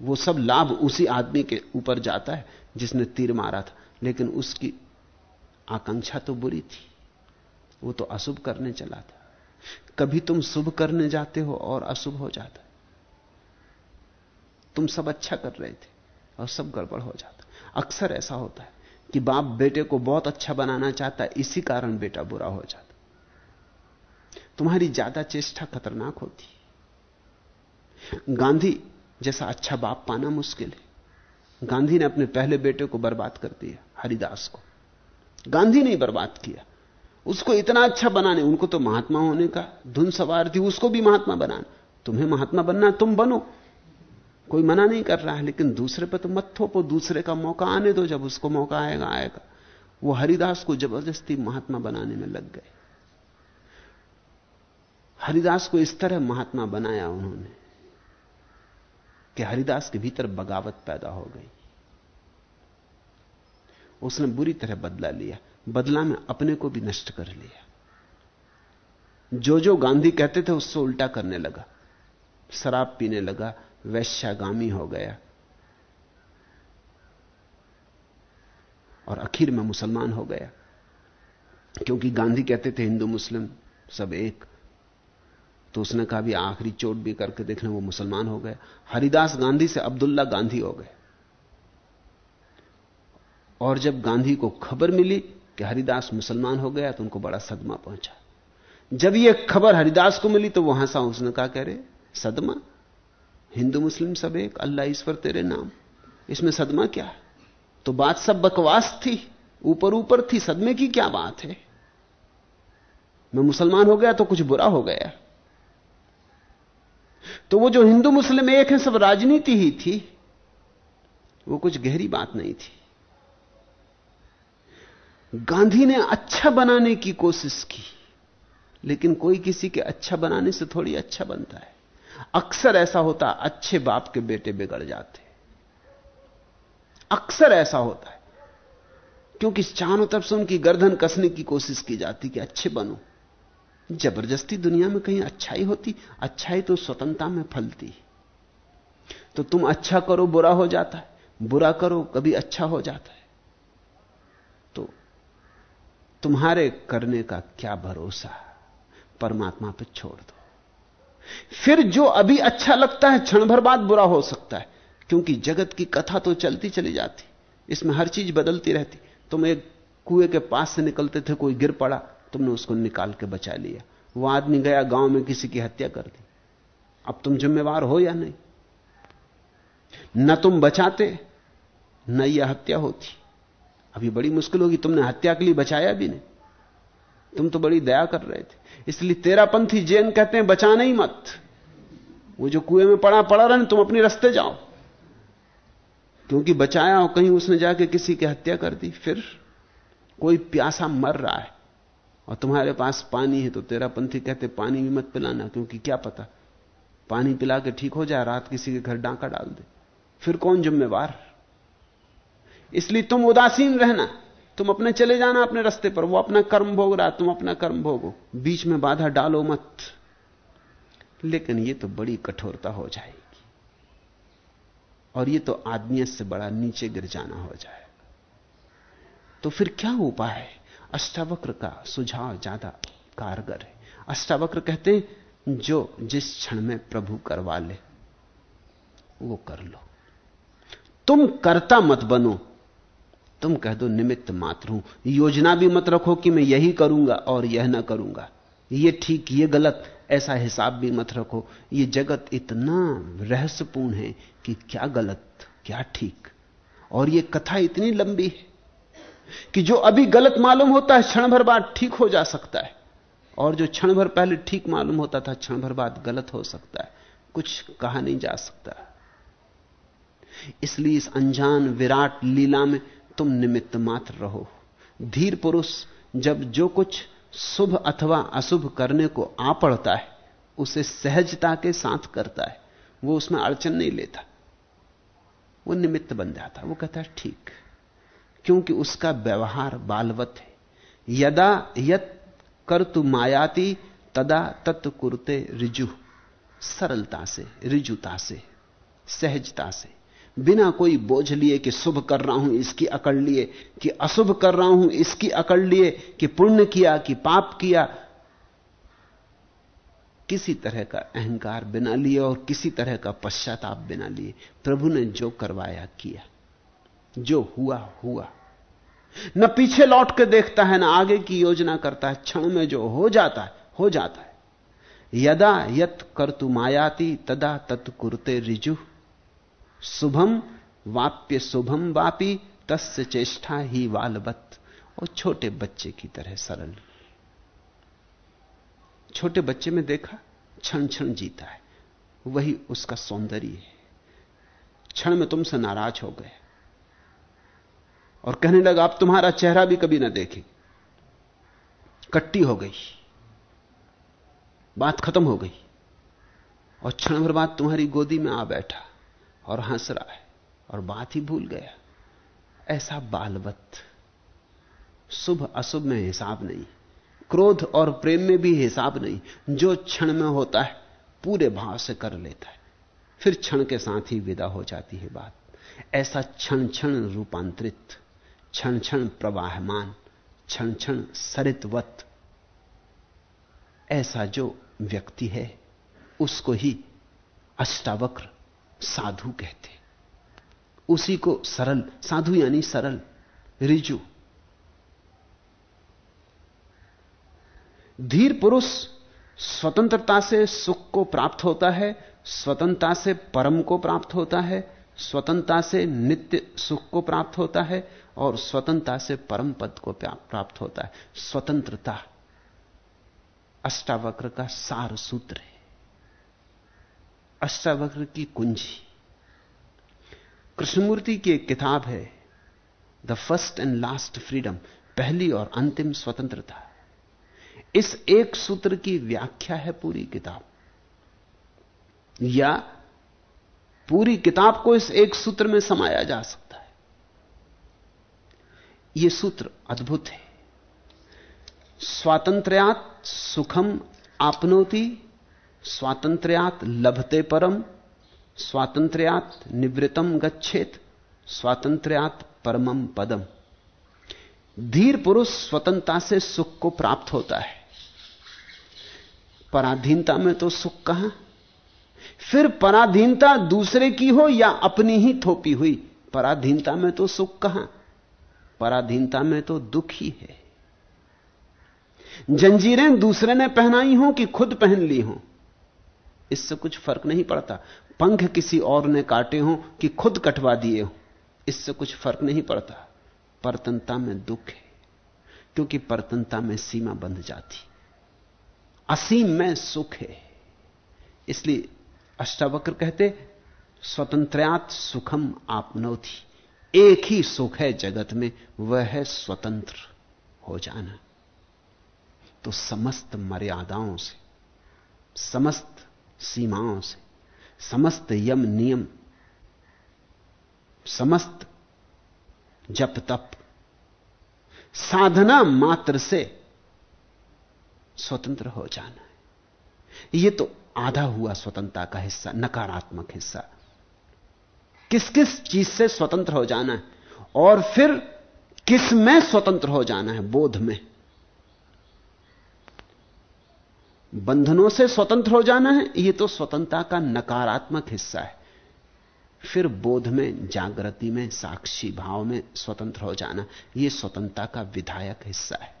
वो सब लाभ उसी आदमी के ऊपर जाता है जिसने तीर मारा था, लेकिन उसकी आकांक्षा तो बुरी थी। वो तो अशुभ करने चला था। कभी तुम शुभ करने जाते हो और अशुभ हो जाता तुम सब अच्छा कर रहे थे। और सब गड़बड़ हो जाता अक्सर ऐसा होता है कि बाप बेटे को बहुत अच्छा बनाना चाहता है, इसी कारण बेटा बुरा हो जाता तुम्हारी ज़्यादा चेष्टा खतरनाक होती गांधी जैसा अच्छा बाप पाना मुश्किल है। गांधी ने अपने पहले बेटे को बर्बाद कर दिया, हरिदास को। गांधी ने बर्बाद किया। उसको इतना अच्छा बनाने, उनको तो महात्मा होने का धुन सवार थी, उसको भी महात्मा बनाना। तुम्हें महात्मा बनना, तुम बनो। कोई मना नहीं कर रहा है, लेकिन दूसरे पर तो मत थोपो, दूसरे का मौका आने दो, जब उसको मौका आएगा आएगा। वो हरिदास को ज़बरदस्ती महात्मा बनाने में लग गए। हरिदास को इस तरह महात्मा बनाया उन्होंने कि हरिदास के भीतर बगावत पैदा हो गई। उसने बुरी तरह बदला लिया। बदला में अपने को भी नष्ट कर लिया। जो जो गांधी कहते थे, उससे उल्टा करने लगा। शराब पीने लगा वैश्यागामी हो गया। और आखिर में मुसलमान हो गया। क्योंकि गांधी कहते थे, हिंदू, मुस्लिम, सब एक। तो उसने कहा भी आखिरी चोट भी करके देखने वो मुसलमान हो गया। हरिदास गांधी से अब्दुल्ला गांधी हो गए। और जब गांधी को खबर मिली कि हरिदास मुसलमान हो गया तो उनको बड़ा सदमा पहुँचा। जब यह खबर हरिदास को मिली तो वहाँ सा उसने कहा, कह रहे, सदमा? हिंदू मुस्लिम सब एक, अल्लाह ईश्वर तेरे नाम। इसमें सदमा क्या है? तो बात सब बकवास थी, ऊपर ऊपर थी, सदमे की क्या बात है? मैं मुसलमान हो गया तो कुछ बुरा हो गया। तो वो जो हिंदू मुस्लिम एक है, सब राजनीति ही थी, वो कुछ गहरी बात नहीं थी। गांधी ने अच्छा बनाने की कोशिश की, लेकिन कोई किसी के अच्छा बनाने से थोड़ी अच्छा बनता है। अक्सर ऐसा होता अच्छे बाप के बेटे बिगड़ जाते अक्सर ऐसा होता है। क्योंकि चारों तरफ़ से उनकी गर्दन कसने की कोशिश की जाती कि अच्छे बनो। ज़बरदस्ती दुनिया में कहीं अच्छाई होती, अच्छाई तो स्वतंत्रता में फलती। तो तुम अच्छा करो, बुरा हो जाता है। बुरा करो, कभी अच्छा हो जाता है। तो तुम्हारे करने का क्या भरोसा? परमात्मा पर छोड़ दो। फिर जो अभी अच्छा लगता है, क्षण भर बाद बुरा हो सकता है। क्योंकि जगत की कथा तो चलती चली जाती। इसमें हर चीज़ बदलती रहती। तुम एक कुएँ के पास से निकलते थे, कोई गिर पड़ा, तुमने उसको निकाल के बचा लिया। वो आदमी गया गाँव में किसी की हत्या कर दी। अब तुम जिम्मेवार हो या नहीं? न तुम बचाते, न यह हत्या होती। अभी बड़ी मुश्किल होगी, तुमने हत्या के लिए बचाया भी नहीं। तुम तो बड़ी दया कर रहे थे। इसलिए तेरा पंथी जैन कहते हैं बचाना ही मत। वो जो कुएँ में पड़ा पड़ा रहे तुम अपने रास्ते जाओ। क्योंकि बचाया और कहीं उसने जाके किसी की हत्या कर दी, फिर कोई प्यासा मर रहा है और तुम्हारे पास पानी है तो तेरा पंथी कहते, पानी भी मत पिलाना, क्योंकि क्या पता, पानी पिला के ठीक हो जाए, रात किसी के घर डांका डाल दे। फिर कौन जिम्मेवार? इसलिए तुम उदासीन रहना। तुम अपने चले जाना अपने रास्ते पर, वो अपना कर्म भोग रहा, तुम अपना कर्म भोगो। बीच में बाधा डालो मत। लेकिन ये तो बड़ी कठोरता हो जाएगी। और ये तो आदमियत से बड़ा नीचे गिर जाना हो जाएगा तो फिर क्या उपाय है? अष्टावक्र का सुझाव ज़्यादा कारगर है। अष्टावक्र कहते हैं, जो जिस क्षण में प्रभु करवा ले, वो कर लो। तुम करता मत बनो। तुम कह दो, निमित्त मात्र हूँ। योजना भी मत रखो कि मैं यही करूँगा और यह ना करूँगा। ये ठीक, ये गलत, ऐसा हिसाब भी मत रखो। ये जगत इतना रहस्यपूर्ण है कि क्या गलत, क्या ठीक। और ये कथा इतनी लंबी है कि जो अभी गलत मालूम होता है, क्षण भर बाद ठीक हो जा सकता है। और जो क्षण भर पहले ठीक मालूम होता था, क्षण भर बाद गलत हो सकता है। कुछ कहा नहीं जा सकता। इसलिए इस अनजान विराट लीला में तुम निमित्त मात्र रहो। धीर पुरुष, जब जो कुछ शुभ अथवा अशुभ करने को आ पड़ता है, उसे सहजता के साथ करता है। वो उसमें अड़चन नहीं लेता। वो निमित्त बन जाता। वो कहता है, ठीक। क्योंकि उसका व्यवहार बालवत है। यदा यत कर तु मायाती, तदा तत् कुरते रिजु। सरलता से, रिजुता से, सहजता से। बिना कोई बोझ लिए कि शुभ कर रहा हूँ इसकी अकड़ लिए, कि अशुभ कर रहा हूँ इसकी अकड़ लिए, कि पुण्य किया, कि पाप किया, किसी तरह का अहंकार बिना लिए और किसी तरह का पश्चाताप बिना लिए। प्रभु ने जो करवाया, किया। जो हुआ हुआ। न पीछे लौट के देखता है, ना आगे की योजना करता है। क्षण में जो हो जाता है, हो जाता है। यदा यत कर तु मायाती तदा तत्कुरते रिजु। शुभम वाप्य शुभम वापी, तस्य चेष्टा ही वालबत और छोटे बच्चे की तरह सरल। छोटे बच्चे में देखा, क्षण क्षण जीता है। वही उसका सौंदर्य है। क्षण में तुमसे नाराज़ हो गए। और कहने लगा आप तुम्हारा चेहरा भी कभी ना देखे। कट्टी हो गई। बात खत्म हो गई। और क्षण भर बाद तुम्हारी गोदी में आ बैठा। और हंस रहा है और बात ही भूल गया। ऐसा बालवत, शुभ अशुभ में हिसाब नहीं, क्रोध और प्रेम में भी हिसाब नहीं, जो क्षण में होता है, पूरे भाव से कर लेता है। फिर क्षण के साथ ही विदा हो जाती है बात। ऐसा क्षण क्षण रूपांतरित क्षण क्षण प्रवाहमान क्षण क्षण सरितवत, ऐसा जो व्यक्ति है, उसको ही अष्टावक्र साधु कहते उसी को सरल, साधु यानी सरल, रिजु। धीर पुरुष स्वतंत्रता से सुख को प्राप्त होता है, स्वतंत्रता से परम को प्राप्त होता है, स्वतंत्रता से नित्य सुख को प्राप्त होता है और स्वतंत्रता से परम पद को प्राप्त होता है। स्वतंत्रता, अष्टावक्र का सार सूत्र है। अष्टावक्र की कुंजी। कृष्णमूर्ति की एक किताब है the first and last freedom पहली और अंतिम स्वतंत्रता। इस एक सूत्र की व्याख्या है पूरी किताब। या पूरी किताब को इस एक सूत्र में समाया जा सकता है। यह सूत्र अद्भुत है। स्वातंत्र्यात सुखम आपनोति स्वातंत्र्यात लभते परम, स्वातंत्र्यात निवृतम गच्छेत, स्वातंत्र्यात परमम पदम। धीर पुरुष स्वतंत्रता से सुख को प्राप्त होता है। पराधीनता में तो सुख कहाँ? फिर पराधीनता दूसरे की हो या अपनी ही थोपी हुई? पराधीनता में तो सुख कहाँ? पराधीनता में तो दुख ही है। जंजीरें दूसरे ने पहनाई हो कि खुद पहन ली हो? इससे कुछ फ़र्क नहीं पड़ता। पंख किसी और ने काटे हो कि खुद कटवा दिए हो, इससे कुछ फ़र्क नहीं पड़ता। परतनता में दुख है, क्योंकि परतनता में सीमा बंध जाती। असीम में सुख है। इसलिए अष्टावक्र कहते, स्वतंत्रयात सुखम आपनोथी एक ही सुख है जगत में, वह है स्वतंत्र हो जाना। तो समस्त मर्यादाओं से, समस्त सीमाओं से। समस्त यम नियम, समस्त जप तप, साधना मात्र से स्वतंत्र हो जाना है। यह तो आधा हुआ स्वतंत्रता का हिस्सा, नकारात्मक हिस्सा। किस किस चीज़ से स्वतंत्र हो जाना है? और फिर किसमें स्वतंत्र हो जाना है? बोध में। बंधनों से स्वतंत्र हो जाना है यह तो स्वतंत्रता का नकारात्मक हिस्सा है। फिर बोध में, जागृति में, साक्षी भाव में स्वतंत्र हो जाना यह स्वतंत्रता का विधायक हिस्सा है।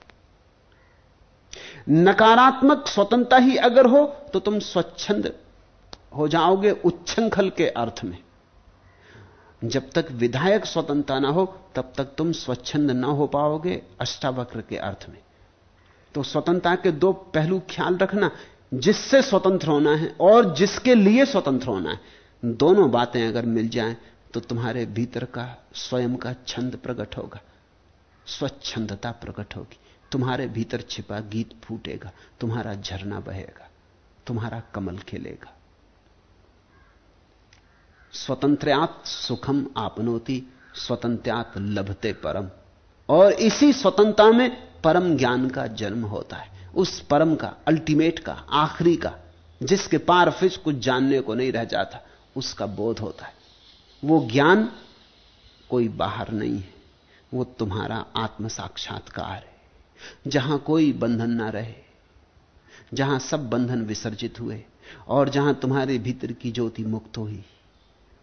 नकारात्मक स्वतंत्रता ही अगर हो तो तुम स्वच्छंद हो जाओगे उच्छृंखल के अर्थ में। जब तक विधायक स्वतंत्रता ना हो, तब तक तुम स्वच्छंद ना हो पाओगे अष्टावक्र के अर्थ में। तो स्वतंत्रता के दो पहलू ख्याल रखना, जिससे स्वतंत्र होना है और जिसके लिए स्वतंत्र होना है। दोनों बातें अगर मिल जाएँ तो तुम्हारे भीतर का स्वयं का छंद प्रकट होगा। स्वच्छंदता प्रकट होगी। तुम्हारे भीतर छिपा गीत फूटेगा, तुम्हारा झरना बहेगा, तुम्हारा कमल खिलेगा। स्वतंत्रयात सुखम आपनोति, स्वतंत्रयात लभते परम। और इसी स्वतंत्रता में परम ज्ञान का जन्म होता है। उस परम का अल्टीमेट का, आखिरी का, जिसके पार फिर कुछ जानने को नहीं रह जाता, उसका बोध होता है। वो ज्ञान कोई बाहर नहीं है। वो तुम्हारा आत्म साक्षात्कार है। जहाँ कोई बंधन ना रहे, जहाँ सब बंधन विसर्जित हुए, और जहाँ तुम्हारे भीतर की ज्योति मुक्त हुई,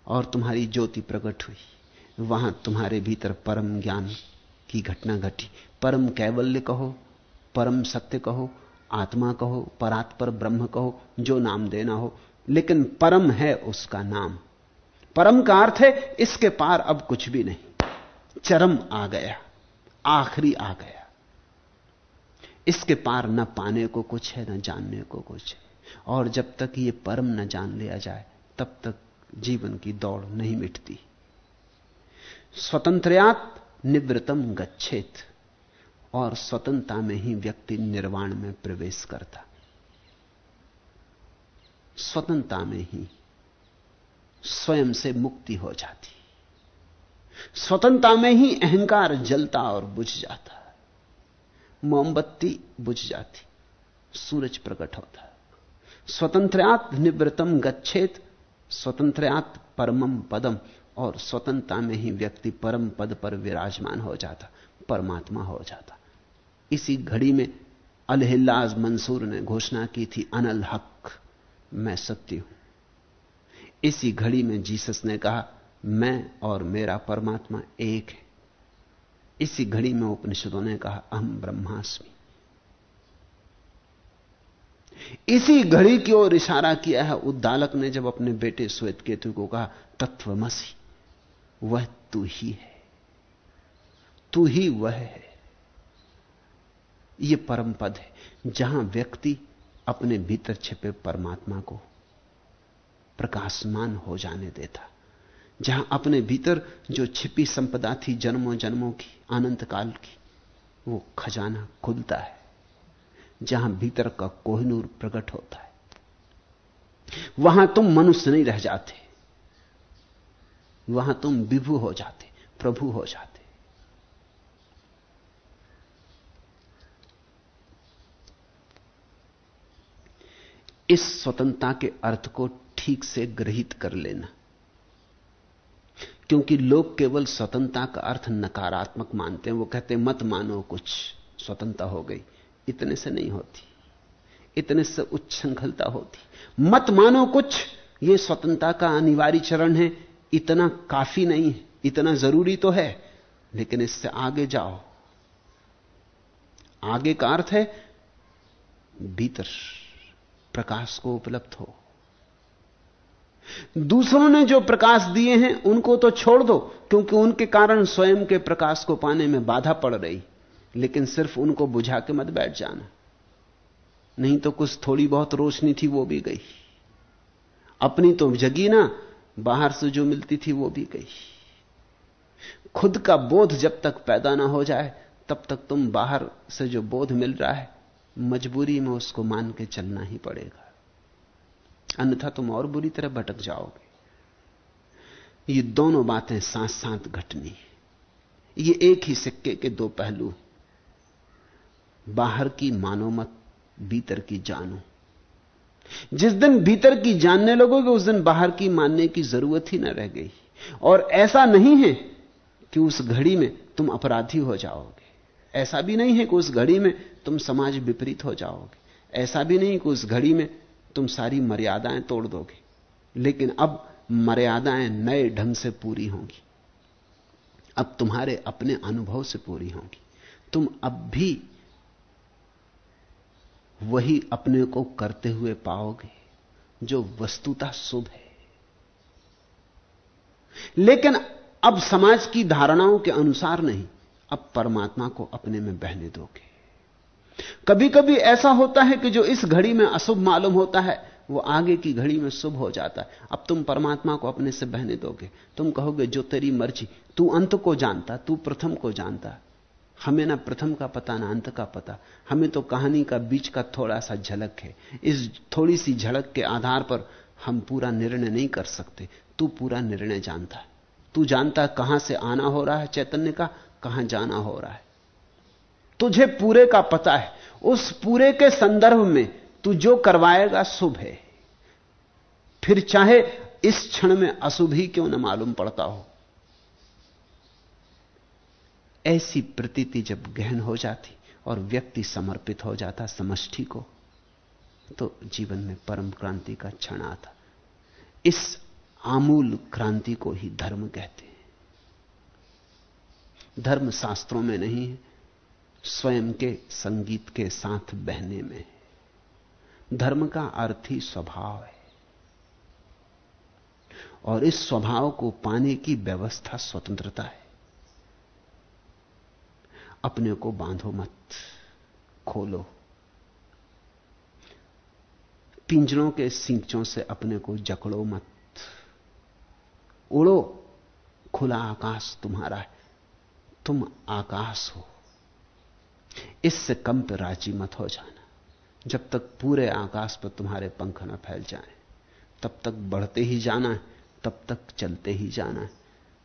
और तुम्हारी ज्योति प्रकट हुई, वहाँ तुम्हारे भीतर परम ज्ञान की घटना घटी। परम कैवल्य कहो, परम सत्य कहो, आत्मा कहो, परात्पर ब्रह्म कहो, जो नाम देना हो, लेकिन परम है उसका नाम। परम का अर्थ है, इसके पार अब कुछ भी नहीं। चरम आ गया, आखिरी आ गया। इसके पार न पाने को कुछ है, न जानने को कुछ है। और जब तक ये परम न जान लिया जाए, तब तक जीवन की दौड़ नहीं मिटती। स्वतंत्रयात निवृतम गच्छेत। और स्वतंत्रता में ही व्यक्ति निर्वाण में प्रवेश करता। स्वतंत्रता में ही स्वयं से मुक्ति हो जाती। स्वतंत्रता में ही अहंकार जलता और बुझ जाता। मोमबत्ती बुझ जाती, सूरज प्रकट होता। स्वतंत्रयात निवृतम गच्छेत, स्वतंत्रयात परमम पदम, और स्वतंत्रता में ही व्यक्ति परम पद पर विराजमान हो जाता, परमात्मा हो जाता। इसी घड़ी में अलहिल्लाज मंसूर ने घोषणा की थी, अनल हक, मैं सत्य हूँ। इसी घड़ी में जीसस ने कहा, मैं और मेरा परमात्मा एक है। इसी घड़ी में उपनिषदों ने कहा, अहम ब्रह्मास्मि। इसी घड़ी की ओर इशारा किया है, उद्दालक ने जब अपने बेटे श्वेत केतु को कहा तत्वमसी वह तू ही है। तू ही वह है। यह परम पद है, जहाँ व्यक्ति अपने भीतर छिपे परमात्मा को प्रकाशमान हो जाने देता, जहाँ अपने भीतर जो छिपी संपदा थी जन्मों जन्मों की अनंत काल की, वो खजाना खुलता है, जहाँ भीतर का कोहनूर प्रकट होता है। वहाँ तुम मनुष्य नहीं रह जाते, वहाँ तुम विभु हो जाते, प्रभु हो जाते। इस स्वतंत्रता के अर्थ को ठीक से ग्रहित कर लेना। क्योंकि लोग केवल स्वतंत्रता का अर्थ नकारात्मक मानते हैं, वो कहते हैं, मत मानो कुछ, स्वतंत्रता हो गई। इतने से नहीं होती। इतने से उच्छृंखलता होती। मत मानो कुछ, ये स्वतंत्रता का अनिवार्य चरण है, इतना काफ़ी नहीं है, इतना ज़रूरी तो है, लेकिन इससे आगे जाओ। आगे का अर्थ है, भीतर। प्रकाश को उपलब्ध हो। दूसरों ने जो प्रकाश दिए हैं, उनको तो छोड़ दो, क्योंकि उनके कारण स्वयं के प्रकाश को पाने में बाधा पड़ रही। लेकिन सिर्फ़ उनको बुझा के मत बैठ जाना। नहीं तो कुछ थोड़ी बहुत रोशनी थी, वो भी गई। अपनी तो जगी ना, बाहर से जो मिलती थी, वो भी गई। खुद का बोध जब तक पैदा ना हो जाए, तब तक तुम बाहर से जो बोध मिल रहा है मजबूरी में उसको मान के चलना ही पड़ेगा। अन्यथा तुम और बुरी तरह भटक जाओगे। ये दोनों बातें साथ साथ घटनी है। ये एक ही सिक्के के दो पहलू बाहर की मानो मत, भीतर की जानो। जिस दिन भीतर की जानने लगोगे, उस दिन बाहर की मानने की ज़रूरत ही ना रह गई। और ऐसा नहीं है कि उस घड़ी में तुम अपराधी हो जाओगे। ऐसा भी नहीं है कि उस घड़ी में तुम समाज विपरीत हो जाओगे। ऐसा भी नहीं कि उस घड़ी में तुम सारी मर्यादाएँ तोड़ दोगे। लेकिन अब मर्यादाएँ नए ढंग से पूरी होंगी। अब तुम्हारे अपने अनुभव से पूरी होंगी। तुम अब भी वही अपने को करते हुए पाओगे, जो वस्तुता शुभ है। लेकिन अब समाज की धारणाओं के अनुसार नहीं। अब परमात्मा को अपने में बहने दोगे। कभी कभी ऐसा होता है कि जो इस घड़ी में अशुभ मालूम होता है, वो आगे की घड़ी में शुभ हो जाता है। अब तुम परमात्मा को अपने से बहने दोगे। तुम कहोगे, जो तेरी मर्ज़ी, तू अंत को जानता, तू प्रथम को जानता। हमें ना प्रथम का पता, ना अंत का पता। हमें तो कहानी का बीच का थोड़ा सा झलक है। इस थोड़ी सी झलक के आधार पर हम पूरा निर्णय नहीं कर सकते। तू पूरा निर्णय जानता है। तू जानता कहाँ से आना हो रहा है चैतन्य का कहाँ जाना हो रहा है? तुझे पूरे का पता है। उस पूरे के संदर्भ में तू जो करवाएगा, शुभ है। फिर चाहे इस क्षण में अशुभ ही क्यों न मालूम पड़ता हो। ऐसी प्रतीति जब गहन हो जाती और व्यक्ति समर्पित हो जाता समष्टि को तो जीवन में परम क्रांति का क्षण आता। इस आमूल क्रांति को ही धर्म कहते हैं। धर्म शास्त्रों में नहीं है, स्वयं के संगीत के साथ बहने में धर्म का अर्थ ही स्वभाव है। और इस स्वभाव को पाने की व्यवस्था स्वतंत्रता है। अपने को बांधो मत, खोलो। पिंजरों के सिंचों से अपने को जकड़ो मत। उड़ो, खुला आकाश तुम्हारा है। तुम आकाश हो। इससे कम पर राज़ी मत हो जाना। जब तक पूरे आकाश पर तुम्हारे पंख न फैल जाएँ, तब तक बढ़ते ही जाना है तब तक चलते ही जाना है।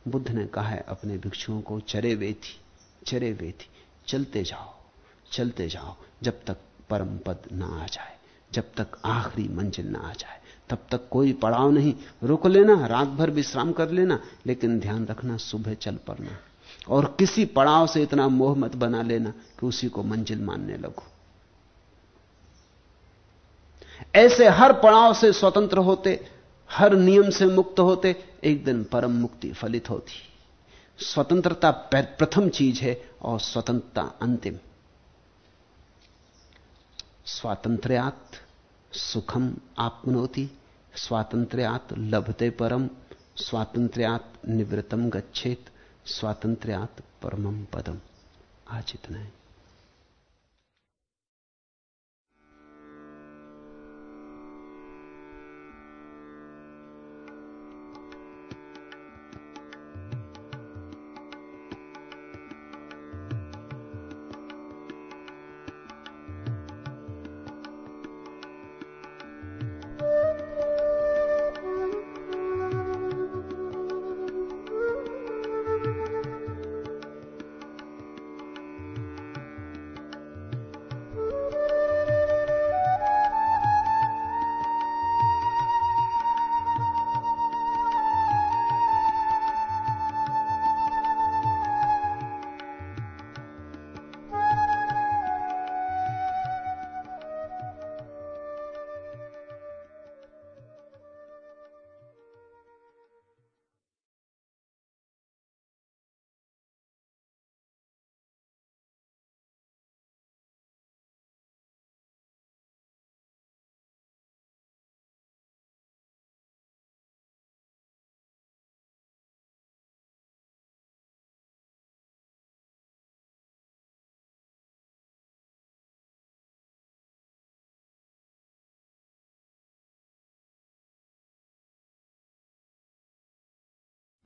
बुद्ध ने कहा है अपने भिक्षुओं को चरे वे थी चरे वे थी चलते जाओ चलते जाओ जब तक परम पद ना आ जाए जब तक आखिरी मंजिल ना आ जाए तब तक कोई पड़ाव नहीं। रुक लेना रात भर विश्राम कर लेना लेकिन ध्यान रखना सुबह चल पड़ना। और किसी पड़ाव से इतना मोह मत बना लेना कि उसी को मंजिल मानने लगो। ऐसे हर पड़ाव से स्वतंत्र होते, हर नियम से मुक्त होते, एक दिन परम मुक्ति फलित होती। स्वतंत्रता प्रथम चीज़ है और स्वतंत्रता अंतिम। स्वातंत्र्यात सुखम आपनोति, स्वातंत्र्यात लभते परम, स्वातंत्र्यात निवृतम गच्छेत। स्वातंत्र्यात परमम पदम आज इतना है